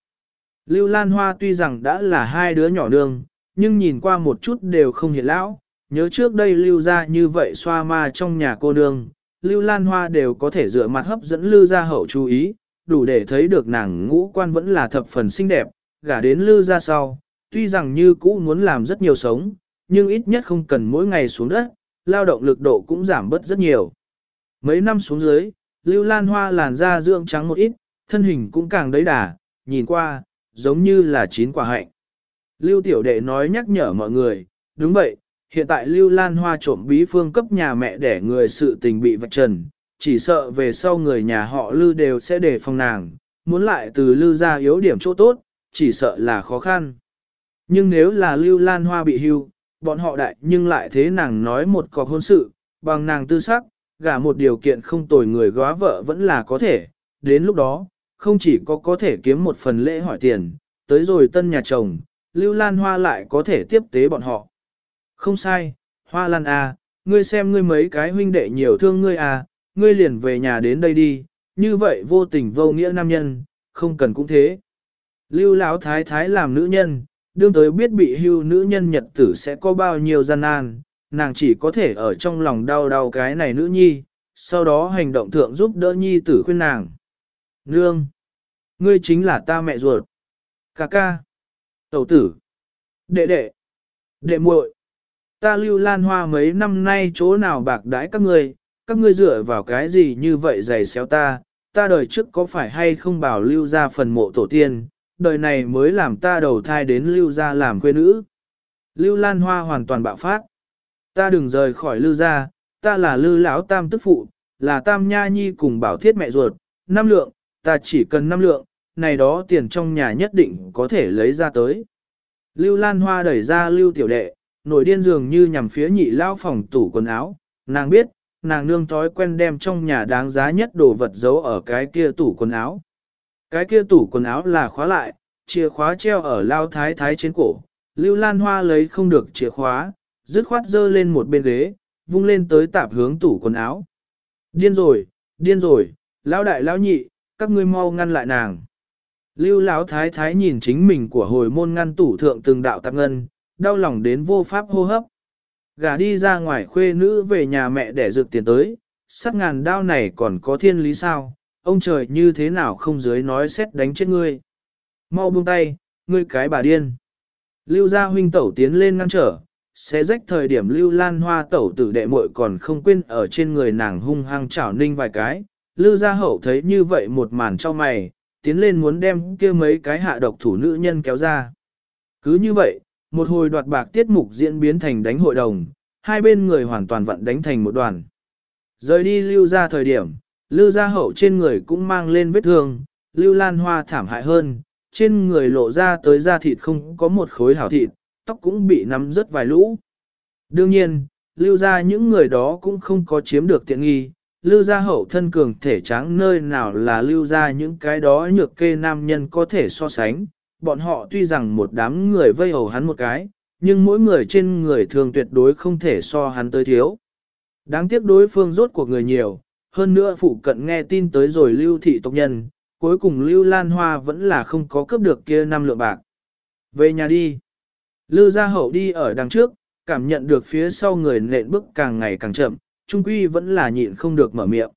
Lưu lan hoa tuy rằng đã là hai đứa nhỏ nương, nhưng nhìn qua một chút đều không hiện lão, nhớ trước đây lưu ra như vậy xoa ma trong nhà cô nương, lưu lan hoa đều có thể dựa mặt hấp dẫn lưu gia hậu chú ý, đủ để thấy được nàng ngũ quan vẫn là thập phần xinh đẹp, gả đến lưu gia sau, tuy rằng như cũ muốn làm rất nhiều sống, nhưng ít nhất không cần mỗi ngày xuống đất, lao động lực độ cũng giảm bớt rất nhiều. Mấy năm xuống dưới, lưu lan hoa làn da dưỡng trắng một ít, thân hình cũng càng đấy đà, nhìn qua, giống như là chín quả hạnh. Lưu tiểu đệ nói nhắc nhở mọi người, đúng vậy, hiện tại Lưu Lan Hoa trộm bí phương cấp nhà mẹ để người sự tình bị vạch trần, chỉ sợ về sau người nhà họ Lưu đều sẽ đề phòng nàng, muốn lại từ Lưu ra yếu điểm chỗ tốt, chỉ sợ là khó khăn. Nhưng nếu là Lưu Lan Hoa bị hưu, bọn họ đại nhưng lại thế nàng nói một cọc hôn sự, bằng nàng tư sắc, gả một điều kiện không tồi người góa vợ vẫn là có thể, đến lúc đó, không chỉ có có thể kiếm một phần lễ hỏi tiền, tới rồi tân nhà chồng, Lưu Lan Hoa lại có thể tiếp tế bọn họ. Không sai, Hoa Lan à, ngươi xem ngươi mấy cái huynh đệ nhiều thương ngươi à, ngươi liền về nhà đến đây đi, như vậy vô tình vô nghĩa nam nhân, không cần cũng thế. Lưu Lão thái thái làm nữ nhân, đương tới biết bị hưu nữ nhân nhật tử sẽ có bao nhiêu gian nan, nàng chỉ có thể ở trong lòng đau đau cái này nữ nhi, sau đó hành động thượng giúp đỡ nhi tử khuyên nàng. Nương! Ngươi chính là ta mẹ ruột. Cà ca! Tẩu tử! Đệ đệ! Đệ muội! Ta lưu lan hoa mấy năm nay chỗ nào bạc đãi các ngươi, các ngươi dựa vào cái gì như vậy giày xéo ta, ta đời trước có phải hay không bảo lưu ra phần mộ tổ tiên, đời này mới làm ta đầu thai đến lưu ra làm quê nữ. Lưu Lan Hoa hoàn toàn bạo phát. Ta đừng rời khỏi lưu ra, ta là lưu lão tam tức phụ, là tam nha nhi cùng bảo thiết mẹ ruột, năm lượng, ta chỉ cần năm lượng, này đó tiền trong nhà nhất định có thể lấy ra tới. Lưu Lan Hoa đẩy ra lưu tiểu đệ, nổi điên dường như nhằm phía nhị lao phòng tủ quần áo, nàng biết, nàng nương thói quen đem trong nhà đáng giá nhất đồ vật giấu ở cái kia tủ quần áo. Cái kia tủ quần áo là khóa lại, chìa khóa treo ở lao thái thái trên cổ, Lưu Lan Hoa lấy không được chìa khóa, dứt khoát dơ lên một bên ghế, vung lên tới tạp hướng tủ quần áo. Điên rồi, điên rồi, lão đại lão nhị, các ngươi mau ngăn lại nàng. Lưu lão thái thái nhìn chính mình của hồi môn ngăn tủ thượng từng đạo tạp ngân, đau lòng đến vô pháp hô hấp. Gả đi ra ngoài khuê nữ về nhà mẹ để dược tiền tới, sắt ngàn đao này còn có thiên lý sao, ông trời như thế nào không dưới nói xét đánh chết ngươi. Mau buông tay, ngươi cái bà điên. Lưu gia huynh tẩu tiến lên ngăn trở, sẽ rách thời điểm lưu lan hoa tẩu tử đệ muội còn không quên ở trên người nàng hung hăng chảo ninh vài cái. Lưu gia hậu thấy như vậy một màn cho mày, tiến lên muốn đem kia mấy cái hạ độc thủ nữ nhân kéo ra. Cứ như vậy, một hồi đoạt bạc tiết mục diễn biến thành đánh hội đồng, hai bên người hoàn toàn vận đánh thành một đoàn. Rời đi lưu ra thời điểm, lưu gia hậu trên người cũng mang lên vết thương, lưu lan hoa thảm hại hơn, trên người lộ ra tới da thịt không có một khối hảo thịt, tóc cũng bị nắm rất vài lũ. Đương nhiên, lưu ra những người đó cũng không có chiếm được tiện nghi, lưu ra hậu thân cường thể tráng nơi nào là lưu ra những cái đó nhược kê nam nhân có thể so sánh. Bọn họ tuy rằng một đám người vây hầu hắn một cái, nhưng mỗi người trên người thường tuyệt đối không thể so hắn tới thiếu. Đáng tiếc đối phương rốt của người nhiều, hơn nữa phụ cận nghe tin tới rồi lưu thị tộc nhân, cuối cùng lưu lan hoa vẫn là không có cướp được kia năm lượng bạc. Về nhà đi. Lưu gia hậu đi ở đằng trước, cảm nhận được phía sau người nện bước càng ngày càng chậm, trung quy vẫn là nhịn không được mở miệng.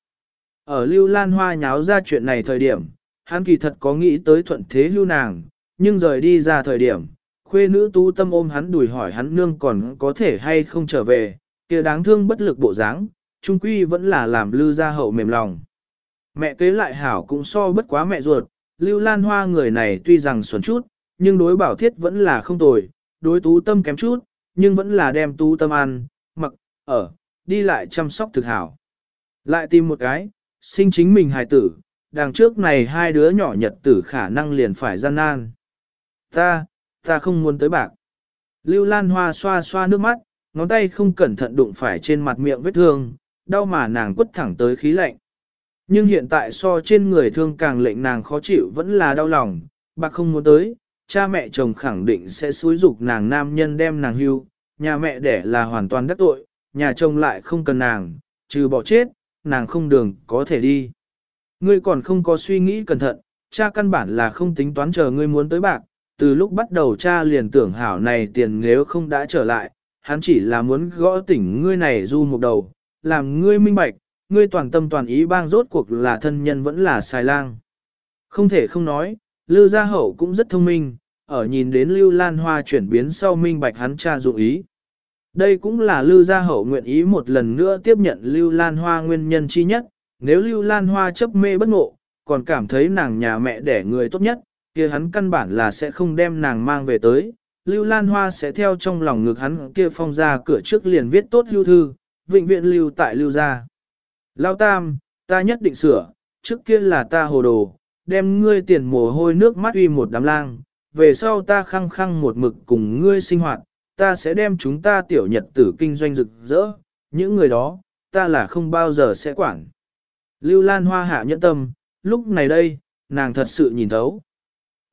Ở lưu lan hoa nháo ra chuyện này thời điểm, hắn kỳ thật có nghĩ tới thuận thế lưu nàng, nhưng rời đi ra thời điểm, khuê nữ tú tâm ôm hắn đùi hỏi hắn nương còn có thể hay không trở về, kia đáng thương bất lực bộ dáng, trung quy vẫn là làm lưu gia hậu mềm lòng. Mẹ kế lại hảo cũng so bất quá mẹ ruột, lưu lan hoa người này tuy rằng xuẩn chút, nhưng đối bảo thiết vẫn là không tồi, đối tú tâm kém chút, nhưng vẫn là đem tú tâm ăn, mặc, ở, đi lại chăm sóc thực hảo. Lại tìm một cái, sinh chính mình hài tử, đằng trước này hai đứa nhỏ nhật tử khả năng liền phải gian nan. Ta, ta không muốn tới bạc. Lưu Lan Hoa xoa xoa nước mắt, ngón tay không cẩn thận đụng phải trên mặt miệng vết thương, đau mà nàng quất thẳng tới khí lạnh. Nhưng hiện tại so trên người thương càng lệnh nàng khó chịu vẫn là đau lòng, bạc không muốn tới, cha mẹ chồng khẳng định sẽ xúi dục nàng nam nhân đem nàng hưu, nhà mẹ đẻ là hoàn toàn đắc tội, nhà chồng lại không cần nàng, trừ bỏ chết, nàng không đường có thể đi. Ngươi còn không có suy nghĩ cẩn thận, cha căn bản là không tính toán chờ ngươi muốn tới bạc, từ lúc bắt đầu cha liền tưởng hảo này tiền nếu không đã trở lại, hắn chỉ là muốn gõ tỉnh ngươi này du một đầu, làm ngươi minh bạch, ngươi toàn tâm toàn ý bang rốt cuộc là thân nhân vẫn là xài lang. Không thể không nói, Lưu Gia Hậu cũng rất thông minh, ở nhìn đến Lưu Lan Hoa chuyển biến sau minh bạch hắn cha dụng ý. Đây cũng là Lưu Gia Hậu nguyện ý một lần nữa tiếp nhận Lưu Lan Hoa nguyên nhân chi nhất, nếu Lưu Lan Hoa chấp mê bất ngộ, còn cảm thấy nàng nhà mẹ đẻ người tốt nhất, kia hắn căn bản là sẽ không đem nàng mang về tới. Lưu Lan Hoa sẽ theo trong lòng ngực hắn kia phong ra cửa trước liền viết tốt lưu thư, vĩnh viện lưu tại lưu gia. Lao tam, ta nhất định sửa, trước kia là ta hồ đồ, đem ngươi tiền mồ hôi nước mắt uy một đám lang, về sau ta khăng khăng một mực cùng ngươi sinh hoạt, ta sẽ đem chúng ta tiểu nhật tử kinh doanh rực rỡ, những người đó, ta là không bao giờ sẽ quản. Lưu Lan Hoa hạ nhẫn tâm, lúc này đây, nàng thật sự nhìn thấu.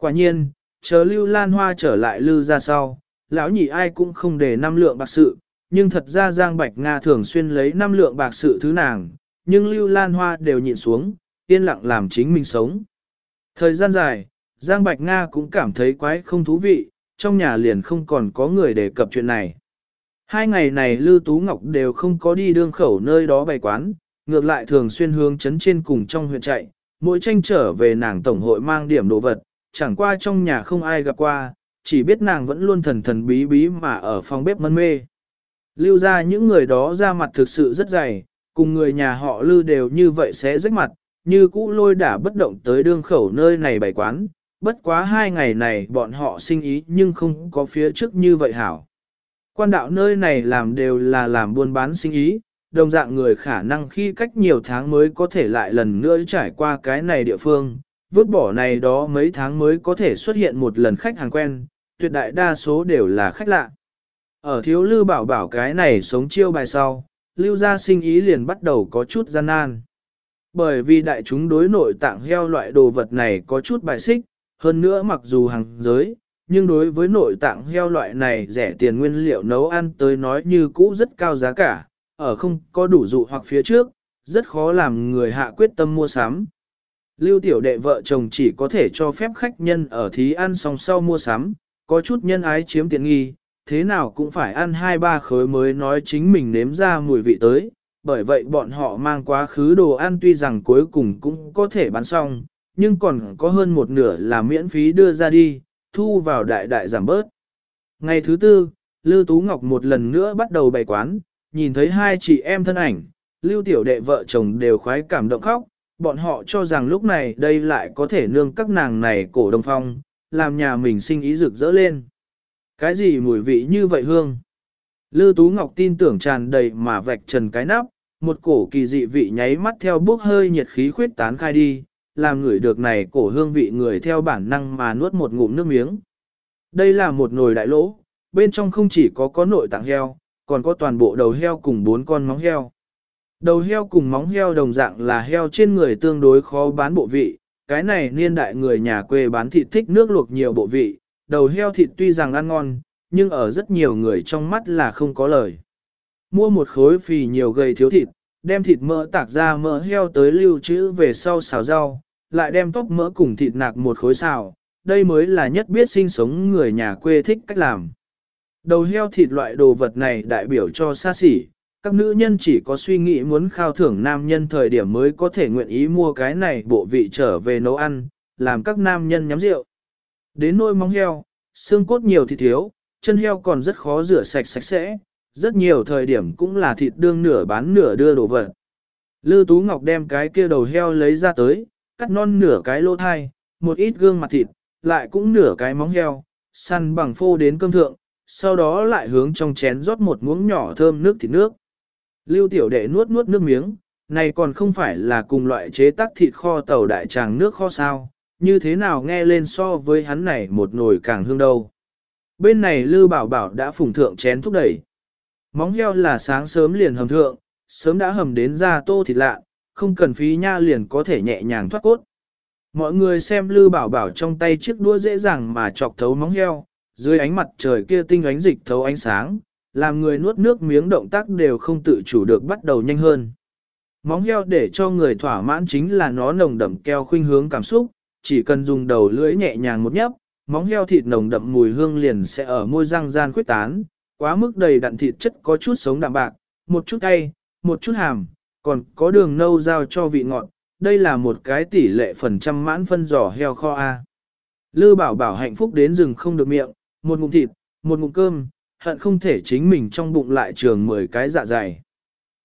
Quả nhiên, chờ Lưu Lan Hoa trở lại Lưu ra sau, lão nhị ai cũng không để năm lượng bạc sự, nhưng thật ra Giang Bạch Nga thường xuyên lấy năm lượng bạc sự thứ nàng, nhưng Lưu Lan Hoa đều nhịn xuống, yên lặng làm chính mình sống. Thời gian dài, Giang Bạch Nga cũng cảm thấy quái không thú vị, trong nhà liền không còn có người đề cập chuyện này. Hai ngày này Lưu Tú Ngọc đều không có đi đương khẩu nơi đó bày quán, ngược lại thường xuyên hướng chấn trên cùng trong huyện chạy, mỗi tranh trở về nàng tổng hội mang điểm đồ vật, chẳng qua trong nhà không ai gặp qua, chỉ biết nàng vẫn luôn thần thần bí bí mà ở phòng bếp mân mê. Lưu ra những người đó ra mặt thực sự rất dày, cùng người nhà họ Lưu đều như vậy sẽ rách mặt, như cũ lôi đả bất động tới đương khẩu nơi này bày quán, bất quá hai ngày này bọn họ sinh ý nhưng không có phía trước như vậy hảo. Quan đạo nơi này làm đều là làm buôn bán sinh ý, đồng dạng người khả năng khi cách nhiều tháng mới có thể lại lần nữa trải qua cái này địa phương, vứt bỏ này đó mấy tháng mới có thể xuất hiện một lần khách hàng quen, tuyệt đại đa số đều là khách lạ. Ở thiếu lưu bảo bảo cái này sống chiêu bài sau, lưu gia sinh ý liền bắt đầu có chút gian nan. Bởi vì đại chúng đối nội tạng heo loại đồ vật này có chút bài xích, hơn nữa mặc dù hàng giới, nhưng đối với nội tạng heo loại này rẻ tiền nguyên liệu nấu ăn tới nói như cũ rất cao giá cả, ở không có đủ dụ hoặc phía trước, rất khó làm người hạ quyết tâm mua sắm. Lưu tiểu đệ vợ chồng chỉ có thể cho phép khách nhân ở thí ăn xong sau mua sắm, có chút nhân ái chiếm tiện nghi, thế nào cũng phải ăn hai ba khối mới nói chính mình nếm ra mùi vị tới, bởi vậy bọn họ mang quá khứ đồ ăn tuy rằng cuối cùng cũng có thể bán xong, nhưng còn có hơn một nửa là miễn phí đưa ra đi, thu vào đại đại giảm bớt. Ngày thứ tư, Lưu Tú Ngọc một lần nữa bắt đầu bày quán, nhìn thấy hai chị em thân ảnh, Lưu Tiểu Đệ vợ chồng đều khoái cảm động khóc, bọn họ cho rằng lúc này đây lại có thể nương các nàng này cổ đồng phong, làm nhà mình sinh ý rực rỡ lên. Cái gì mùi vị như vậy hương? Lư Tú Ngọc tin tưởng tràn đầy mà vạch trần cái nắp, một cổ kỳ dị vị nháy mắt theo bước hơi nhiệt khí khuyết tán khai đi, làm người được này cổ hương vị người theo bản năng mà nuốt một ngụm nước miếng. Đây là một nồi đại lỗ, bên trong không chỉ có có nội tạng heo, còn có toàn bộ đầu heo cùng bốn con móng heo. Đầu heo cùng móng heo đồng dạng là heo trên người tương đối khó bán bộ vị, cái này niên đại người nhà quê bán thịt thích nước luộc nhiều bộ vị, đầu heo thịt tuy rằng ăn ngon, nhưng ở rất nhiều người trong mắt là không có lời. Mua một khối phì nhiều gầy thiếu thịt, đem thịt mỡ tạc ra mỡ heo tới lưu trữ về sau xào rau, lại đem tóc mỡ cùng thịt nạc một khối xào, đây mới là nhất biết sinh sống người nhà quê thích cách làm. Đầu heo thịt loại đồ vật này đại biểu cho xa xỉ, các nữ nhân chỉ có suy nghĩ muốn khao thưởng nam nhân thời điểm mới có thể nguyện ý mua cái này bộ vị trở về nấu ăn, làm các nam nhân nhắm rượu. Đến nôi móng heo, xương cốt nhiều thì thiếu, chân heo còn rất khó rửa sạch sạch sẽ, rất nhiều thời điểm cũng là thịt đương nửa bán nửa đưa đồ vật. Lư Tú Ngọc đem cái kia đầu heo lấy ra tới, cắt non nửa cái lỗ thai, một ít gương mặt thịt, lại cũng nửa cái móng heo, săn bằng phô đến cơm thượng, sau đó lại hướng trong chén rót một muỗng nhỏ thơm nước thịt nước. Lưu tiểu đệ nuốt nuốt nước miếng, này còn không phải là cùng loại chế tác thịt kho tàu đại tràng nước kho sao, như thế nào nghe lên so với hắn này một nồi càng hương đâu. Bên này Lưu Bảo Bảo đã phùng thượng chén thúc đẩy. Móng heo là sáng sớm liền hầm thượng, sớm đã hầm đến ra tô thịt lạ, không cần phí nha liền có thể nhẹ nhàng thoát cốt. Mọi người xem Lưu Bảo Bảo trong tay chiếc đũa dễ dàng mà chọc thấu móng heo, dưới ánh mặt trời kia tinh ánh dịch thấu ánh sáng, làm người nuốt nước miếng động tác đều không tự chủ được bắt đầu nhanh hơn. Móng heo để cho người thỏa mãn chính là nó nồng đậm keo khuynh hướng cảm xúc, chỉ cần dùng đầu lưỡi nhẹ nhàng một nhấp, móng heo thịt nồng đậm mùi hương liền sẽ ở môi răng gian khuyết tán, quá mức đầy đặn thịt chất có chút sống đạm bạc, một chút cay, một chút hàm, còn có đường nâu giao cho vị ngọt, đây là một cái tỷ lệ phần trăm mãn phân giỏ heo kho A. Lư bảo bảo hạnh phúc đến rừng không được miệng, một ngụm thịt, một ngụm cơm, hận không thể chính mình trong bụng lại trường 10 cái dạ dày.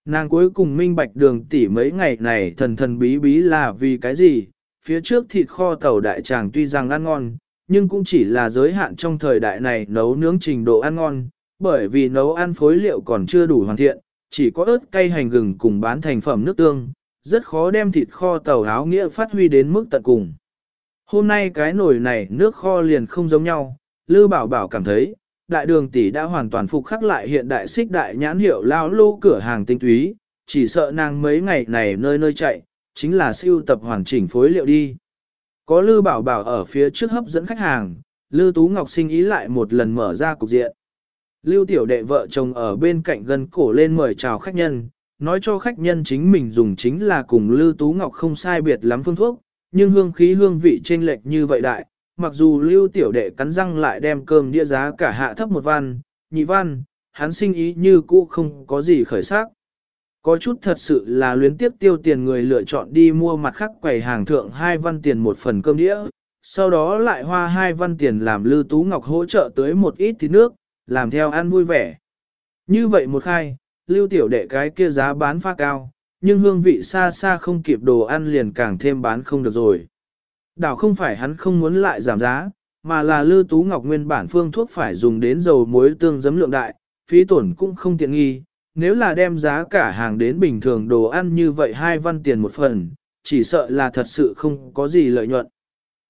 Nàng cuối cùng minh bạch đường tỷ mấy ngày này thần thần bí bí là vì cái gì, phía trước thịt kho tàu đại tràng tuy rằng ăn ngon, nhưng cũng chỉ là giới hạn trong thời đại này nấu nướng trình độ ăn ngon, bởi vì nấu ăn phối liệu còn chưa đủ hoàn thiện, chỉ có ớt cay hành gừng cùng bán thành phẩm nước tương, rất khó đem thịt kho tàu áo nghĩa phát huy đến mức tận cùng. Hôm nay cái nồi này nước kho liền không giống nhau, Lư Bảo Bảo cảm thấy, đại đường tỷ đã hoàn toàn phục khắc lại hiện đại xích đại nhãn hiệu lao lô cửa hàng tinh túy, chỉ sợ nàng mấy ngày này nơi nơi chạy, chính là siêu tập hoàn chỉnh phối liệu đi. Có Lư Bảo Bảo ở phía trước hấp dẫn khách hàng, Lư Tú Ngọc sinh ý lại một lần mở ra cục diện. Lưu tiểu đệ vợ chồng ở bên cạnh gần cổ lên mời chào khách nhân, nói cho khách nhân chính mình dùng chính là cùng Lưu Tú Ngọc không sai biệt lắm phương thuốc, nhưng hương khí hương vị chênh lệch như vậy đại, mặc dù Lưu tiểu đệ cắn răng lại đem cơm đĩa giá cả hạ thấp một văn, nhị văn, hắn sinh ý như cũ không có gì khởi sắc. Có chút thật sự là luyến tiếp tiêu tiền người lựa chọn đi mua mặt khác quầy hàng thượng hai văn tiền một phần cơm đĩa, sau đó lại hoa hai văn tiền làm Lưu Tú Ngọc hỗ trợ tới một ít thịt nước, làm theo ăn vui vẻ. Như vậy một khai, lưu tiểu đệ cái kia giá bán pha cao, nhưng hương vị xa xa không kịp đồ ăn liền càng thêm bán không được rồi. Đảo không phải hắn không muốn lại giảm giá, mà là Lư Tú Ngọc nguyên bản phương thuốc phải dùng đến dầu muối tương giấm lượng đại, phí tổn cũng không tiện nghi. Nếu là đem giá cả hàng đến bình thường đồ ăn như vậy hai văn tiền một phần, chỉ sợ là thật sự không có gì lợi nhuận.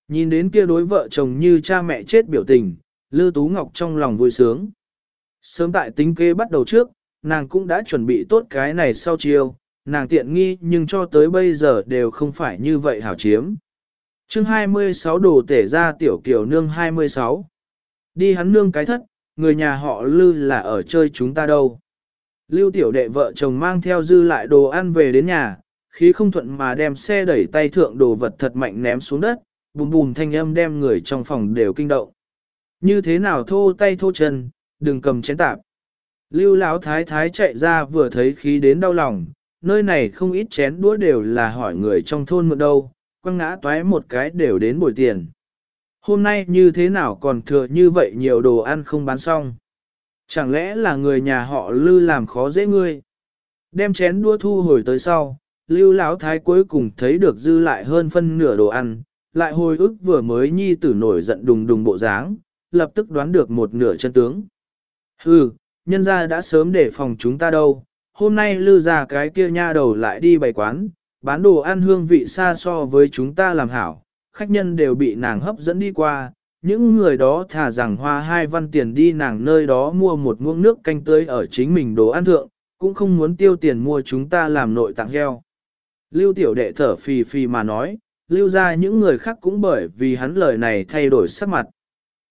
Nhìn đến kia đối vợ chồng như cha mẹ chết biểu tình, Lư Tú Ngọc trong lòng vui sướng. Sớm tại tính kế bắt đầu trước, nàng cũng đã chuẩn bị tốt cái này sau chiều, nàng tiện nghi nhưng cho tới bây giờ đều không phải như vậy hảo chiếm chương 26 đồ tể ra tiểu kiểu nương 26. Đi hắn nương cái thất, người nhà họ Lư là ở chơi chúng ta đâu. Lưu tiểu đệ vợ chồng mang theo dư lại đồ ăn về đến nhà, khí không thuận mà đem xe đẩy tay thượng đồ vật thật mạnh ném xuống đất, bùm bùm thanh âm đem người trong phòng đều kinh động. Như thế nào thô tay thô chân, đừng cầm chén tạp. Lưu Lão thái thái chạy ra vừa thấy khí đến đau lòng, nơi này không ít chén đũa đều là hỏi người trong thôn mượn đâu, quăng ngã toái một cái đều đến bồi tiền. Hôm nay như thế nào còn thừa như vậy nhiều đồ ăn không bán xong. Chẳng lẽ là người nhà họ Lư làm khó dễ ngươi? Đem chén đua thu hồi tới sau, Lưu Lão thái cuối cùng thấy được dư lại hơn phân nửa đồ ăn, lại hồi ức vừa mới nhi tử nổi giận đùng đùng bộ dáng, lập tức đoán được một nửa chân tướng. Hừ, nhân gia đã sớm để phòng chúng ta đâu, hôm nay lư ra cái kia nha đầu lại đi bày quán, bán đồ ăn hương vị xa so với chúng ta làm hảo, khách nhân đều bị nàng hấp dẫn đi qua, những người đó thà rằng hoa hai văn tiền đi nàng nơi đó mua một muỗng nước canh tươi ở chính mình đồ ăn thượng, cũng không muốn tiêu tiền mua chúng ta làm nội tặng heo. Lưu tiểu đệ thở phì phì mà nói, lưu ra những người khác cũng bởi vì hắn lời này thay đổi sắc mặt.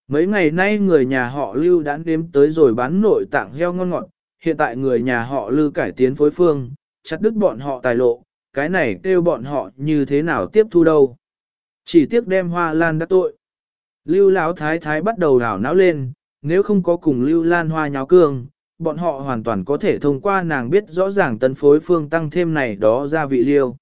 Mấy ngày nay người nhà họ lưu đã nếm tới rồi bán nội tạng heo ngon ngọt, hiện tại người nhà họ lưu cải tiến phối phương, chặt đứt bọn họ tài lộ, cái này kêu bọn họ như thế nào tiếp thu đâu. Chỉ tiếc đem hoa lan đã tội. Lưu Lão thái thái bắt đầu đảo não lên, nếu không có cùng lưu lan hoa nháo cương, bọn họ hoàn toàn có thể thông qua nàng biết rõ ràng tân phối phương tăng thêm này đó ra vị liêu.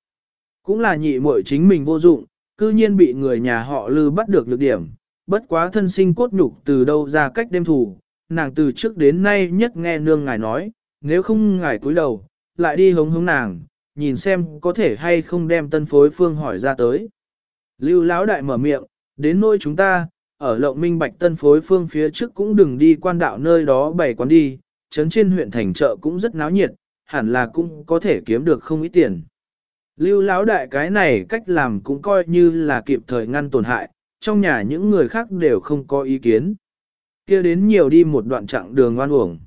Cũng là nhị muội chính mình vô dụng, cư nhiên bị người nhà họ lư bắt được lược điểm, bất quá thân sinh cốt nhục từ đâu ra cách đêm thủ, nàng từ trước đến nay nhất nghe nương ngài nói, nếu không ngài cúi đầu, lại đi hống hống nàng, nhìn xem có thể hay không đem tân phối phương hỏi ra tới. Lưu lão đại mở miệng, đến nơi chúng ta, ở lộng minh bạch tân phối phương phía trước cũng đừng đi quan đạo nơi đó bày quán đi, trấn trên huyện thành chợ cũng rất náo nhiệt, hẳn là cũng có thể kiếm được không ít tiền. Lưu lão đại cái này cách làm cũng coi như là kịp thời ngăn tổn hại, trong nhà những người khác đều không có ý kiến. kia đến nhiều đi một đoạn chặng đường oan uổng.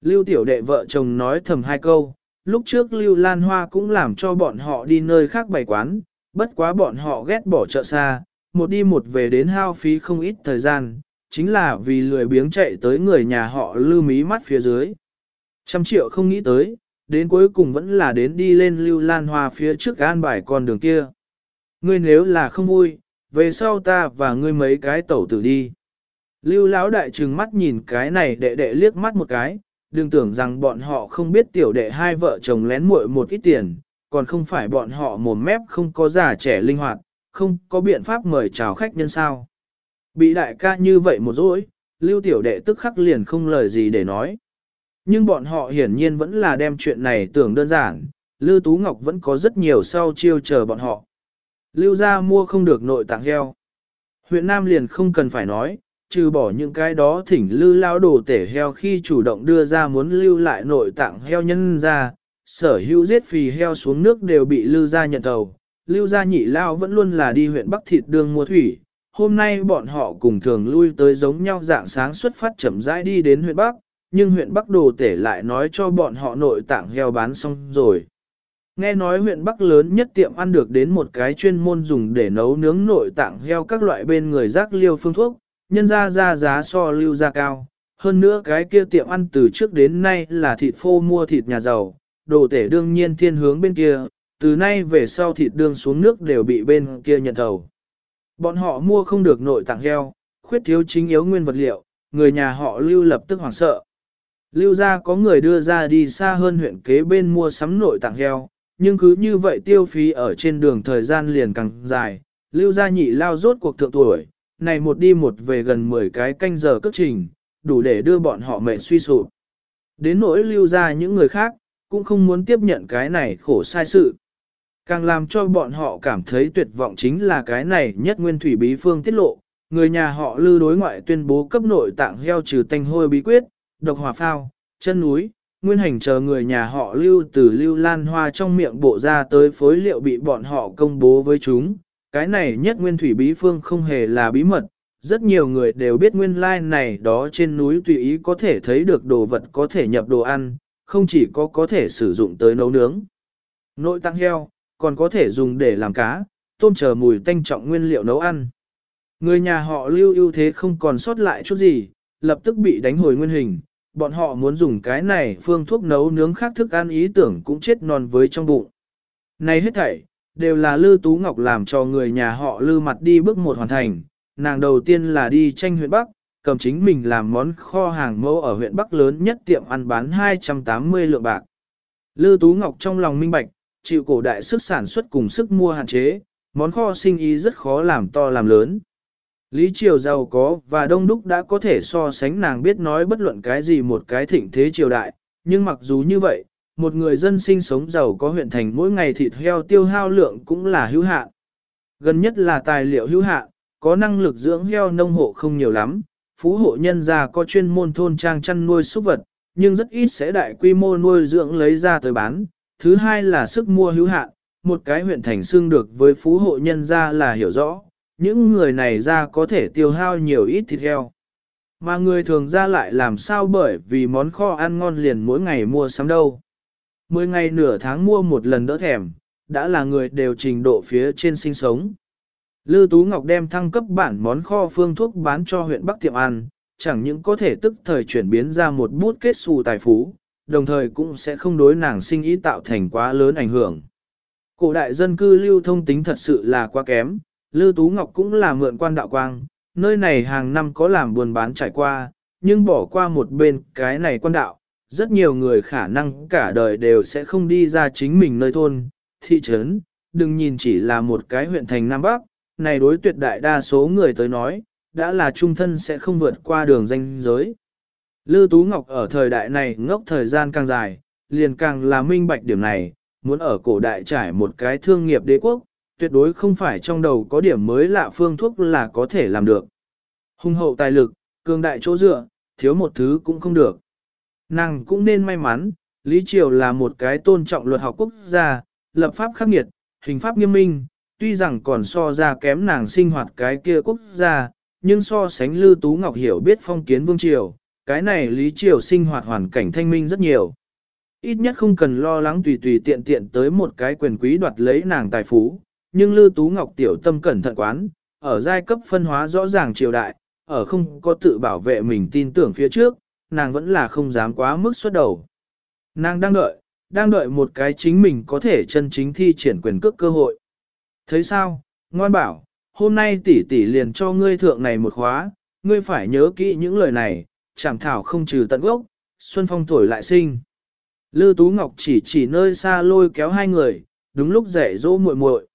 Lưu tiểu đệ vợ chồng nói thầm hai câu, lúc trước Lưu Lan Hoa cũng làm cho bọn họ đi nơi khác bày quán, bất quá bọn họ ghét bỏ chợ xa, một đi một về đến hao phí không ít thời gian, chính là vì lười biếng chạy tới người nhà họ lưu mí mắt phía dưới. Trăm triệu không nghĩ tới, đến cuối cùng vẫn là đến đi lên Lưu Lan Hoa phía trước an bài con đường kia. Ngươi nếu là không vui, về sau ta và ngươi mấy cái tẩu tử đi. Lưu lão đại trừng mắt nhìn cái này đệ đệ liếc mắt một cái, đừng tưởng rằng bọn họ không biết tiểu đệ hai vợ chồng lén muội một ít tiền, còn không phải bọn họ mồm mép không có già trẻ linh hoạt, không có biện pháp mời chào khách nhân sao. Bị đại ca như vậy một dỗi, lưu tiểu đệ tức khắc liền không lời gì để nói. Nhưng bọn họ hiển nhiên vẫn là đem chuyện này tưởng đơn giản, Lưu Tú Ngọc vẫn có rất nhiều sau chiêu chờ bọn họ. Lưu ra mua không được nội tạng heo. Huyện Nam liền không cần phải nói, trừ bỏ những cái đó thỉnh lư lao đồ tể heo khi chủ động đưa ra muốn lưu lại nội tạng heo nhân ra, sở hữu giết phì heo xuống nước đều bị lư ra nhận tàu. Lưu gia nhị lao vẫn luôn là đi huyện Bắc Thịt đường mua thủy, hôm nay bọn họ cùng thường lui tới giống nhau dạng sáng xuất phát chậm rãi đi đến huyện Bắc, nhưng huyện Bắc đồ tể lại nói cho bọn họ nội tạng heo bán xong rồi. Nghe nói huyện Bắc lớn nhất tiệm ăn được đến một cái chuyên môn dùng để nấu nướng nội tạng heo các loại bên người rác liêu phương thuốc, nhân ra ra giá so lưu ra cao. Hơn nữa cái kia tiệm ăn từ trước đến nay là thịt phô mua thịt nhà giàu, đồ tể đương nhiên thiên hướng bên kia, từ nay về sau thịt đương xuống nước đều bị bên kia nhận thầu. Bọn họ mua không được nội tạng heo, khuyết thiếu chính yếu nguyên vật liệu, người nhà họ lưu lập tức hoảng sợ. Lưu ra có người đưa ra đi xa hơn huyện kế bên mua sắm nội tạng heo, nhưng cứ như vậy tiêu phí ở trên đường thời gian liền càng dài, lưu gia nhị lao rốt cuộc thượng tuổi, này một đi một về gần 10 cái canh giờ cất trình, đủ để đưa bọn họ mệnh suy sụp. Đến nỗi lưu ra những người khác, cũng không muốn tiếp nhận cái này khổ sai sự. Càng làm cho bọn họ cảm thấy tuyệt vọng chính là cái này nhất nguyên thủy bí phương tiết lộ, người nhà họ lưu đối ngoại tuyên bố cấp nội tạng heo trừ tanh hôi bí quyết, độc hỏa phao, chân núi, nguyên hành chờ người nhà họ lưu từ lưu lan hoa trong miệng bộ ra tới phối liệu bị bọn họ công bố với chúng. Cái này nhất nguyên thủy bí phương không hề là bí mật, rất nhiều người đều biết nguyên lai like này đó trên núi tùy ý có thể thấy được đồ vật có thể nhập đồ ăn, không chỉ có có thể sử dụng tới nấu nướng. Nội tăng heo, còn có thể dùng để làm cá, tôm chờ mùi tanh trọng nguyên liệu nấu ăn. Người nhà họ lưu ưu thế không còn sót lại chút gì, lập tức bị đánh hồi nguyên hình, bọn họ muốn dùng cái này phương thuốc nấu nướng khác thức ăn ý tưởng cũng chết non với trong bụng. Này hết thảy, đều là Lư Tú Ngọc làm cho người nhà họ Lư mặt đi bước một hoàn thành, nàng đầu tiên là đi tranh huyện Bắc, cầm chính mình làm món kho hàng mẫu ở huyện Bắc lớn nhất tiệm ăn bán 280 lượng bạc. Lư Tú Ngọc trong lòng minh bạch, chịu cổ đại sức sản xuất cùng sức mua hạn chế, món kho sinh ý rất khó làm to làm lớn. Lý Triều giàu có và đông đúc đã có thể so sánh nàng biết nói bất luận cái gì một cái thịnh thế triều đại, nhưng mặc dù như vậy, một người dân sinh sống giàu có huyện thành mỗi ngày thịt heo tiêu hao lượng cũng là hữu hạn. Gần nhất là tài liệu hữu hạn, có năng lực dưỡng heo nông hộ không nhiều lắm, phú hộ nhân gia có chuyên môn thôn trang chăn nuôi súc vật, nhưng rất ít sẽ đại quy mô nuôi dưỡng lấy ra tới bán. Thứ hai là sức mua hữu hạn, một cái huyện thành xương được với phú hộ nhân gia là hiểu rõ, những người này ra có thể tiêu hao nhiều ít thịt heo. Mà người thường ra lại làm sao bởi vì món kho ăn ngon liền mỗi ngày mua sắm đâu. Mười ngày nửa tháng mua một lần đỡ thèm, đã là người đều trình độ phía trên sinh sống. Lư Tú Ngọc đem thăng cấp bản món kho phương thuốc bán cho huyện Bắc Tiệm Ăn, chẳng những có thể tức thời chuyển biến ra một bút kết xù tài phú, đồng thời cũng sẽ không đối nàng sinh ý tạo thành quá lớn ảnh hưởng. Cổ đại dân cư lưu thông tính thật sự là quá kém, Lư Tú Ngọc cũng là mượn quan đạo quang, nơi này hàng năm có làm buôn bán trải qua, nhưng bỏ qua một bên cái này quan đạo, rất nhiều người khả năng cả đời đều sẽ không đi ra chính mình nơi thôn, thị trấn, đừng nhìn chỉ là một cái huyện thành Nam Bắc, này đối tuyệt đại đa số người tới nói, đã là trung thân sẽ không vượt qua đường danh giới. Lư Tú Ngọc ở thời đại này ngốc thời gian càng dài, liền càng là minh bạch điểm này, muốn ở cổ đại trải một cái thương nghiệp đế quốc, tuyệt đối không phải trong đầu có điểm mới lạ phương thuốc là có thể làm được. Hùng hậu tài lực, cường đại chỗ dựa, thiếu một thứ cũng không được. Nàng cũng nên may mắn, Lý Triều là một cái tôn trọng luật học quốc gia, lập pháp khắc nghiệt, hình pháp nghiêm minh, tuy rằng còn so ra kém nàng sinh hoạt cái kia quốc gia, nhưng so sánh Lư Tú Ngọc hiểu biết phong kiến vương triều, cái này Lý Triều sinh hoạt hoàn cảnh thanh minh rất nhiều. Ít nhất không cần lo lắng tùy tùy tiện tiện tới một cái quyền quý đoạt lấy nàng tài phú, nhưng Lư Tú Ngọc tiểu tâm cẩn thận quán, ở giai cấp phân hóa rõ ràng triều đại, ở không có tự bảo vệ mình tin tưởng phía trước, nàng vẫn là không dám quá mức xuất đầu. Nàng đang đợi, đang đợi một cái chính mình có thể chân chính thi triển quyền cước cơ hội. Thấy sao, ngoan bảo, hôm nay tỷ tỷ liền cho ngươi thượng này một khóa, ngươi phải nhớ kỹ những lời này, chẳng thảo không trừ tận gốc, xuân phong thổi lại sinh. Lư Tú Ngọc chỉ chỉ nơi xa lôi kéo hai người, đúng lúc dạy dỗ muội muội.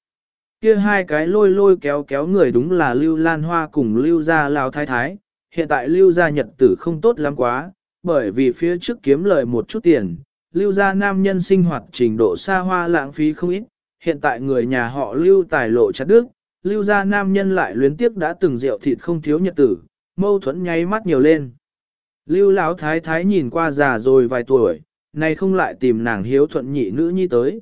Kia hai cái lôi lôi kéo kéo người đúng là Lưu Lan Hoa cùng Lưu Gia lão Thái Thái, hiện tại Lưu Gia Nhật tử không tốt lắm quá, bởi vì phía trước kiếm lời một chút tiền, Lưu Gia nam nhân sinh hoạt trình độ xa hoa lãng phí không ít, hiện tại người nhà họ Lưu tài lộ chặt đức, Lưu Gia nam nhân lại luyến tiếc đã từng rượu thịt không thiếu nhật tử, mâu thuẫn nháy mắt nhiều lên. Lưu Lão Thái Thái nhìn qua già rồi vài tuổi, nay không lại tìm nàng hiếu thuận nhị nữ nhi tới.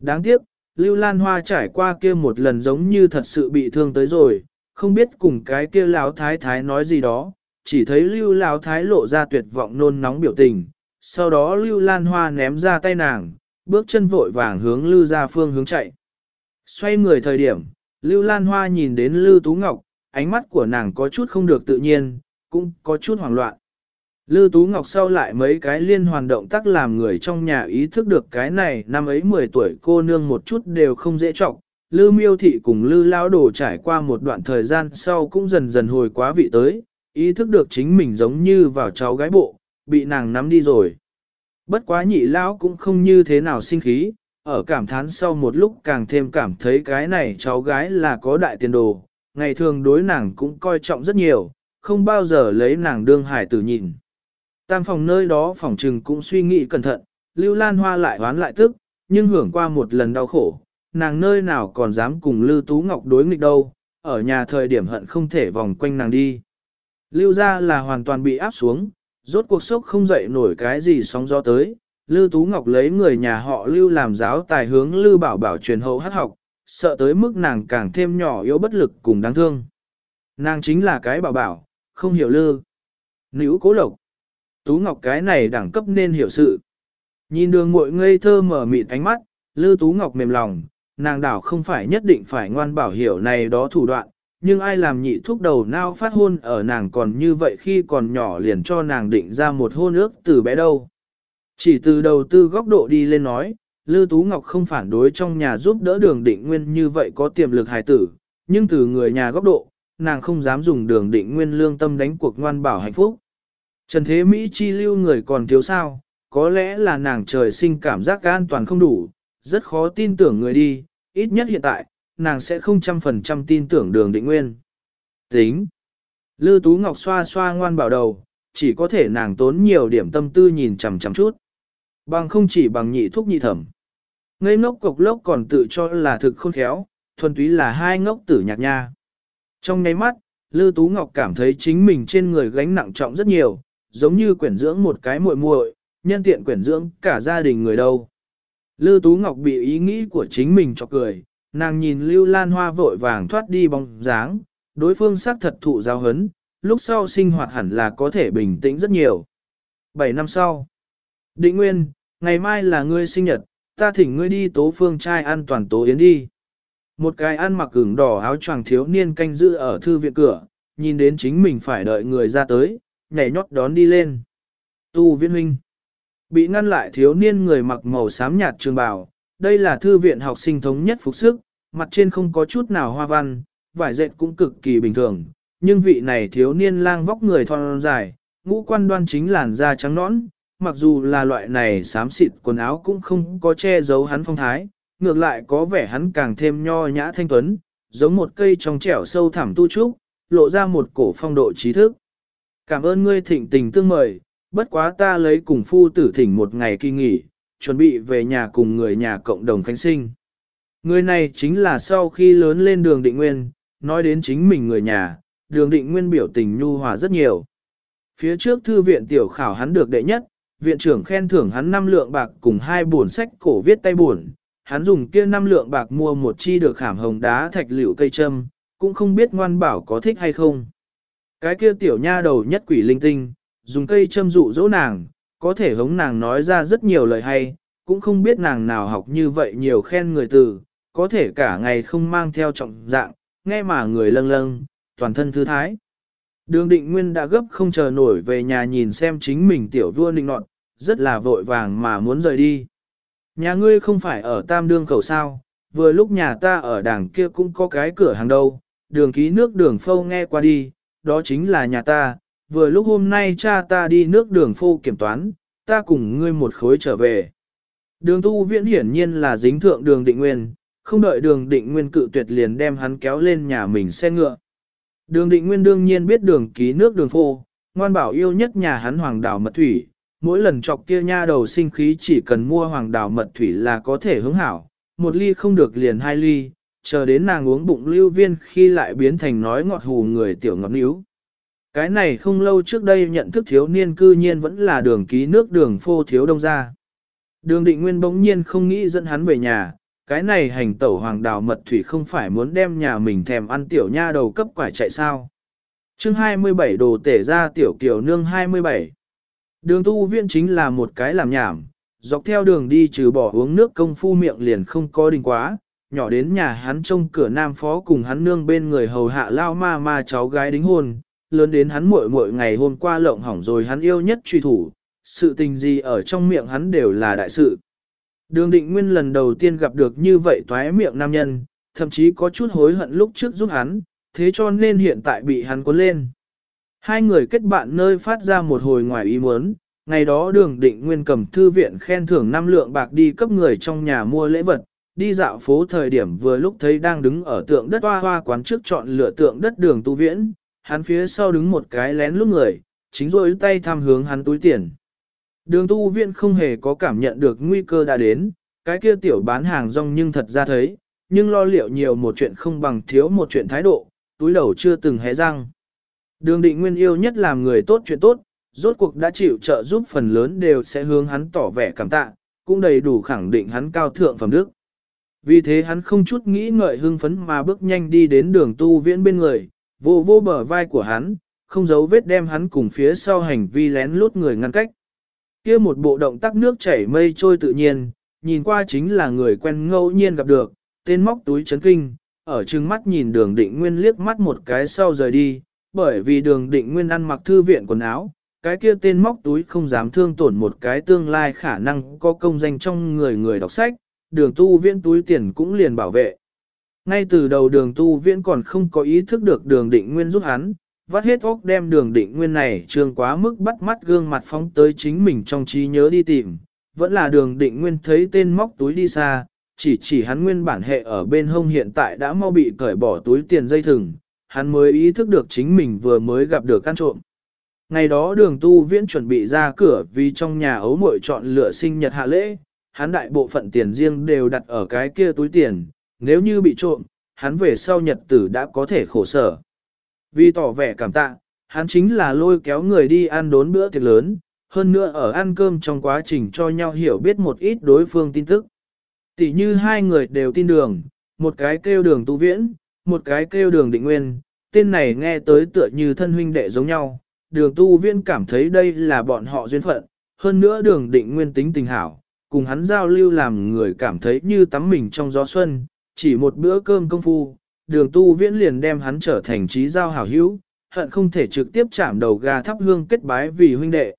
Đáng tiếc, Lưu Lan Hoa trải qua kia một lần giống như thật sự bị thương tới rồi, không biết cùng cái kia Lão Thái Thái nói gì đó, chỉ thấy Lưu Lão Thái lộ ra tuyệt vọng nôn nóng biểu tình, sau đó Lưu Lan Hoa ném ra tay nàng, bước chân vội vàng hướng Lưu ra phương hướng chạy. Xoay người thời điểm, Lưu Lan Hoa nhìn đến Lưu Tú Ngọc, ánh mắt của nàng có chút không được tự nhiên, cũng có chút hoảng loạn. Lư Tú Ngọc sau lại mấy cái liên hoàn động tác làm người trong nhà ý thức được cái này năm ấy 10 tuổi cô nương một chút đều không dễ trọng. Lư miêu thị cùng Lư Lão Đồ trải qua một đoạn thời gian sau cũng dần dần hồi quá vị tới, ý thức được chính mình giống như vào cháu gái bộ, bị nàng nắm đi rồi. Bất quá nhị Lão cũng không như thế nào sinh khí, ở cảm thán sau một lúc càng thêm cảm thấy cái này cháu gái là có đại tiền đồ, ngày thường đối nàng cũng coi trọng rất nhiều, không bao giờ lấy nàng đương hải tử nhìn. Tam phòng nơi đó phòng trừng cũng suy nghĩ cẩn thận, Lưu Lan Hoa lại hoán lại tức, nhưng hưởng qua một lần đau khổ, nàng nơi nào còn dám cùng Lưu Tú Ngọc đối nghịch đâu, ở nhà thời điểm hận không thể vòng quanh nàng đi. Lưu ra là hoàn toàn bị áp xuống, rốt cuộc sốc không dậy nổi cái gì sóng gió tới. Lưu Tú Ngọc lấy người nhà họ Lưu làm giáo tài hướng Lưu Bảo Bảo truyền hậu hát học, sợ tới mức nàng càng thêm nhỏ yếu bất lực cùng đáng thương. Nàng chính là cái bảo bảo, không hiểu Lưu. Nữ cố lộc. Tú Ngọc cái này đẳng cấp nên hiểu sự. Nhìn đường muội ngây thơ mở mịt ánh mắt, Lưu Tú Ngọc mềm lòng, nàng đảo không phải nhất định phải ngoan bảo hiểu này đó thủ đoạn, nhưng ai làm nhị thúc đầu nao phát hôn ở nàng còn như vậy khi còn nhỏ liền cho nàng định ra một hôn ước từ bé đâu. Chỉ từ đầu tư góc độ đi lên nói, Lư Tú Ngọc không phản đối trong nhà giúp đỡ đường định nguyên như vậy có tiềm lực hài tử, nhưng từ người nhà góc độ, nàng không dám dùng đường định nguyên lương tâm đánh cuộc ngoan bảo hạnh phúc. Trần Thế Mỹ chi lưu người còn thiếu sao, có lẽ là nàng trời sinh cảm giác an toàn không đủ, rất khó tin tưởng người đi, ít nhất hiện tại, nàng sẽ không trăm phần trăm tin tưởng đường định nguyên. Tính. Lư Tú Ngọc xoa xoa ngoan bảo đầu, chỉ có thể nàng tốn nhiều điểm tâm tư nhìn chằm chằm chút. Bằng không chỉ bằng nhị thúc nhị thẩm. Ngây ngốc cục lốc còn tự cho là thực khôn khéo, thuần túy là hai ngốc tử nhạc nha. Trong nháy mắt, Lư Tú Ngọc cảm thấy chính mình trên người gánh nặng trọng rất nhiều, giống như quyển dưỡng một cái muội muội, nhân tiện quyển dưỡng cả gia đình người đâu. Lư Tú Ngọc bị ý nghĩ của chính mình cho cười, nàng nhìn Lưu Lan Hoa vội vàng thoát đi bóng dáng, đối phương xác thật thụ giao hấn, lúc sau sinh hoạt hẳn là có thể bình tĩnh rất nhiều. 7 năm sau, Định Nguyên, ngày mai là ngươi sinh nhật, ta thỉnh ngươi đi tố phương trai ăn toàn tố yến đi. Một cái ăn mặc ửng đỏ áo choàng thiếu niên canh giữ ở thư viện cửa, nhìn đến chính mình phải đợi người ra tới, nhảy nhót đón đi lên. Tu viên huynh. Bị ngăn lại thiếu niên người mặc màu xám nhạt trường bào, đây là thư viện học sinh thống nhất phục sức, mặt trên không có chút nào hoa văn, vải dệt cũng cực kỳ bình thường, nhưng vị này thiếu niên lang vóc người thon dài, ngũ quan đoan chính làn da trắng nõn, mặc dù là loại này xám xịt quần áo cũng không có che giấu hắn phong thái, ngược lại có vẻ hắn càng thêm nho nhã thanh tuấn, giống một cây trong trẻo sâu thẳm tu trúc, lộ ra một cổ phong độ trí thức. Cảm ơn ngươi thịnh tình tương mời, bất quá ta lấy cùng phu tử thỉnh một ngày kỳ nghỉ, chuẩn bị về nhà cùng người nhà cộng đồng khánh sinh. Người này chính là sau khi lớn lên đường định nguyên, nói đến chính mình người nhà, đường định nguyên biểu tình nhu hòa rất nhiều. Phía trước thư viện tiểu khảo hắn được đệ nhất, viện trưởng khen thưởng hắn năm lượng bạc cùng hai buồn sách cổ viết tay buồn, hắn dùng kia năm lượng bạc mua một chi được khảm hồng đá thạch liệu cây châm, cũng không biết ngoan bảo có thích hay không. Cái kia tiểu nha đầu nhất quỷ linh tinh, dùng cây châm dụ dỗ nàng, có thể hống nàng nói ra rất nhiều lời hay, cũng không biết nàng nào học như vậy nhiều khen người từ, có thể cả ngày không mang theo trọng dạng, nghe mà người lâng lâng, toàn thân thư thái. Đường định nguyên đã gấp không chờ nổi về nhà nhìn xem chính mình tiểu vua nịnh nọt, rất là vội vàng mà muốn rời đi. Nhà ngươi không phải ở tam đương khẩu sao, vừa lúc nhà ta ở đảng kia cũng có cái cửa hàng đâu, đường ký nước đường phâu nghe qua đi, đó chính là nhà ta, vừa lúc hôm nay cha ta đi nước đường phô kiểm toán, ta cùng ngươi một khối trở về. Đường tu viễn hiển nhiên là dính thượng đường định nguyên, không đợi đường định nguyên cự tuyệt liền đem hắn kéo lên nhà mình xe ngựa. Đường định nguyên đương nhiên biết đường ký nước đường phô, ngoan bảo yêu nhất nhà hắn hoàng đảo mật thủy, mỗi lần chọc kia nha đầu sinh khí chỉ cần mua hoàng đảo mật thủy là có thể hứng hảo, một ly không được liền hai ly, chờ đến nàng uống bụng lưu viên khi lại biến thành nói ngọt hù người tiểu ngọt níu. Cái này không lâu trước đây nhận thức thiếu niên cư nhiên vẫn là đường ký nước đường phô thiếu đông ra. Đường định nguyên bỗng nhiên không nghĩ dẫn hắn về nhà, cái này hành tẩu hoàng đào mật thủy không phải muốn đem nhà mình thèm ăn tiểu nha đầu cấp quải chạy sao. chương 27 đồ tể ra tiểu kiểu nương 27. Đường tu viện chính là một cái làm nhảm, dọc theo đường đi trừ bỏ uống nước công phu miệng liền không có đình quá, nhỏ đến nhà hắn trông cửa nam phó cùng hắn nương bên người hầu hạ lao ma ma cháu gái đính hôn, lớn đến hắn muội muội ngày hôm qua lộng hỏng rồi hắn yêu nhất truy thủ, sự tình gì ở trong miệng hắn đều là đại sự. Đường định nguyên lần đầu tiên gặp được như vậy toái miệng nam nhân, thậm chí có chút hối hận lúc trước giúp hắn, thế cho nên hiện tại bị hắn cuốn lên. Hai người kết bạn nơi phát ra một hồi ngoài ý muốn, ngày đó đường định nguyên cầm thư viện khen thưởng năm lượng bạc đi cấp người trong nhà mua lễ vật, đi dạo phố thời điểm vừa lúc thấy đang đứng ở tượng đất hoa hoa quán trước chọn lựa tượng đất đường tu viễn, hắn phía sau đứng một cái lén lúc người, chính rồi tay tham hướng hắn túi tiền. Đường tu viện không hề có cảm nhận được nguy cơ đã đến, cái kia tiểu bán hàng rong nhưng thật ra thấy, nhưng lo liệu nhiều một chuyện không bằng thiếu một chuyện thái độ, túi đầu chưa từng hé răng. Đường định nguyên yêu nhất làm người tốt chuyện tốt, rốt cuộc đã chịu trợ giúp phần lớn đều sẽ hướng hắn tỏ vẻ cảm tạ, cũng đầy đủ khẳng định hắn cao thượng phẩm đức. Vì thế hắn không chút nghĩ ngợi hưng phấn mà bước nhanh đi đến đường tu viễn bên người, vô vô bờ vai của hắn, không giấu vết đem hắn cùng phía sau hành vi lén lút người ngăn cách. kia một bộ động tác nước chảy mây trôi tự nhiên, nhìn qua chính là người quen ngẫu nhiên gặp được, tên móc túi chấn kinh, ở trừng mắt nhìn đường định nguyên liếc mắt một cái sau rời đi, bởi vì đường định nguyên ăn mặc thư viện quần áo, cái kia tên móc túi không dám thương tổn một cái tương lai khả năng có công danh trong người người đọc sách, đường tu viễn túi tiền cũng liền bảo vệ. Ngay từ đầu đường tu viễn còn không có ý thức được đường định nguyên giúp hắn, vắt hết óc đem đường định nguyên này trường quá mức bắt mắt gương mặt phóng tới chính mình trong trí nhớ đi tìm. Vẫn là đường định nguyên thấy tên móc túi đi xa, chỉ chỉ hắn nguyên bản hệ ở bên hông hiện tại đã mau bị cởi bỏ túi tiền dây thừng, hắn mới ý thức được chính mình vừa mới gặp được căn trộm. Ngày đó đường tu viễn chuẩn bị ra cửa vì trong nhà ấu muội chọn lựa sinh nhật hạ lễ, hắn đại bộ phận tiền riêng đều đặt ở cái kia túi tiền, nếu như bị trộm, hắn về sau nhật tử đã có thể khổ sở. Vì tỏ vẻ cảm tạ, hắn chính là lôi kéo người đi ăn đốn bữa tiệc lớn, hơn nữa ở ăn cơm trong quá trình cho nhau hiểu biết một ít đối phương tin tức. Tỷ như hai người đều tin đường, một cái kêu đường tu viễn, một cái kêu đường định nguyên, tên này nghe tới tựa như thân huynh đệ giống nhau. Đường tu viễn cảm thấy đây là bọn họ duyên phận, hơn nữa đường định nguyên tính tình hảo, cùng hắn giao lưu làm người cảm thấy như tắm mình trong gió xuân, chỉ một bữa cơm công phu, đường tu viễn liền đem hắn trở thành trí giao hảo hữu, hận không thể trực tiếp chạm đầu gà thắp hương kết bái vì huynh đệ.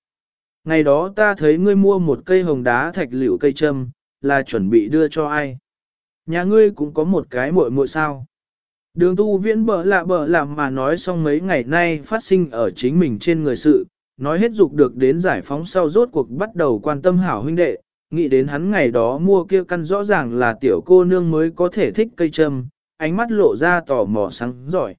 Ngày đó ta thấy ngươi mua một cây hồng đá thạch liễu cây châm, là chuẩn bị đưa cho ai? Nhà ngươi cũng có một cái muội muội sao? Đường tu viễn bở lạ bở làm mà nói xong mấy ngày nay phát sinh ở chính mình trên người sự, nói hết dục được đến giải phóng sau rốt cuộc bắt đầu quan tâm hảo huynh đệ, nghĩ đến hắn ngày đó mua kia căn rõ ràng là tiểu cô nương mới có thể thích cây châm, ánh mắt lộ ra tò mò sáng giỏi.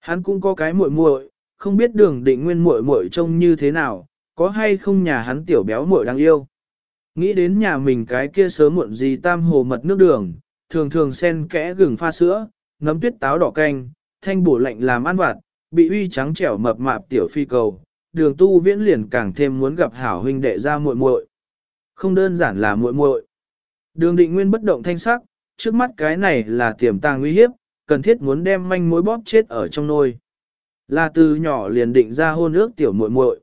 Hắn cũng có cái muội muội, không biết đường định nguyên muội muội trông như thế nào, có hay không nhà hắn tiểu béo muội đang yêu. Nghĩ đến nhà mình cái kia sớm muộn gì tam hồ mật nước đường, thường thường xen kẽ gừng pha sữa, nấm tuyết táo đỏ canh, thanh bổ lạnh làm ăn vặt, bị uy trắng trẻo mập mạp tiểu phi cầu, đường tu viễn liền càng thêm muốn gặp hảo huynh đệ ra muội muội. Không đơn giản là muội muội. Đường định nguyên bất động thanh sắc, trước mắt cái này là tiềm tàng nguy hiếp, cần thiết muốn đem manh mối bóp chết ở trong nôi. Là từ nhỏ liền định ra hôn ước tiểu muội muội.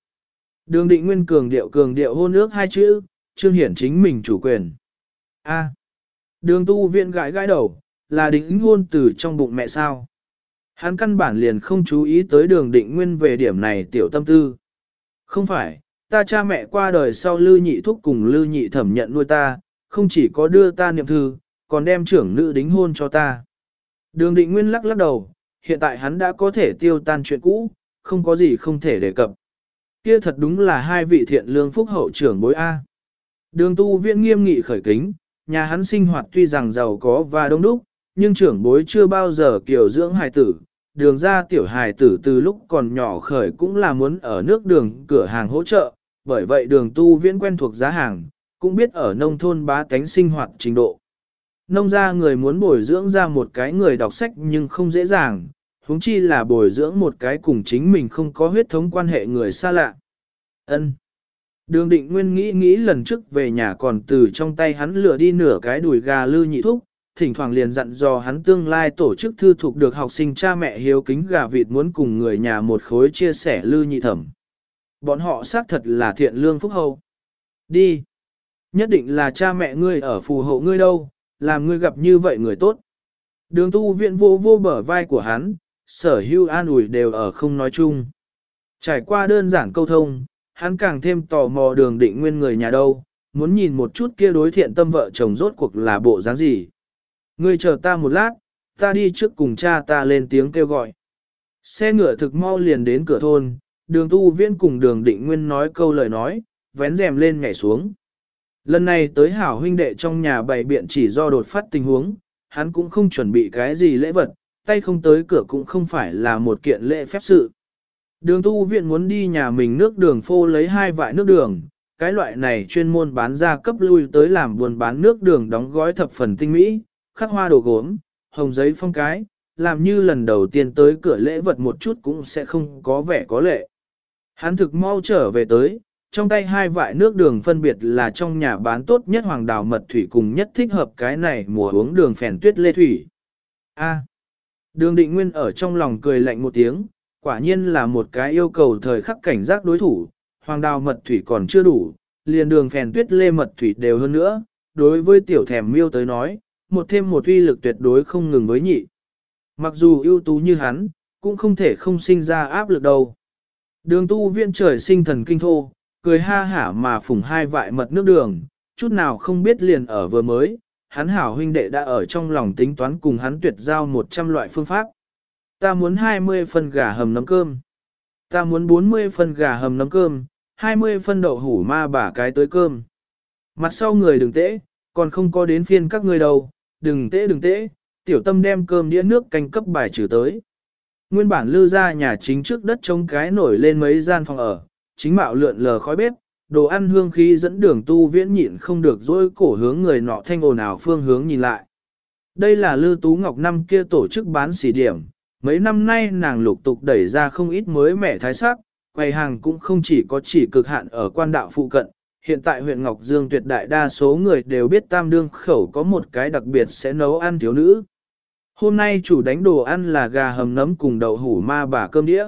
Đường định nguyên cường điệu cường điệu hôn ước hai chữ, trương hiển chính mình chủ quyền. A. đường tu viện gãi gãi đầu, là đính hôn từ trong bụng mẹ sao. Hắn căn bản liền không chú ý tới đường định nguyên về điểm này tiểu tâm tư. Không phải, ta cha mẹ qua đời sau lư nhị thúc cùng lư nhị thẩm nhận nuôi ta, không chỉ có đưa ta niệm thư, còn đem trưởng nữ đính hôn cho ta. Đường định nguyên lắc lắc đầu, hiện tại hắn đã có thể tiêu tan chuyện cũ, không có gì không thể đề cập. Kia thật đúng là hai vị thiện lương phúc hậu trưởng bối A. Đường tu viện nghiêm nghị khởi kính, nhà hắn sinh hoạt tuy rằng giàu có và đông đúc, nhưng trưởng bối chưa bao giờ kiểu dưỡng hài tử. Đường ra tiểu hài tử từ lúc còn nhỏ khởi cũng là muốn ở nước đường cửa hàng hỗ trợ, bởi vậy đường tu viễn quen thuộc giá hàng, cũng biết ở nông thôn bá tánh sinh hoạt trình độ. Nông gia người muốn bồi dưỡng ra một cái người đọc sách nhưng không dễ dàng, huống chi là bồi dưỡng một cái cùng chính mình không có huyết thống quan hệ người xa lạ. Ân. Đường định nguyên nghĩ nghĩ lần trước về nhà còn từ trong tay hắn lửa đi nửa cái đùi gà lư nhị thúc, thỉnh thoảng liền dặn dò hắn tương lai tổ chức thư thuộc được học sinh cha mẹ hiếu kính gà vịt muốn cùng người nhà một khối chia sẻ lư nhị thẩm. Bọn họ xác thật là thiện lương phúc hậu. Đi. Nhất định là cha mẹ ngươi ở phù hộ ngươi đâu, làm ngươi gặp như vậy người tốt. Đường tu viện vô vô bờ vai của hắn, sở hưu an ủi đều ở không nói chung. Trải qua đơn giản câu thông, hắn càng thêm tò mò đường định nguyên người nhà đâu, muốn nhìn một chút kia đối thiện tâm vợ chồng rốt cuộc là bộ dáng gì. Ngươi chờ ta một lát, ta đi trước cùng cha ta lên tiếng kêu gọi. Xe ngựa thực mau liền đến cửa thôn, đường tu viễn cùng đường định nguyên nói câu lời nói, vén rèm lên nhảy xuống. Lần này tới hảo huynh đệ trong nhà bày biện chỉ do đột phát tình huống, hắn cũng không chuẩn bị cái gì lễ vật, tay không tới cửa cũng không phải là một kiện lễ phép sự. Đường tu viện muốn đi nhà mình nước đường phô lấy hai vại nước đường, cái loại này chuyên môn bán ra cấp lui tới làm buôn bán nước đường đóng gói thập phần tinh mỹ, khắc hoa đồ gốm, hồng giấy phong cái, làm như lần đầu tiên tới cửa lễ vật một chút cũng sẽ không có vẻ có lệ. Hắn thực mau trở về tới, trong tay hai vại nước đường phân biệt là trong nhà bán tốt nhất hoàng đào mật thủy cùng nhất thích hợp cái này mùa uống đường phèn tuyết lê thủy. A. đường định nguyên ở trong lòng cười lạnh một tiếng, quả nhiên là một cái yêu cầu thời khắc cảnh giác đối thủ, hoàng đào mật thủy còn chưa đủ, liền đường phèn tuyết lê mật thủy đều hơn nữa, đối với tiểu thèm miêu tới nói, một thêm một uy lực tuyệt đối không ngừng với nhị. Mặc dù ưu tú như hắn, cũng không thể không sinh ra áp lực đâu. Đường tu viên trời sinh thần kinh thô, cười ha hả mà phủng hai vại mật nước đường, chút nào không biết liền ở vừa mới, hắn hảo huynh đệ đã ở trong lòng tính toán cùng hắn tuyệt giao 100 loại phương pháp. Ta muốn 20 phần gà hầm nấm cơm. Ta muốn 40 phần gà hầm nấm cơm, 20 phân đậu hủ ma bả cái tới cơm. Mặt sau người đừng tễ, còn không có đến phiên các người đâu, đừng tễ đừng tễ, tiểu tâm đem cơm đĩa nước canh cấp bài trừ tới. Nguyên bản lư ra nhà chính trước đất trông cái nổi lên mấy gian phòng ở, chính mạo lượn lờ khói bếp, đồ ăn hương khí dẫn đường tu viễn nhịn không được dối cổ hướng người nọ thanh ồn ào phương hướng nhìn lại. Đây là Lư Tú Ngọc năm kia tổ chức bán xỉ điểm, mấy năm nay nàng lục tục đẩy ra không ít mới mẻ thái sắc, quầy hàng cũng không chỉ có chỉ cực hạn ở quan đạo phụ cận, hiện tại huyện Ngọc Dương tuyệt đại đa số người đều biết tam đương khẩu có một cái đặc biệt sẽ nấu ăn thiếu nữ. Hôm nay chủ đánh đồ ăn là gà hầm nấm cùng đậu hủ ma bà cơm đĩa.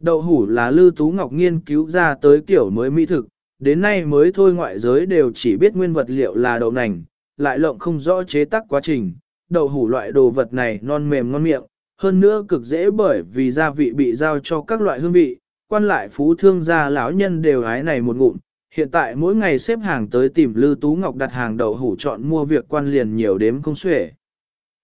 Đậu hủ là Lư Tú Ngọc nghiên cứu ra tới kiểu mới mỹ thực, đến nay mới thôi ngoại giới đều chỉ biết nguyên vật liệu là đậu nành, lại lộng không rõ chế tác quá trình. Đậu hủ loại đồ vật này non mềm ngon miệng, hơn nữa cực dễ bởi vì gia vị bị giao cho các loại hương vị, quan lại phú thương gia lão nhân đều hái này một ngụm. Hiện tại mỗi ngày xếp hàng tới tìm Lư Tú Ngọc đặt hàng đậu hủ chọn mua việc quan liền nhiều đếm không xuể.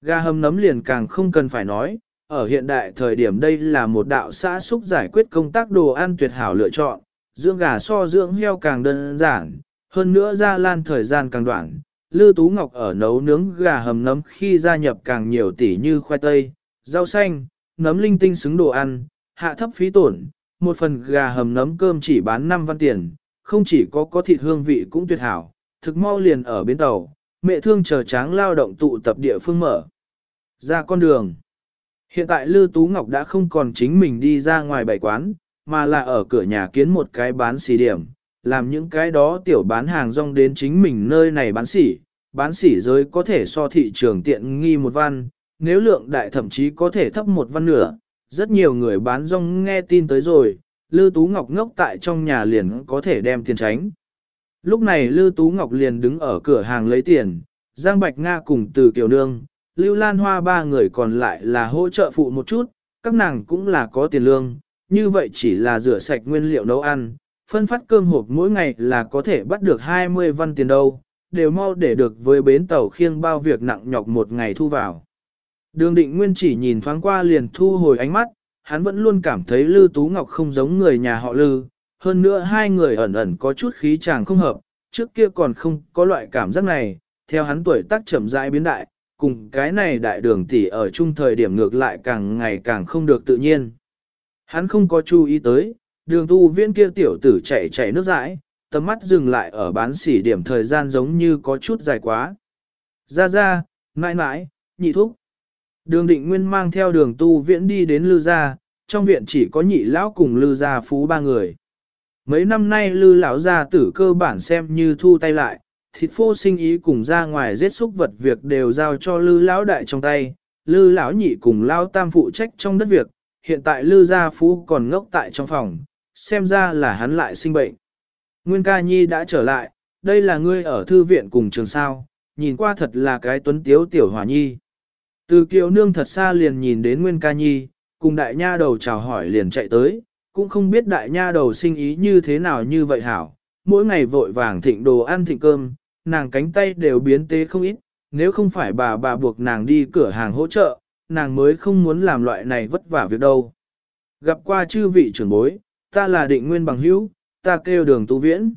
Gà hầm nấm liền càng không cần phải nói, ở hiện đại thời điểm đây là một đạo xã xúc giải quyết công tác đồ ăn tuyệt hảo lựa chọn, dưỡng gà so dưỡng heo càng đơn giản, hơn nữa ra lan thời gian càng đoạn. Lư Tú Ngọc ở nấu nướng gà hầm nấm khi gia nhập càng nhiều tỉ như khoai tây, rau xanh, nấm linh tinh xứng đồ ăn, hạ thấp phí tổn, một phần gà hầm nấm cơm chỉ bán 5 văn tiền, không chỉ có có thịt hương vị cũng tuyệt hảo, thực mau liền ở bến tàu, mẹ thương chờ tráng lao động tụ tập địa phương mở. Ra con đường. Hiện tại Lư Tú Ngọc đã không còn chính mình đi ra ngoài bảy quán, mà là ở cửa nhà kiến một cái bán xỉ điểm, làm những cái đó tiểu bán hàng rong đến chính mình nơi này bán xỉ, bán xỉ giới có thể so thị trường tiện nghi một văn, nếu lượng đại thậm chí có thể thấp một văn nửa, rất nhiều người bán rong nghe tin tới rồi, Lư Tú Ngọc ngốc tại trong nhà liền có thể đem tiền tránh. Lúc này Lư Tú Ngọc liền đứng ở cửa hàng lấy tiền, Giang Bạch Nga cùng từ Kiều Nương, Lưu Lan Hoa ba người còn lại là hỗ trợ phụ một chút, các nàng cũng là có tiền lương, như vậy chỉ là rửa sạch nguyên liệu nấu ăn, phân phát cơm hộp mỗi ngày là có thể bắt được 20 văn tiền đâu, đều mau để được với bến tàu khiêng bao việc nặng nhọc một ngày thu vào. Đường định nguyên chỉ nhìn thoáng qua liền thu hồi ánh mắt, hắn vẫn luôn cảm thấy Lư Tú Ngọc không giống người nhà họ Lư, hơn nữa hai người ẩn ẩn có chút khí chàng không hợp, trước kia còn không có loại cảm giác này, theo hắn tuổi tác chậm rãi biến đại, cùng cái này đại đường tỷ ở chung thời điểm ngược lại càng ngày càng không được tự nhiên. Hắn không có chú ý tới, đường tu viên kia tiểu tử chạy chạy nước rãi, tầm mắt dừng lại ở bán sỉ điểm thời gian giống như có chút dài quá. Ra ra, mãi mãi, nhị thúc. Đường định nguyên mang theo đường tu viễn đi đến lư gia, trong viện chỉ có nhị lão cùng lư gia phú ba người. Mấy năm nay lư lão gia tử cơ bản xem như thu tay lại, thịt phô sinh ý cùng ra ngoài giết xúc vật việc đều giao cho lư lão đại trong tay, lư lão nhị cùng lão tam phụ trách trong đất việc, hiện tại lư gia phú còn ngốc tại trong phòng, xem ra là hắn lại sinh bệnh. Nguyên ca nhi đã trở lại, đây là ngươi ở thư viện cùng trường sao, nhìn qua thật là cái tuấn tiếu tiểu hòa nhi. Từ kiều nương thật xa liền nhìn đến Nguyên ca nhi, cùng đại nha đầu chào hỏi liền chạy tới, cũng không biết đại nha đầu sinh ý như thế nào như vậy hảo, mỗi ngày vội vàng thịnh đồ ăn thịnh cơm, nàng cánh tay đều biến tế không ít, nếu không phải bà bà buộc nàng đi cửa hàng hỗ trợ, nàng mới không muốn làm loại này vất vả việc đâu. Gặp qua chư vị trưởng bối, ta là định nguyên bằng hữu, ta kêu đường tu viễn.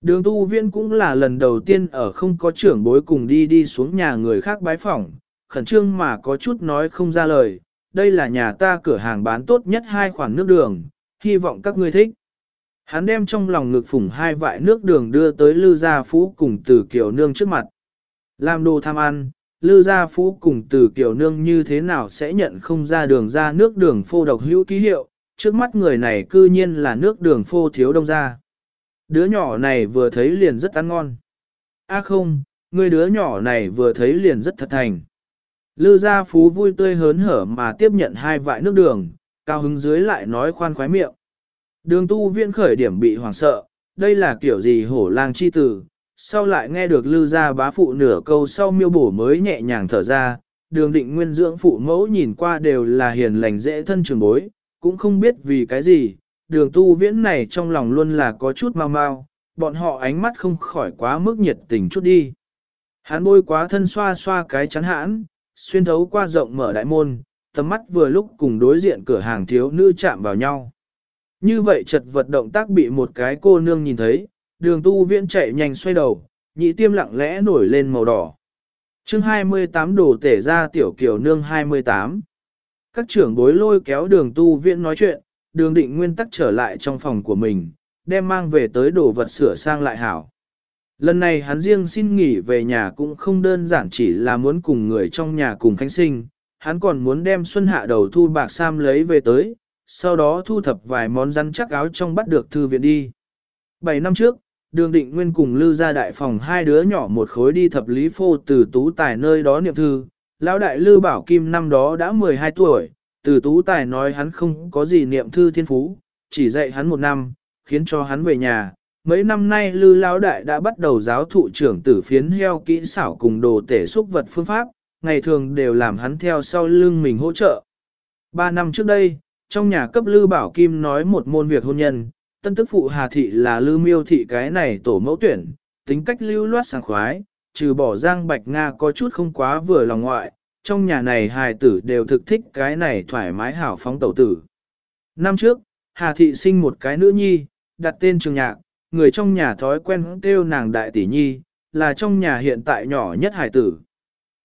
Đường tu viễn cũng là lần đầu tiên ở không có trưởng bối cùng đi đi xuống nhà người khác bái phỏng, khẩn trương mà có chút nói không ra lời, đây là nhà ta cửa hàng bán tốt nhất hai khoản nước đường, hy vọng các ngươi thích. Hắn đem trong lòng ngực phủng hai vại nước đường đưa tới Lư Gia Phú cùng Từ Kiều Nương trước mặt. Làm đồ tham ăn, Lư Gia Phú cùng Từ Kiều Nương như thế nào sẽ nhận không ra đường ra nước đường phô độc hữu ký hiệu, trước mắt người này cư nhiên là nước đường phô thiếu đông ra. Đứa nhỏ này vừa thấy liền rất ăn ngon. A không, người đứa nhỏ này vừa thấy liền rất thật thành. Lư gia phú vui tươi hớn hở mà tiếp nhận hai vại nước đường, cao hứng dưới lại nói khoan khoái miệng. Đường tu viện khởi điểm bị hoảng sợ, đây là kiểu gì hổ lang chi tử, sau lại nghe được lư gia bá phụ nửa câu sau miêu bổ mới nhẹ nhàng thở ra, đường định nguyên dưỡng phụ mẫu nhìn qua đều là hiền lành dễ thân trường bối, cũng không biết vì cái gì, đường tu viễn này trong lòng luôn là có chút mau mau, bọn họ ánh mắt không khỏi quá mức nhiệt tình chút đi. Hắn bôi quá thân xoa xoa cái chắn hãn, xuyên thấu qua rộng mở đại môn, tầm mắt vừa lúc cùng đối diện cửa hàng thiếu nữ chạm vào nhau. Như vậy chật vật động tác bị một cái cô nương nhìn thấy, đường tu viễn chạy nhanh xoay đầu, nhị tiêm lặng lẽ nổi lên màu đỏ. chương 28 đổ tể ra tiểu kiểu nương 28. Các trưởng bối lôi kéo đường tu viễn nói chuyện, đường định nguyên tắc trở lại trong phòng của mình, đem mang về tới đồ vật sửa sang lại hảo. Lần này hắn riêng xin nghỉ về nhà cũng không đơn giản chỉ là muốn cùng người trong nhà cùng khánh sinh, hắn còn muốn đem xuân hạ đầu thu bạc sam lấy về tới, sau đó thu thập vài món rắn chắc áo trong bắt được thư viện đi. Bảy năm trước, đường định nguyên cùng lưu ra đại phòng hai đứa nhỏ một khối đi thập lý phô từ tú tài nơi đó niệm thư, lão đại lưu bảo kim năm đó đã 12 tuổi, từ tú tài nói hắn không có gì niệm thư thiên phú, chỉ dạy hắn một năm, khiến cho hắn về nhà. Mấy năm nay Lư Lão Đại đã bắt đầu giáo thụ trưởng tử phiến heo kỹ xảo cùng đồ tể xúc vật phương pháp, ngày thường đều làm hắn theo sau lưng mình hỗ trợ. Ba năm trước đây, trong nhà cấp Lư Bảo Kim nói một môn việc hôn nhân, tân tức phụ Hà Thị là Lư Miêu Thị cái này tổ mẫu tuyển, tính cách lưu loát sảng khoái, trừ bỏ Giang Bạch Nga có chút không quá vừa lòng ngoại, trong nhà này hài tử đều thực thích cái này thoải mái hảo phóng tẩu tử. Năm trước, Hà Thị sinh một cái nữ nhi, đặt tên trường nhạc, người trong nhà thói quen kêu nàng đại tỷ nhi, là trong nhà hiện tại nhỏ nhất hài tử.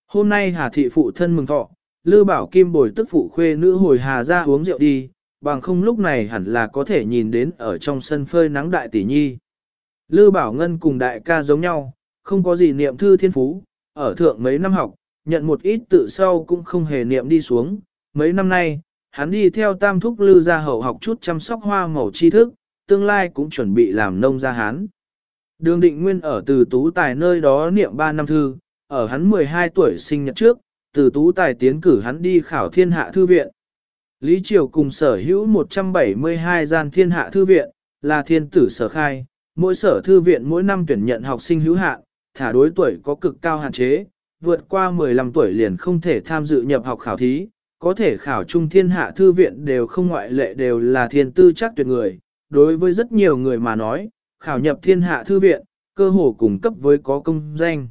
Hôm nay Hà Thị phụ thân mừng thọ, Lư Bảo Kim bồi tức phụ khuê nữ hồi Hà ra uống rượu đi, bằng không lúc này hẳn là có thể nhìn đến ở trong sân phơi nắng đại tỷ nhi. Lư Bảo Ngân cùng đại ca giống nhau, không có gì niệm thư thiên phú, ở thượng mấy năm học, nhận một ít tự sau cũng không hề niệm đi xuống. Mấy năm nay, hắn đi theo tam thúc lư gia hậu học chút chăm sóc hoa màu tri thức, tương lai cũng chuẩn bị làm nông gia hán. Đường định nguyên ở từ tú tài nơi đó niệm 3 năm thư, ở hắn 12 tuổi sinh nhật trước, từ tú tài tiến cử hắn đi khảo thiên hạ thư viện. Lý Triều cùng sở hữu 172 gian thiên hạ thư viện, là thiên tử sở khai, mỗi sở thư viện mỗi năm tuyển nhận học sinh hữu hạn, thả đối tuổi có cực cao hạn chế, vượt qua 15 tuổi liền không thể tham dự nhập học khảo thí, có thể khảo trung thiên hạ thư viện đều không ngoại lệ đều là thiên tư chắc tuyệt người. Đối với rất nhiều người mà nói, khảo nhập thiên hạ thư viện, cơ hồ cùng cấp với có công danh.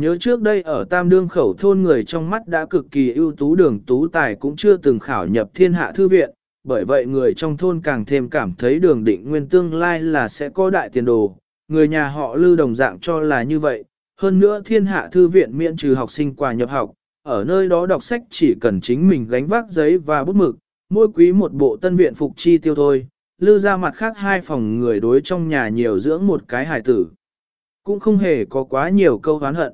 Nhớ trước đây ở Tam Đương khẩu thôn người trong mắt đã cực kỳ ưu tú đường tú tài cũng chưa từng khảo nhập thiên hạ thư viện, bởi vậy người trong thôn càng thêm cảm thấy đường định nguyên tương lai là sẽ có đại tiền đồ. Người nhà họ lưu đồng dạng cho là như vậy, hơn nữa thiên hạ thư viện miễn trừ học sinh quà nhập học, ở nơi đó đọc sách chỉ cần chính mình gánh vác giấy và bút mực, mỗi quý một bộ tân viện phục chi tiêu thôi, lưu ra mặt khác hai phòng người đối trong nhà nhiều dưỡng một cái hài tử. Cũng không hề có quá nhiều câu hán hận.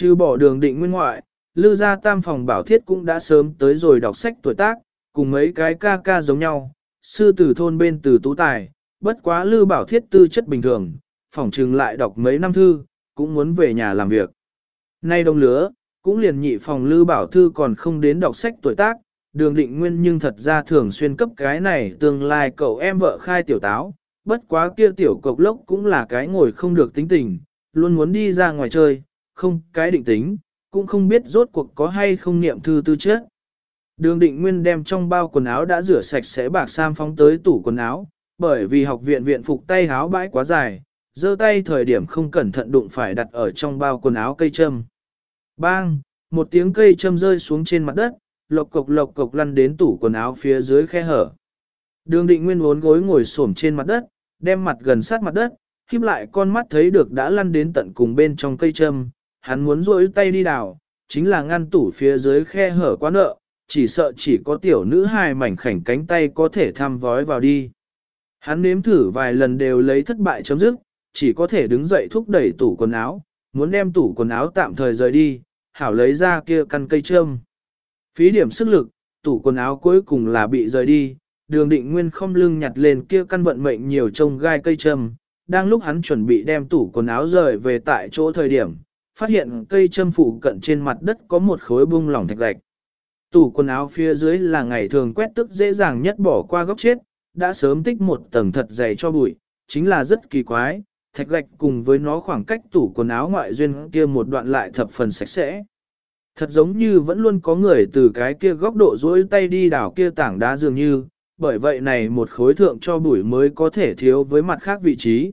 Trừ bỏ đường định nguyên ngoại, lư gia tam phòng bảo thiết cũng đã sớm tới rồi đọc sách tuổi tác, cùng mấy cái ca ca giống nhau, sư tử thôn bên từ tú tài, bất quá lư bảo thiết tư chất bình thường, phòng trừng lại đọc mấy năm thư, cũng muốn về nhà làm việc. Nay đông lứa, cũng liền nhị phòng lư bảo thư còn không đến đọc sách tuổi tác, đường định nguyên nhưng thật ra thường xuyên cấp cái này tương lai cậu em vợ khai tiểu táo, bất quá kia tiểu cục lốc cũng là cái ngồi không được tính tình, luôn muốn đi ra ngoài chơi, không cái định tính, cũng không biết rốt cuộc có hay không niệm thư tư chất. Đường định nguyên đem trong bao quần áo đã rửa sạch sẽ bạc sam phóng tới tủ quần áo, bởi vì học viện viện phục tay áo bãi quá dài, giơ tay thời điểm không cẩn thận đụng phải đặt ở trong bao quần áo cây châm. Bang, một tiếng cây châm rơi xuống trên mặt đất, lộc cộc lộc cộc lăn đến tủ quần áo phía dưới khe hở. Đường định nguyên uốn gối ngồi xổm trên mặt đất, đem mặt gần sát mặt đất, khiếp lại con mắt thấy được đã lăn đến tận cùng bên trong cây châm, hắn muốn rôi tay đi đào, chính là ngăn tủ phía dưới khe hở quá nợ, chỉ sợ chỉ có tiểu nữ hài mảnh khảnh cánh tay có thể tham vói vào đi. Hắn nếm thử vài lần đều lấy thất bại chấm dứt, chỉ có thể đứng dậy thúc đẩy tủ quần áo, muốn đem tủ quần áo tạm thời rời đi, hảo lấy ra kia căn cây trâm. Phí điểm sức lực, tủ quần áo cuối cùng là bị rời đi, đường định nguyên không lưng nhặt lên kia căn vận mệnh nhiều trông gai cây trâm. Đang lúc hắn chuẩn bị đem tủ quần áo rời về tại chỗ thời điểm, phát hiện cây châm phủ cận trên mặt đất có một khối bung lỏng thạch gạch. Tủ quần áo phía dưới là ngày thường quét tức dễ dàng nhất bỏ qua góc chết, đã sớm tích một tầng thật dày cho bụi, chính là rất kỳ quái, thạch gạch cùng với nó khoảng cách tủ quần áo ngoại duyên kia một đoạn lại thập phần sạch sẽ. Thật giống như vẫn luôn có người từ cái kia góc độ dối tay đi đảo kia tảng đá dường như, bởi vậy này một khối thượng cho bụi mới có thể thiếu với mặt khác vị trí.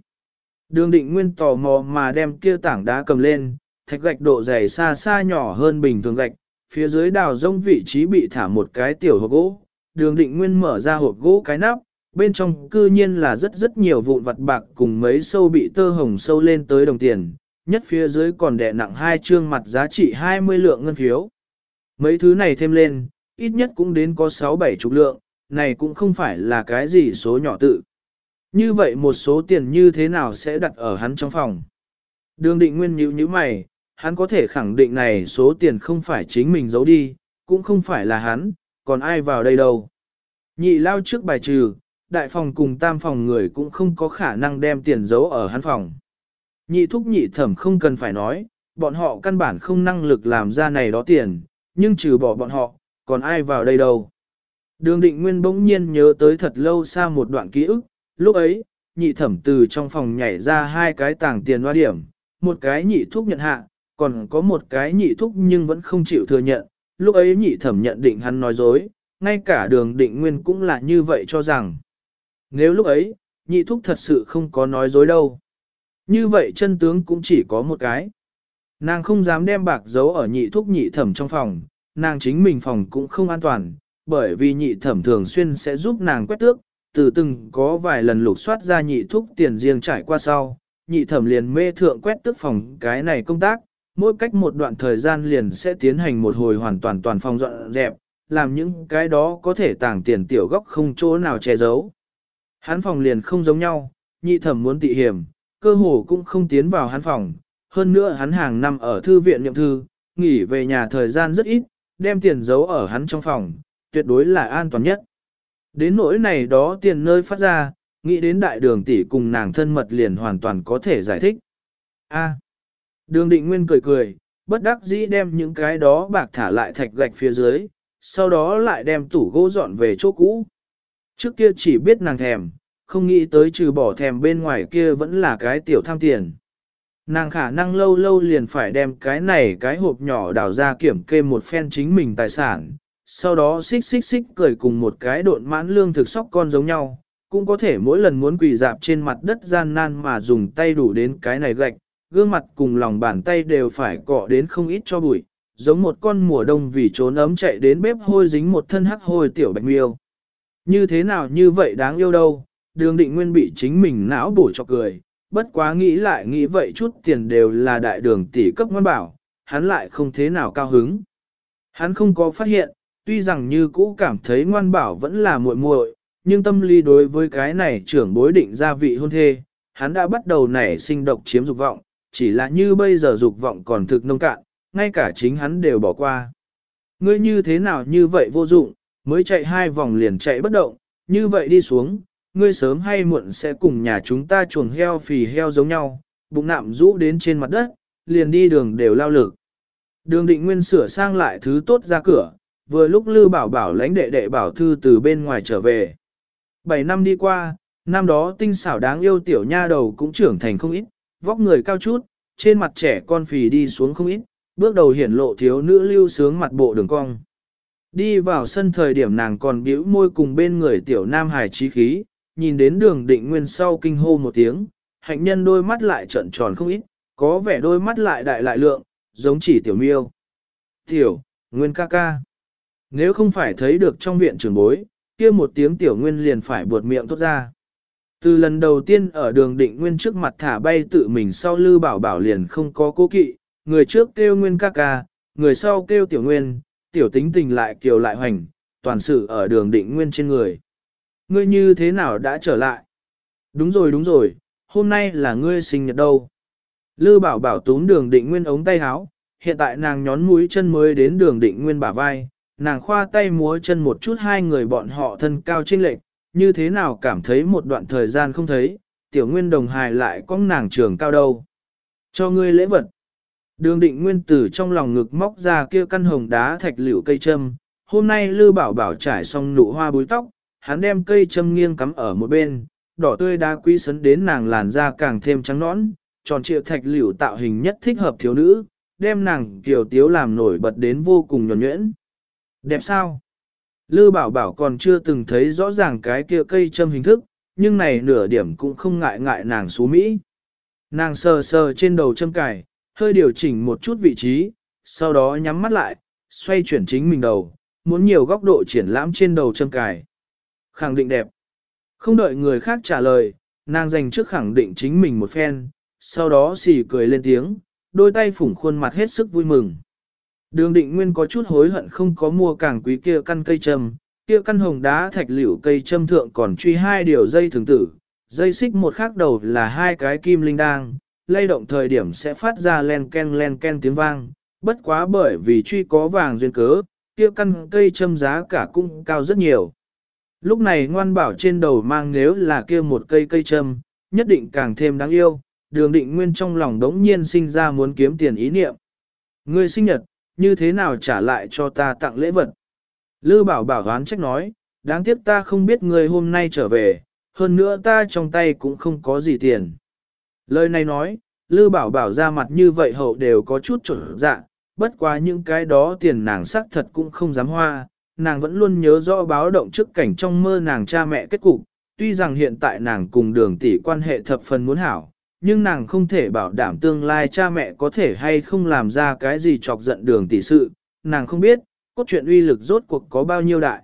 Đường định nguyên tò mò mà đem kia tảng đá cầm lên, thạch gạch độ dày xa xa nhỏ hơn bình thường gạch, phía dưới đào rông vị trí bị thả một cái tiểu hộp gỗ. Đường định nguyên mở ra hộp gỗ cái nắp, bên trong cư nhiên là rất rất nhiều vụn vặt bạc cùng mấy sâu bị tơ hồng sâu lên tới đồng tiền, nhất phía dưới còn đè nặng hai trương mặt giá trị 20 lượng ngân phiếu. Mấy thứ này thêm lên, ít nhất cũng đến có 6-7 chục lượng, này cũng không phải là cái gì số nhỏ tự. Như vậy một số tiền như thế nào sẽ đặt ở hắn trong phòng? Đường định nguyên nhíu như mày, hắn có thể khẳng định này số tiền không phải chính mình giấu đi, cũng không phải là hắn, còn ai vào đây đâu. Nhị lao trước bài trừ, đại phòng cùng tam phòng người cũng không có khả năng đem tiền giấu ở hắn phòng. Nhị thúc nhị thẩm không cần phải nói, bọn họ căn bản không năng lực làm ra này đó tiền, nhưng trừ bỏ bọn họ, còn ai vào đây đâu. Đường định nguyên bỗng nhiên nhớ tới thật lâu xa một đoạn ký ức, lúc ấy, nhị thẩm từ trong phòng nhảy ra hai cái tàng tiền hoa điểm, một cái nhị thúc nhận hạ, còn có một cái nhị thúc nhưng vẫn không chịu thừa nhận, lúc ấy nhị thẩm nhận định hắn nói dối, ngay cả đường định nguyên cũng là như vậy cho rằng. Nếu lúc ấy, nhị thúc thật sự không có nói dối đâu. Như vậy chân tướng cũng chỉ có một cái. Nàng không dám đem bạc giấu ở nhị thúc nhị thẩm trong phòng, nàng chính mình phòng cũng không an toàn, bởi vì nhị thẩm thường xuyên sẽ giúp nàng quét tước, từ từng có vài lần lục soát ra nhị thúc tiền riêng trải qua sau, nhị thẩm liền mê thượng quét tước phòng cái này công tác, mỗi cách một đoạn thời gian liền sẽ tiến hành một hồi hoàn toàn toàn phòng dọn dẹp, làm những cái đó có thể tàng tiền tiểu góc không chỗ nào che giấu. Hắn phòng liền không giống nhau, nhị thẩm muốn tị hiểm, cơ hồ cũng không tiến vào hắn phòng, hơn nữa hắn hàng năm ở thư viện nhậm thư, nghỉ về nhà thời gian rất ít, đem tiền giấu ở hắn trong phòng, tuyệt đối là an toàn nhất. Đến nỗi này đó tiền nơi phát ra, nghĩ đến đại đường tỷ cùng nàng thân mật liền hoàn toàn có thể giải thích. A đường định nguyên cười cười, bất đắc dĩ đem những cái đó bạc thả lại thạch gạch phía dưới, sau đó lại đem tủ gỗ dọn về chỗ cũ. Trước kia chỉ biết nàng thèm, không nghĩ tới trừ bỏ thèm bên ngoài kia vẫn là cái tiểu tham tiền. Nàng khả năng lâu lâu liền phải đem cái này cái hộp nhỏ đào ra kiểm kê một phen chính mình tài sản, sau đó xích xích xích cười cùng một cái độn mãn lương thực sóc con giống nhau, cũng có thể mỗi lần muốn quỳ dạp trên mặt đất gian nan mà dùng tay đủ đến cái này gạch, gương mặt cùng lòng bàn tay đều phải cọ đến không ít cho bụi, giống một con mùa đông vì trốn ấm chạy đến bếp hôi dính một thân hắc hôi tiểu bạch miêu. Như thế nào như vậy đáng yêu đâu, đường định nguyên bị chính mình não bổ cho cười, bất quá nghĩ lại nghĩ vậy chút tiền đều là đại đường tỷ cấp ngoan bảo, hắn lại không thế nào cao hứng. Hắn không có phát hiện, tuy rằng như cũ cảm thấy ngoan bảo vẫn là muội muội, nhưng tâm lý đối với cái này trưởng bối định gia vị hôn thê, hắn đã bắt đầu nảy sinh độc chiếm dục vọng, chỉ là như bây giờ dục vọng còn thực nông cạn, ngay cả chính hắn đều bỏ qua. Ngươi như thế nào như vậy vô dụng, mới chạy hai vòng liền chạy bất động, như vậy đi xuống, ngươi sớm hay muộn sẽ cùng nhà chúng ta chuồng heo phì heo giống nhau, bụng nạm rũ đến trên mặt đất, liền đi đường đều lao lực. Đường định nguyên sửa sang lại thứ tốt ra cửa, vừa lúc Lư Bảo Bảo lãnh đệ đệ bảo thư từ bên ngoài trở về. Bảy năm đi qua, năm đó tinh xảo đáng yêu tiểu nha đầu cũng trưởng thành không ít, vóc người cao chút, trên mặt trẻ con phì đi xuống không ít, bước đầu hiển lộ thiếu nữ lưu sướng mặt bộ đường cong. Đi vào sân thời điểm nàng còn bĩu môi cùng bên người tiểu nam hài trí khí, nhìn đến đường định nguyên sau kinh hô một tiếng, hạnh nhân đôi mắt lại trận tròn không ít, có vẻ đôi mắt lại đại lại lượng, giống chỉ tiểu miêu. Tiểu, nguyên ca ca. Nếu không phải thấy được trong viện trường bối, kia một tiếng tiểu nguyên liền phải buột miệng tốt ra. Từ lần đầu tiên ở đường định nguyên trước mặt thả bay tự mình sau lư bảo bảo liền không có cố kỵ, người trước kêu nguyên ca ca, người sau kêu tiểu nguyên, tiểu tính tình lại kiều lại hoành, toàn sự ở đường định nguyên trên người. Ngươi như thế nào đã trở lại? Đúng rồi đúng rồi, hôm nay là ngươi sinh nhật đâu. Lư bảo bảo túm đường định nguyên ống tay háo, hiện tại nàng nhón mũi chân mới đến đường định nguyên bả vai, nàng khoa tay múa chân một chút hai người bọn họ thân cao trên lệch, như thế nào cảm thấy một đoạn thời gian không thấy, tiểu nguyên đồng hài lại có nàng trường cao đâu. Cho ngươi lễ vật. Đường định nguyên tử trong lòng ngực móc ra kia căn hồng đá thạch liễu cây châm, hôm nay Lư Bảo Bảo trải xong nụ hoa búi tóc, hắn đem cây châm nghiêng cắm ở một bên, đỏ tươi đá quý sấn đến nàng làn da càng thêm trắng nõn, tròn trịa thạch liễu tạo hình nhất thích hợp thiếu nữ, đem nàng kiểu tiếu làm nổi bật đến vô cùng nhuẩn nhuyễn. Đẹp sao? Lư Bảo Bảo còn chưa từng thấy rõ ràng cái kia cây châm hình thức, nhưng này nửa điểm cũng không ngại ngại nàng xú Mỹ. Nàng sờ sờ trên đầu châm cài, hơi điều chỉnh một chút vị trí, sau đó nhắm mắt lại, xoay chuyển chính mình đầu, muốn nhiều góc độ triển lãm trên đầu châm cài. Khẳng định đẹp. Không đợi người khác trả lời, nàng dành trước khẳng định chính mình một phen, sau đó xì cười lên tiếng, đôi tay phủng khuôn mặt hết sức vui mừng. Đường định nguyên có chút hối hận không có mua càng quý kia căn cây châm, kia căn hồng đá thạch liễu cây châm thượng còn truy hai điều dây thường tử, dây xích một khác đầu là hai cái kim linh đang, lay động thời điểm sẽ phát ra len ken len ken tiếng vang, bất quá bởi vì truy có vàng duyên cớ, kia căn cây châm giá cả cũng cao rất nhiều. Lúc này ngoan bảo trên đầu mang nếu là kia một cây cây châm, nhất định càng thêm đáng yêu, đường định nguyên trong lòng đống nhiên sinh ra muốn kiếm tiền ý niệm. người sinh nhật, như thế nào trả lại cho ta tặng lễ vật? Lư bảo bảo đoán trách nói, đáng tiếc ta không biết người hôm nay trở về, hơn nữa ta trong tay cũng không có gì tiền. Lời này nói, Lư bảo bảo ra mặt như vậy hậu đều có chút trở dạ, bất quá những cái đó tiền nàng sắc thật cũng không dám hoa, nàng vẫn luôn nhớ rõ báo động trước cảnh trong mơ nàng cha mẹ kết cục, tuy rằng hiện tại nàng cùng đường tỷ quan hệ thập phần muốn hảo, nhưng nàng không thể bảo đảm tương lai cha mẹ có thể hay không làm ra cái gì chọc giận đường tỷ sự, nàng không biết, cốt truyện uy lực rốt cuộc có bao nhiêu đại.